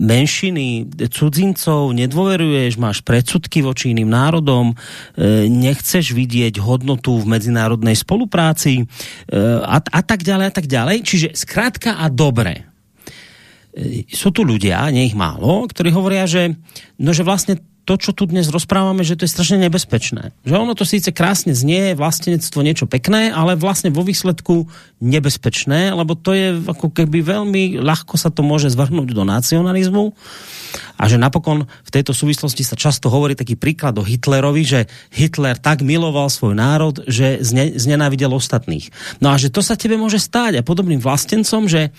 menšiny, cudzincov, nedôveruješ, máš predsudky voči iným národom, nechceš vidieť hodnotu v medzinárodnej spolupráci a, a tak ďalej a tak ďalej. Čiže zkrátka a dobre. Sú tu ľudia, nie ich málo, ktorí hovoria, že, no, že vlastne to, čo tu dnes rozprávame, že to je strašne nebezpečné. Že ono to síce krásne znie, vlastenectvo niečo pekné, ale vlastne vo výsledku nebezpečné, lebo to je ako keby veľmi ľahko sa to môže zvrhnúť do nacionalizmu a že napokon v tejto súvislosti sa často hovorí taký príklad o Hitlerovi, že Hitler tak miloval svoj národ, že zne, znenávidel ostatných. No a že to sa tebe môže stáť a podobným vlastencom, že,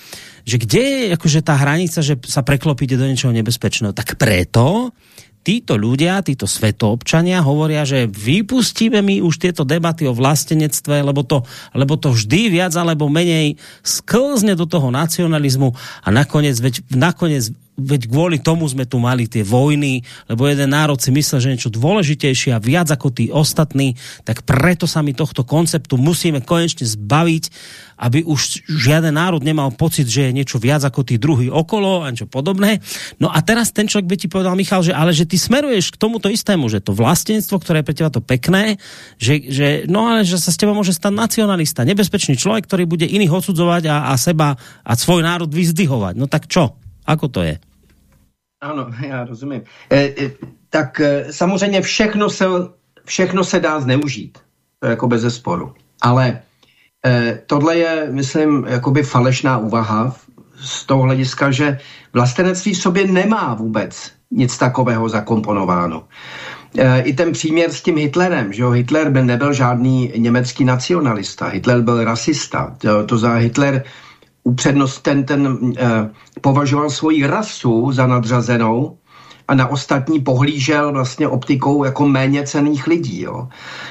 že kde je akože tá hranica, že sa preklopíte do niečoho nebezpečného? Tak preto, títo ľudia, títo svetoobčania hovoria, že vypustíme my už tieto debaty o vlastenectve, lebo to, lebo to vždy viac alebo menej sklzne do toho nacionalizmu a nakoniec, veď, nakoniec veď kvôli tomu sme tu mali tie vojny, lebo jeden národ si myslel, že niečo dôležitejšie a viac ako tí ostatní, tak preto sa my tohto konceptu musíme konečne zbaviť, aby už žiaden národ nemal pocit, že je niečo viac ako tí druhý okolo a niečo podobné. No a teraz ten človek by ti povedal, Michal, že ale že ty smeruješ k tomuto istému, že to vlastenstvo, ktoré je pre teba to pekné, že, že no ale že sa s teba môže stať nacionalista, nebezpečný človek, ktorý bude iných odsudzovať a, a seba a svoj národ vyzdvihovať. No tak čo? Ako to je? Ano, já rozumím. E, e, tak e, samozřejmě všechno se, všechno se dá zneužít, to je jako bez zesporu. Ale e, tohle je, myslím, jakoby falešná úvaha z toho hlediska, že vlastenectví v sobě nemá vůbec nic takového zakomponováno. E, I ten příměr s tím Hitlerem, že jo, Hitler by nebyl žádný německý nacionalista, Hitler byl rasista, to, to za Hitler upřednost, ten, ten eh, považoval svoji rasu za nadřazenou a na ostatní pohlížel vlastně optikou jako méně cených lidí. Jo.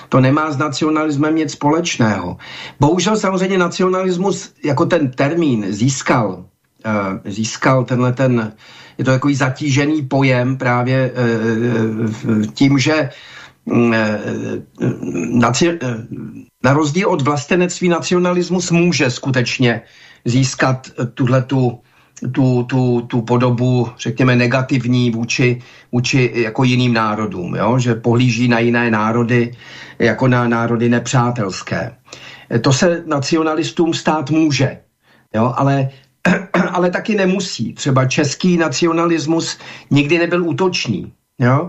To nemá s nacionalismem nic společného. Bohužel samozřejmě nacionalismus jako ten termín získal, eh, získal tenhle ten, je to takový zatížený pojem právě eh, tím, že mm, eh, eh, na rozdíl od vlastenectví nacionalismus může skutečně získat tuhle tu, tu, tu, tu podobu, řekněme, negativní vůči, vůči jako jiným národům, jo? že pohlíží na jiné národy jako na národy nepřátelské. To se nacionalistům stát může, jo? ale ale taky nemusí. Třeba český nacionalismus nikdy nebyl útočný. Jo?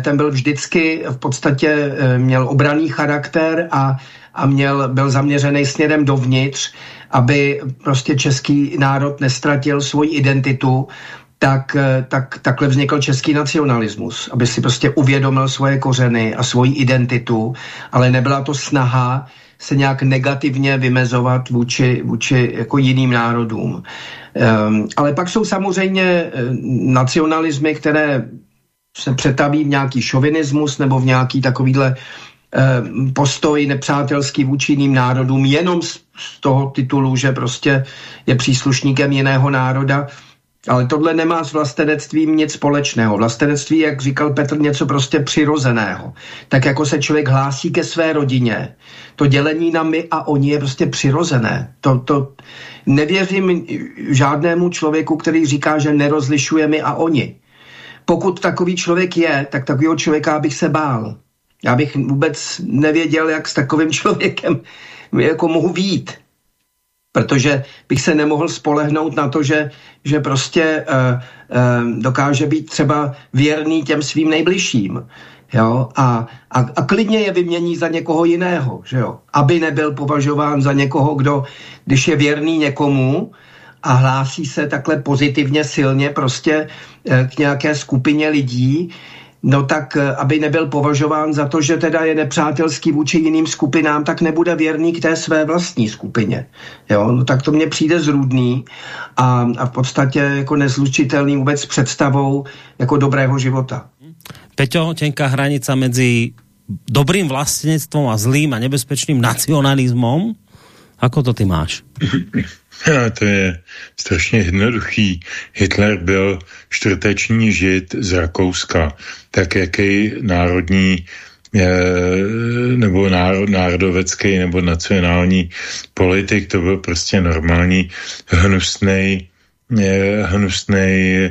Ten byl vždycky v podstatě měl obraný charakter a, a měl, byl zaměřený směrem dovnitř aby prostě český národ nestratil svoji identitu, tak, eh, tak takhle vznikl český nacionalismus, aby si prostě uvědomil svoje kořeny a svoji identitu, ale nebyla to snaha se nějak negativně vymezovat vůči, vůči jako jiným národům. Um, ale pak jsou samozřejmě eh, nacionalismy, které se přetaví v nějaký šovinismus nebo v nějaký takovýhle Eh, postoj nepřátelský vůči jiným národům jenom z, z toho titulu, že prostě je příslušníkem jiného národa. Ale tohle nemá s vlastenectvím nic společného. Vlastenectví, jak říkal Petr, něco prostě přirozeného. Tak jako se člověk hlásí ke své rodině, to dělení na my a oni je prostě přirozené. To, to nevěřím žádnému člověku, který říká, že nerozlišuje my a oni. Pokud takový člověk je, tak takového člověka bych se bál já bych vůbec nevěděl, jak s takovým člověkem jako mohu vít. Protože bych se nemohl spolehnout na to, že, že prostě uh, uh, dokáže být třeba věrný těm svým nejbližším. Jo? A, a, a klidně je vymění za někoho jiného, že jo? aby nebyl považován za někoho, kdo, když je věrný někomu a hlásí se takhle pozitivně silně prostě uh, k nějaké skupině lidí, no tak eh, aby nebyl považován za to, že teda je nepřátelský vůči jiným skupinám, tak nebude věrný k té své vlastní skupině. Jo? No tak to mně přijde zrůdný a, a v podstatě jako nezlučitelný vůbec s představou jako dobrého života. Peťo, tenká hranica mezi dobrým vlastnictvom a zlým a nebezpečným nacionalismom. Ako to ty máš? Ja, to je strašně jednoduchý. Hitler byl čtvrteční žid z Rakouska. Tak jaký národní nebo národovecký nebo nacionální politik, to byl prostě normální hnusný hnusný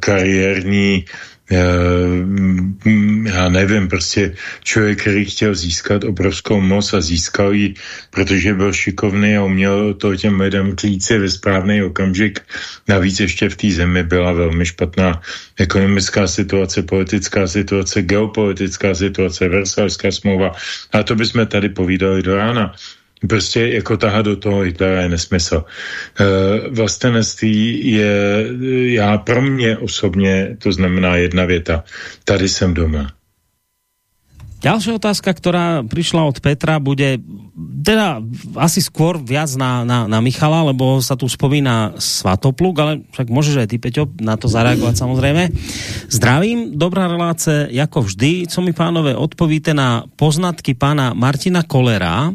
kariérní já nevím, prostě člověk, který chtěl získat obrovskou moc a získal ji, protože byl šikovný a uměl to těm lidem říci ve správný okamžik. Navíc ještě v té zemi byla velmi špatná ekonomická situace, politická situace, geopolitická situace, Versalská smlouva. A to bychom tady povídali do rána prostě jako tahat do toho Hitlera je nesmysl. E, vlastenectví je, já pro mě osobně, to znamená jedna věta, tady jsem doma. Ďalšia otázka, ktorá prišla od Petra, bude teda asi skôr viac na, na, na Michala, lebo sa tu spomína Svatopluk, ale však môžeš aj ty, Peťo, na to zareagovať samozrejme. Zdravím, dobrá reláce, ako vždy. Co mi pánové odpovíte na poznatky pána Martina Kolera,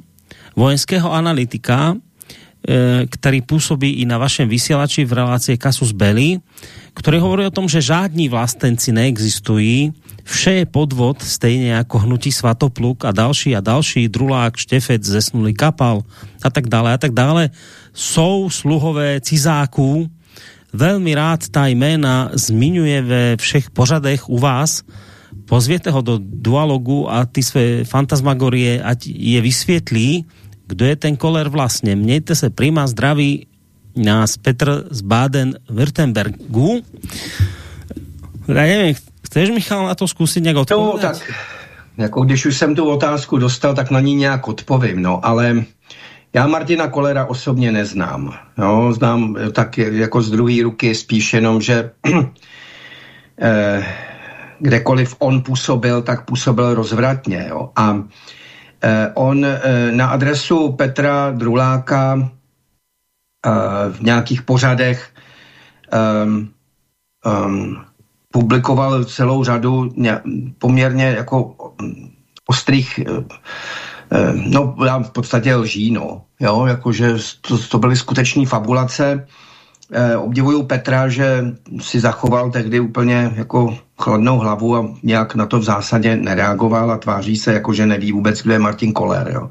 vojenského analytika, e, který působí i na vašem vysielači v relácii Kasus Belli, ktorý hovorí o tom, že žádní vlastenci neexistují, vše je podvod, stejně jako hnutí Svatopluk a další a další, Drulák, Štefec, Zesnulý Kapal a tak dále a tak dále, jsou sluhové cizáků. Velmi rád ta jména zmiňuje ve všech pořadech u vás, pozvěte ho do dualogu a ty své fantasmagorie, ať je vysvětlí, kdo je ten koler vlastně. Mějte se prima zdraví nás Petr z Baden-Württembergu. Já nevím, chceš Michal na to zkusit nějak odpovědět? No tak, jako když už jsem tu otázku dostal, tak na ní nějak odpovím, no, ale já Martina Kolera osobně neznám. No, znám tak jako z druhé ruky spíš jenom, že eh, kdekoliv on působil, tak působil rozvratně. Jo. A Eh, on eh, na adresu Petra Druláka eh, v nějakých pořadech um, um, publikoval celou řadu poměrně jako ostrých no v podstatě lží, no. Jo, jakože to, to byly skutečné fabulace eh, obdivuju Petra, že si zachoval tehdy úplně jako chladnou hlavu a nějak na to v zásadě nereagoval a tváří se jako, že neví vůbec, kdo je Martin Koller. Jo.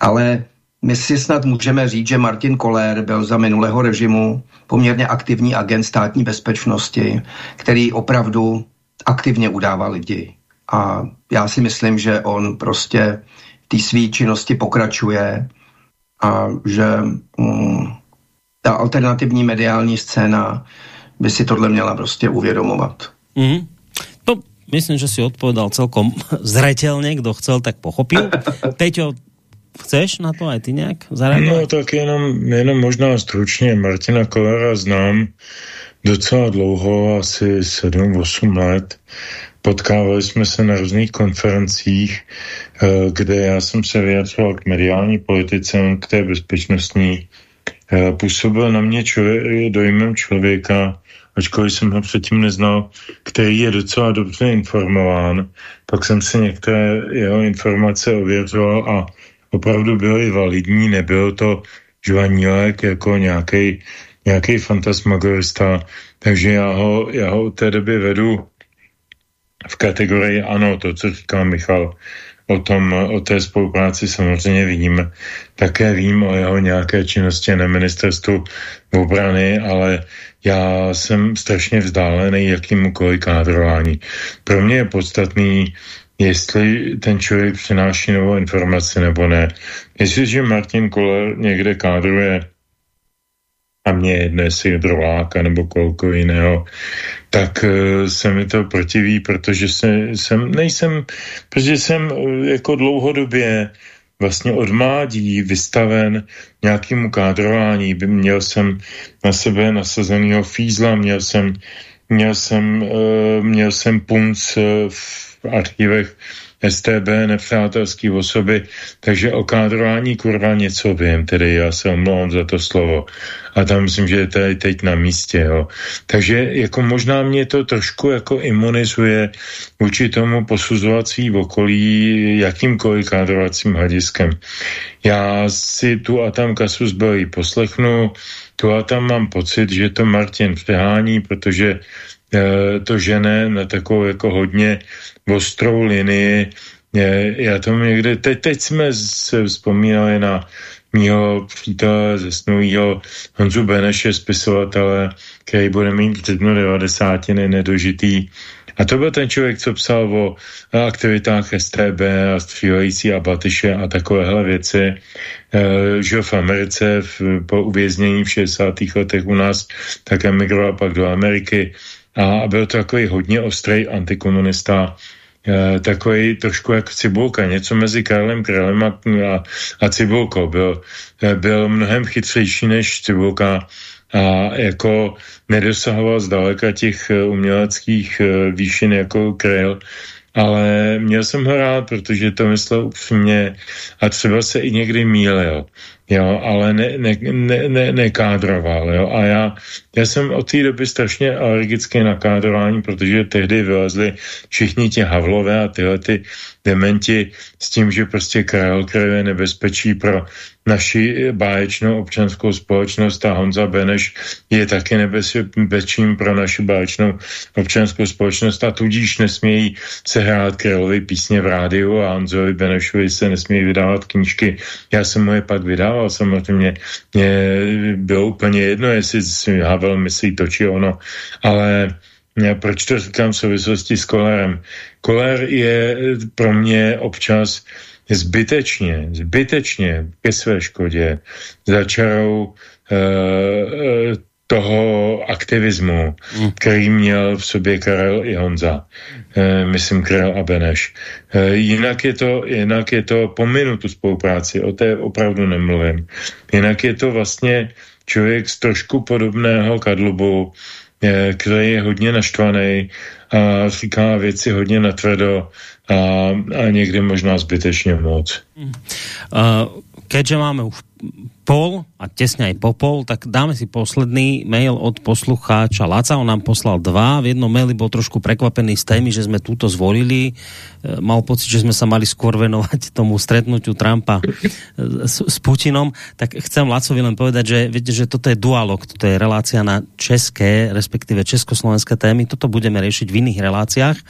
Ale my si snad můžeme říct, že Martin Koller byl za minulého režimu poměrně aktivní agent státní bezpečnosti, který opravdu aktivně udával lidi. A já si myslím, že on prostě té své činnosti pokračuje a že mm, ta alternativní mediální scéna by si tohle měla prostě uvědomovat. Mm. To myslím, že si odpovedal celkom zretelně, kdo chcel, tak pochopil. Peťo, chceš na to aj ty nějak zareagovat? No tak jenom, jenom možná stručně. Martina Kolera znám docela dlouho, asi 7-8 let. Potkávali jsme se na různých konferencích, eh, kde já jsem se vyjadřoval k mediální politice, k té bezpečnostní Eh, působil na mě člověk, dojmem člověka, ačkoliv jsem ho předtím neznal, který je docela dobře informován. Pak jsem si některé jeho informace ověřoval a opravdu byly validní, nebyl to žvanílek jako nějaký fantasmagorista, takže já ho, já ho od té doby vedu v kategorii ano, to, co říkal Michal, o, tom, o té spolupráci samozřejmě vím. Také vím o jeho nějaké činnosti na ministerstvu obrany, ale já jsem strašně vzdálený jakýmukoliv kádrování. Pro mě je podstatný, jestli ten člověk přináší novou informaci nebo ne. Jestliže Martin Koller někde kádruje a mě jedno, jestli je droláka nebo kolko jiného, tak uh, se mi to protiví, protože se, jsem, nejsem, protože jsem uh, jako dlouhodobě vlastně od mládí vystaven nějakému kádrování. Měl jsem na sebe nasazenýho fízla, měl jsem měl jsem, měl jsem punc v archivech STB, nepřátelský osoby, takže o kádrování kurva něco vím, tedy já se omlouvám za to slovo. A tam myslím, že je tady teď na místě, jo. Takže jako možná mě to trošku jako imunizuje vůči tomu posuzovací v okolí jakýmkoliv kádrovacím hlediskem. Já si tu a tam kasu zbylý poslechnu, tu a tam mám pocit, že to Martin přehání, protože to žene na takovou jako hodně ostrou linii. Já to někde, teď, teď jsme se vzpomínali na mýho přítele ze snoujího Honzu Beneše, spisovatele, který bude mít týdnu 90. nedožitý. A to byl ten člověk, co psal o aktivitách STB a střílející a Batyše a takovéhle věci. E, žil v Americe v, po uvěznění v 60. letech u nás, tak emigroval pak do Ameriky a byl to takový hodně ostrý antikomunista, e, takový trošku jak Cibulka, něco mezi Karlem Králem a, a, a Cibulkou. Byl, e, byl mnohem chytřejší než Cibulka a jako nedosahoval zdaleka těch e, uměleckých výšin jako Kryl, ale měl jsem ho rád, protože to myslel upřímně a třeba se i někdy mýlil jo, ale ne, ne, ne, ne, jo, a já, já jsem od té doby strašně alergický na kádrování, protože tehdy vylezli všichni ti Havlové a tyhle ty dementi s tím, že prostě Karel je nebezpečí pro naši báječnou občanskou společnost a Honza Beneš je taky nebezpečím pro naši báječnou občanskou společnost a tudíž nesmějí se hrát Královi písně v rádiu a Honzovi Benešovi se nesmějí vydávat knížky. Já jsem mu je pak vydával, samozřejmě mě bylo úplně jedno, jestli si Havel myslí to či ono, ale já proč to říkám v souvislosti s Kolérem? Kolér je pro mě občas zbytečně, zbytečně ke své škodě za čarou e, toho aktivismu, hmm. který měl v sobě Karel i Honza. E, myslím Karel a Beneš. E, jinak, je to, jinak je to, pominu tu spolupráci, o té opravdu nemluvím. Jinak je to vlastně člověk z trošku podobného kadlubu, který je hodně naštvaný a říká věci hodně natvrdo a, a někdy možná zbytečně moc. Uh, keďže máme už pol a tesne aj po pol, tak dáme si posledný mail od poslucháča Laca. On nám poslal dva. V jednom maili bol trošku prekvapený z témy, že sme túto zvolili. E, mal pocit, že sme sa mali skôr venovať tomu stretnutiu Trumpa e, s, s Putinom. Tak chcem Lacovi len povedať, že viete, že toto je dualog, toto je relácia na české, respektíve československé témy. Toto budeme riešiť v iných reláciách. E,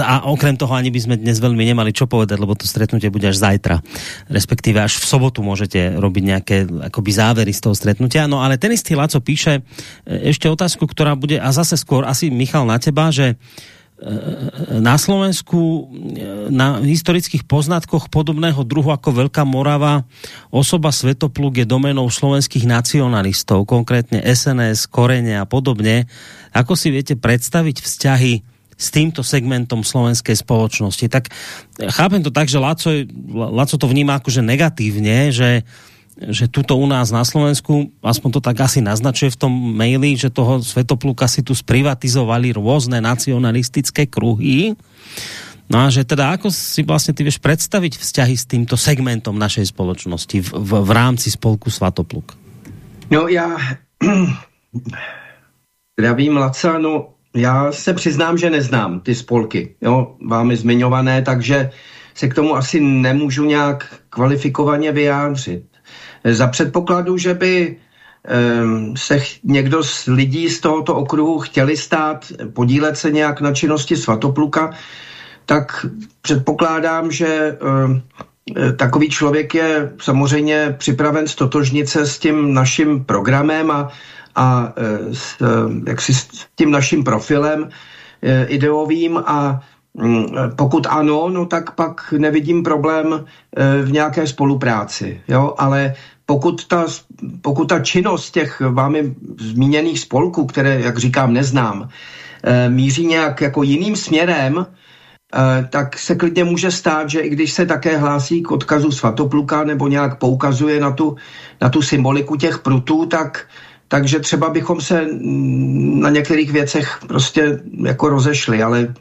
a okrem toho ani by sme dnes veľmi nemali čo povedať, lebo to stretnutie bude až zajtra. Respektíve až v sobotu môžete robiť nejaké akoby závery z toho stretnutia. No ale ten istý Laco píše e, ešte otázku, ktorá bude, a zase skôr asi Michal na teba, že e, na Slovensku e, na historických poznatkoch podobného druhu ako Veľká Morava osoba Svetopluk je domenou slovenských nacionalistov, konkrétne SNS, Korene a podobne. Ako si viete predstaviť vzťahy s týmto segmentom slovenskej spoločnosti. Tak chápem to tak, že Laco, Laco to vníma akože negatívne, že, že tuto u nás na Slovensku, aspoň to tak asi naznačuje v tom maili, že toho Svetopluka si tu sprivatizovali rôzne nacionalistické kruhy. No a že teda ako si vlastne ty vieš predstaviť vzťahy s týmto segmentom našej spoločnosti v, v, v rámci spolku Svatopluk? No já zdravím Laca, no já se přiznám, že neznám ty spolky, jo, vámi zmiňované, takže se k tomu asi nemůžu nějak kvalifikovaně vyjádřit. Za předpokladu, že by se někdo z lidí z tohoto okruhu chtěli stát, podílet se nějak na činnosti Svatopluka, tak předpokládám, že um, takový člověk je samozřejmě připraven stotožnit se s tím naším programem a a e, s, e, jaksi s tím naším profilem e, ideovým a pokud ano, no tak pak nevidím problém v nějaké spolupráci, jo, ale pokud ta, pokud ta činnost těch vámi zmíněných spolků, které, jak říkám, neznám, míří nějak jako jiným směrem, tak se klidně může stát, že i když se také hlásí k odkazu svatopluka nebo nějak poukazuje na tu, na tu symboliku těch prutů, tak takže třeba bychom se na některých věcech prostě jako rozešli, ale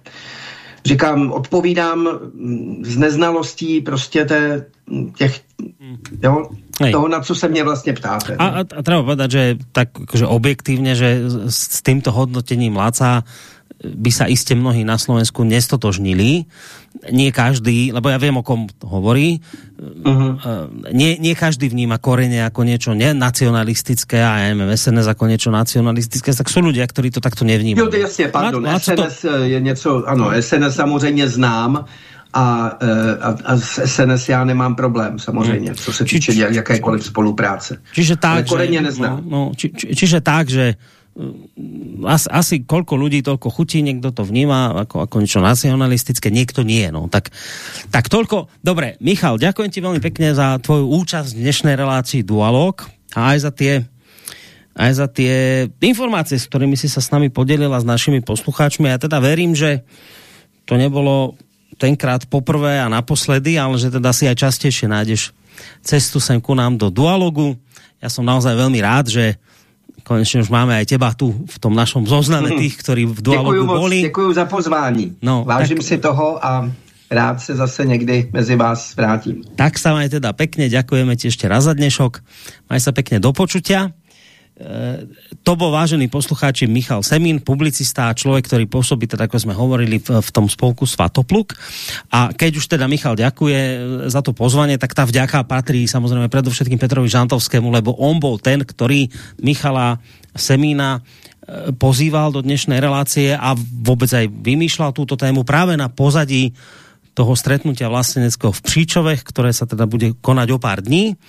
říkám, odpovídám z neznalostí prostě té, těch, jo, Hej. toho, na co se mě vlastně ptáte. A, a, a treba povedať, že tak že objektívne, že s, s týmto hodnotením Laca by sa iste mnohí na Slovensku nestotožnili. Nie každý, lebo ja viem, o kom hovorí, uh-huh. nie, nie každý vníma korene ako niečo nenacionalistické a ja neviem, SNS ako niečo nacionalistické, tak sú ľudia, ktorí to takto nevnímajú. Jo, jasně, pardon, a, SNS to... je něco, ano, SNS samozřejmě znám, a, e, a, a s SNS já nemám problém samozřejmě, hmm. co se týče či, jakékoliv spolupráce. Čiže tak, Ale že, neznám. No, no, či, či, čiže tak, že as, asi koľko ľudí, toľko chutí, niekto to vníma ako, ako niečo nacionalistické, niekto nie. No. Tak, tak toľko. Dobre, Michal, ďakujem ti veľmi pekne za tvoju účasť v dnešnej relácii Dualog a aj za tie aj za tie informácie, s ktorými si sa s nami podelila s našimi poslucháčmi. Ja teda verím, že to nebolo tenkrát poprvé a naposledy, ale že teda si aj častejšie nájdeš cestu sem ku nám do Dualogu. Ja som naozaj veľmi rád, že konečně už máme aj teba tu v tom našom zozname mhm. tých, ktorí v dualogu děkuju boli. Děkuji za pozvání. No, Vážím tak... si toho a rád se zase někdy mezi vás vrátím. Tak sa maj teda pekne, ďakujeme ti ešte raz za dnešok. Maj sa pekne do počutia. To bol vážený poslucháči Michal Semín, publicista a človek, ktorý pôsobí, teda ako sme hovorili, v, v tom spolku Svatopluk. A keď už teda Michal ďakuje za to pozvanie, tak tá vďaka patrí samozrejme predovšetkým Petrovi Žantovskému, lebo on bol ten, ktorý Michala Semína e, pozýval do dnešnej relácie a vôbec aj vymýšľal túto tému práve na pozadí toho stretnutia vlasteneckého v Příčovech, ktoré sa teda bude konať o pár dní.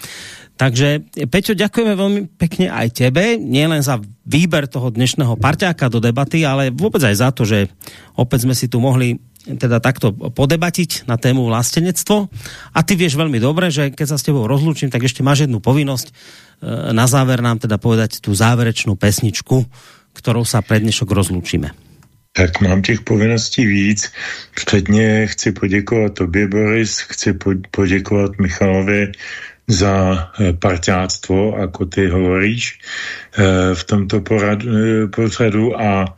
Takže Peťo, ďakujeme veľmi pekne aj tebe, nielen za výber toho dnešného parťáka do debaty, ale vôbec aj za to, že opäť sme si tu mohli teda takto podebatiť na tému vlastenectvo. A ty vieš veľmi dobre, že keď sa s tebou rozlúčim, tak ešte máš jednu povinnosť e, na záver nám teda povedať tú záverečnú pesničku, ktorou sa pre dnešok rozlúčime. Tak mám těch povinností víc. Předně chci poděkovat tobě, Boris, chci poděkovat Michalovi za eh, parťáctvo, ako ty hovoríš eh, v tomto poradu, eh, pořadu a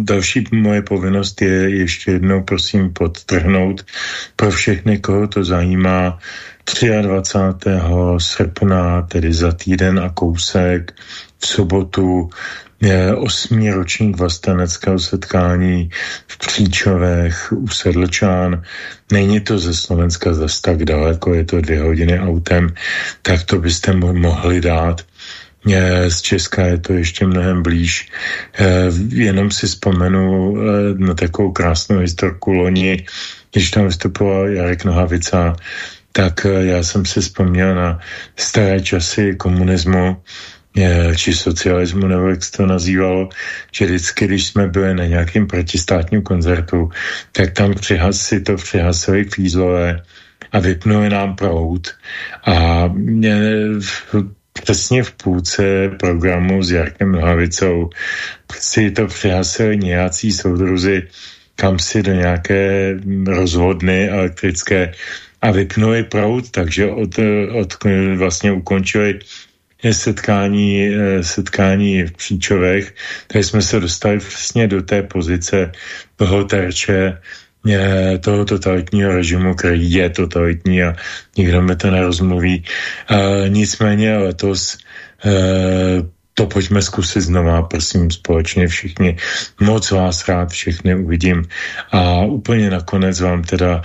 Další moje povinnost je ještě jednou prosím podtrhnout pro všechny, koho to zajímá, 23. srpna, tedy za týden a kousek, v sobotu osmý ročník vlasteneckého setkání v Příčovech u Sedlčán. Není to ze Slovenska zase tak daleko, je to dvě hodiny autem, tak to byste mohli dát. Z Česka je to ještě mnohem blíž. Jenom si vzpomenu na takovou krásnou historku loni, když tam vystupoval Jarek Nohavica, tak já jsem si vzpomněl na staré časy komunismu, či socialismu, nebo jak se to nazývalo, že vždycky, když jsme byli na nějakém protistátním koncertu, tak tam přihas, si to přihasili fízlové a vypnuli nám prout. A mě přesně v půlce programu s Jarkem Nohavicou si to přihasili nějací soudruzi kam si do nějaké rozvodny elektrické a vypnuli prout, takže od, od vlastně ukončili setkání, eh, setkání v Příčovech, tady jsme se dostali přesně do té pozice toho terče eh, toho totalitního režimu, který je totalitní a nikdo mi to nerozmluví. E, nicméně letos e, to pojďme zkusit znova, prosím, společně všichni. Moc vás rád všechny uvidím. A úplně nakonec vám teda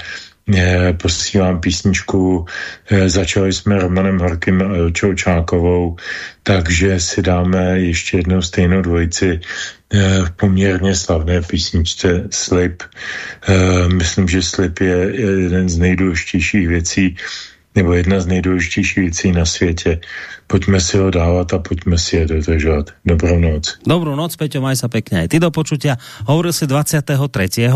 posílám písničku. Eh, začali jsme Romanem Horkým a Ilčou Čákovou, takže si dáme ještě jednou stejnou dvojici eh, v poměrně slavné písničce Slip. Eh, myslím, že Slip je jeden z nejdůležitějších věcí, nebo jedna z nejdůležitějších věcí na světě. Pojďme si ho dávat a pojďme si je dodržovat. Dobrou noc. Dobrou noc, Peťo, maj sa pekne aj ty do počutia. Hovoril si 23.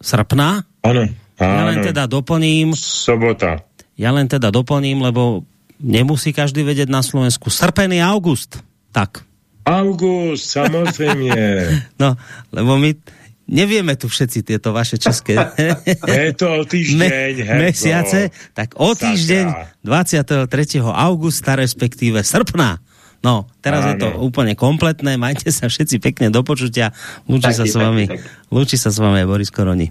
srpna? Ano. Ja len teda doplním. Sobota. Ja len teda doplním, lebo nemusí každý vedieť na Slovensku. Srpený august. Tak. August, samozrejme. no, lebo my nevieme tu všetci tieto vaše české je to o týždeň, Me, mesiace, tak o týždeň 23. augusta, respektíve srpna No, teraz Áno. je to úplne kompletné. Majte sa všetci pekne do počutia. Lúči sa s vami, lúči sa s vami Boris Koroni.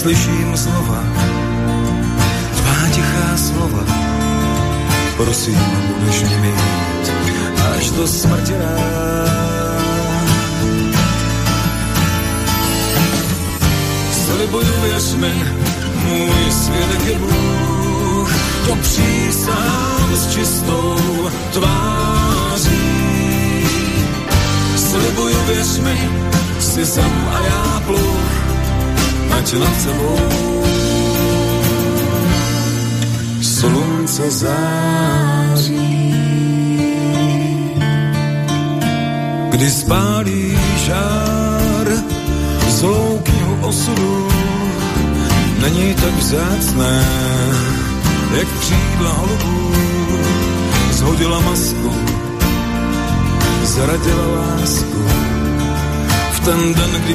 Slyším slova, tvá tichá slova. Prosím, budeš mě mít až do smrti. Slibuju, věř mi, můj svědek je Bůh, to přísám s čistou tváří Slibuju, věř mi, si zem a já pluch, ať nad sebou slunce září. Kdy spálí žár z loukýho osudu, není tak vzácné, jak křídla holubů, zhodila masku zradila lásku. V ten den, kdy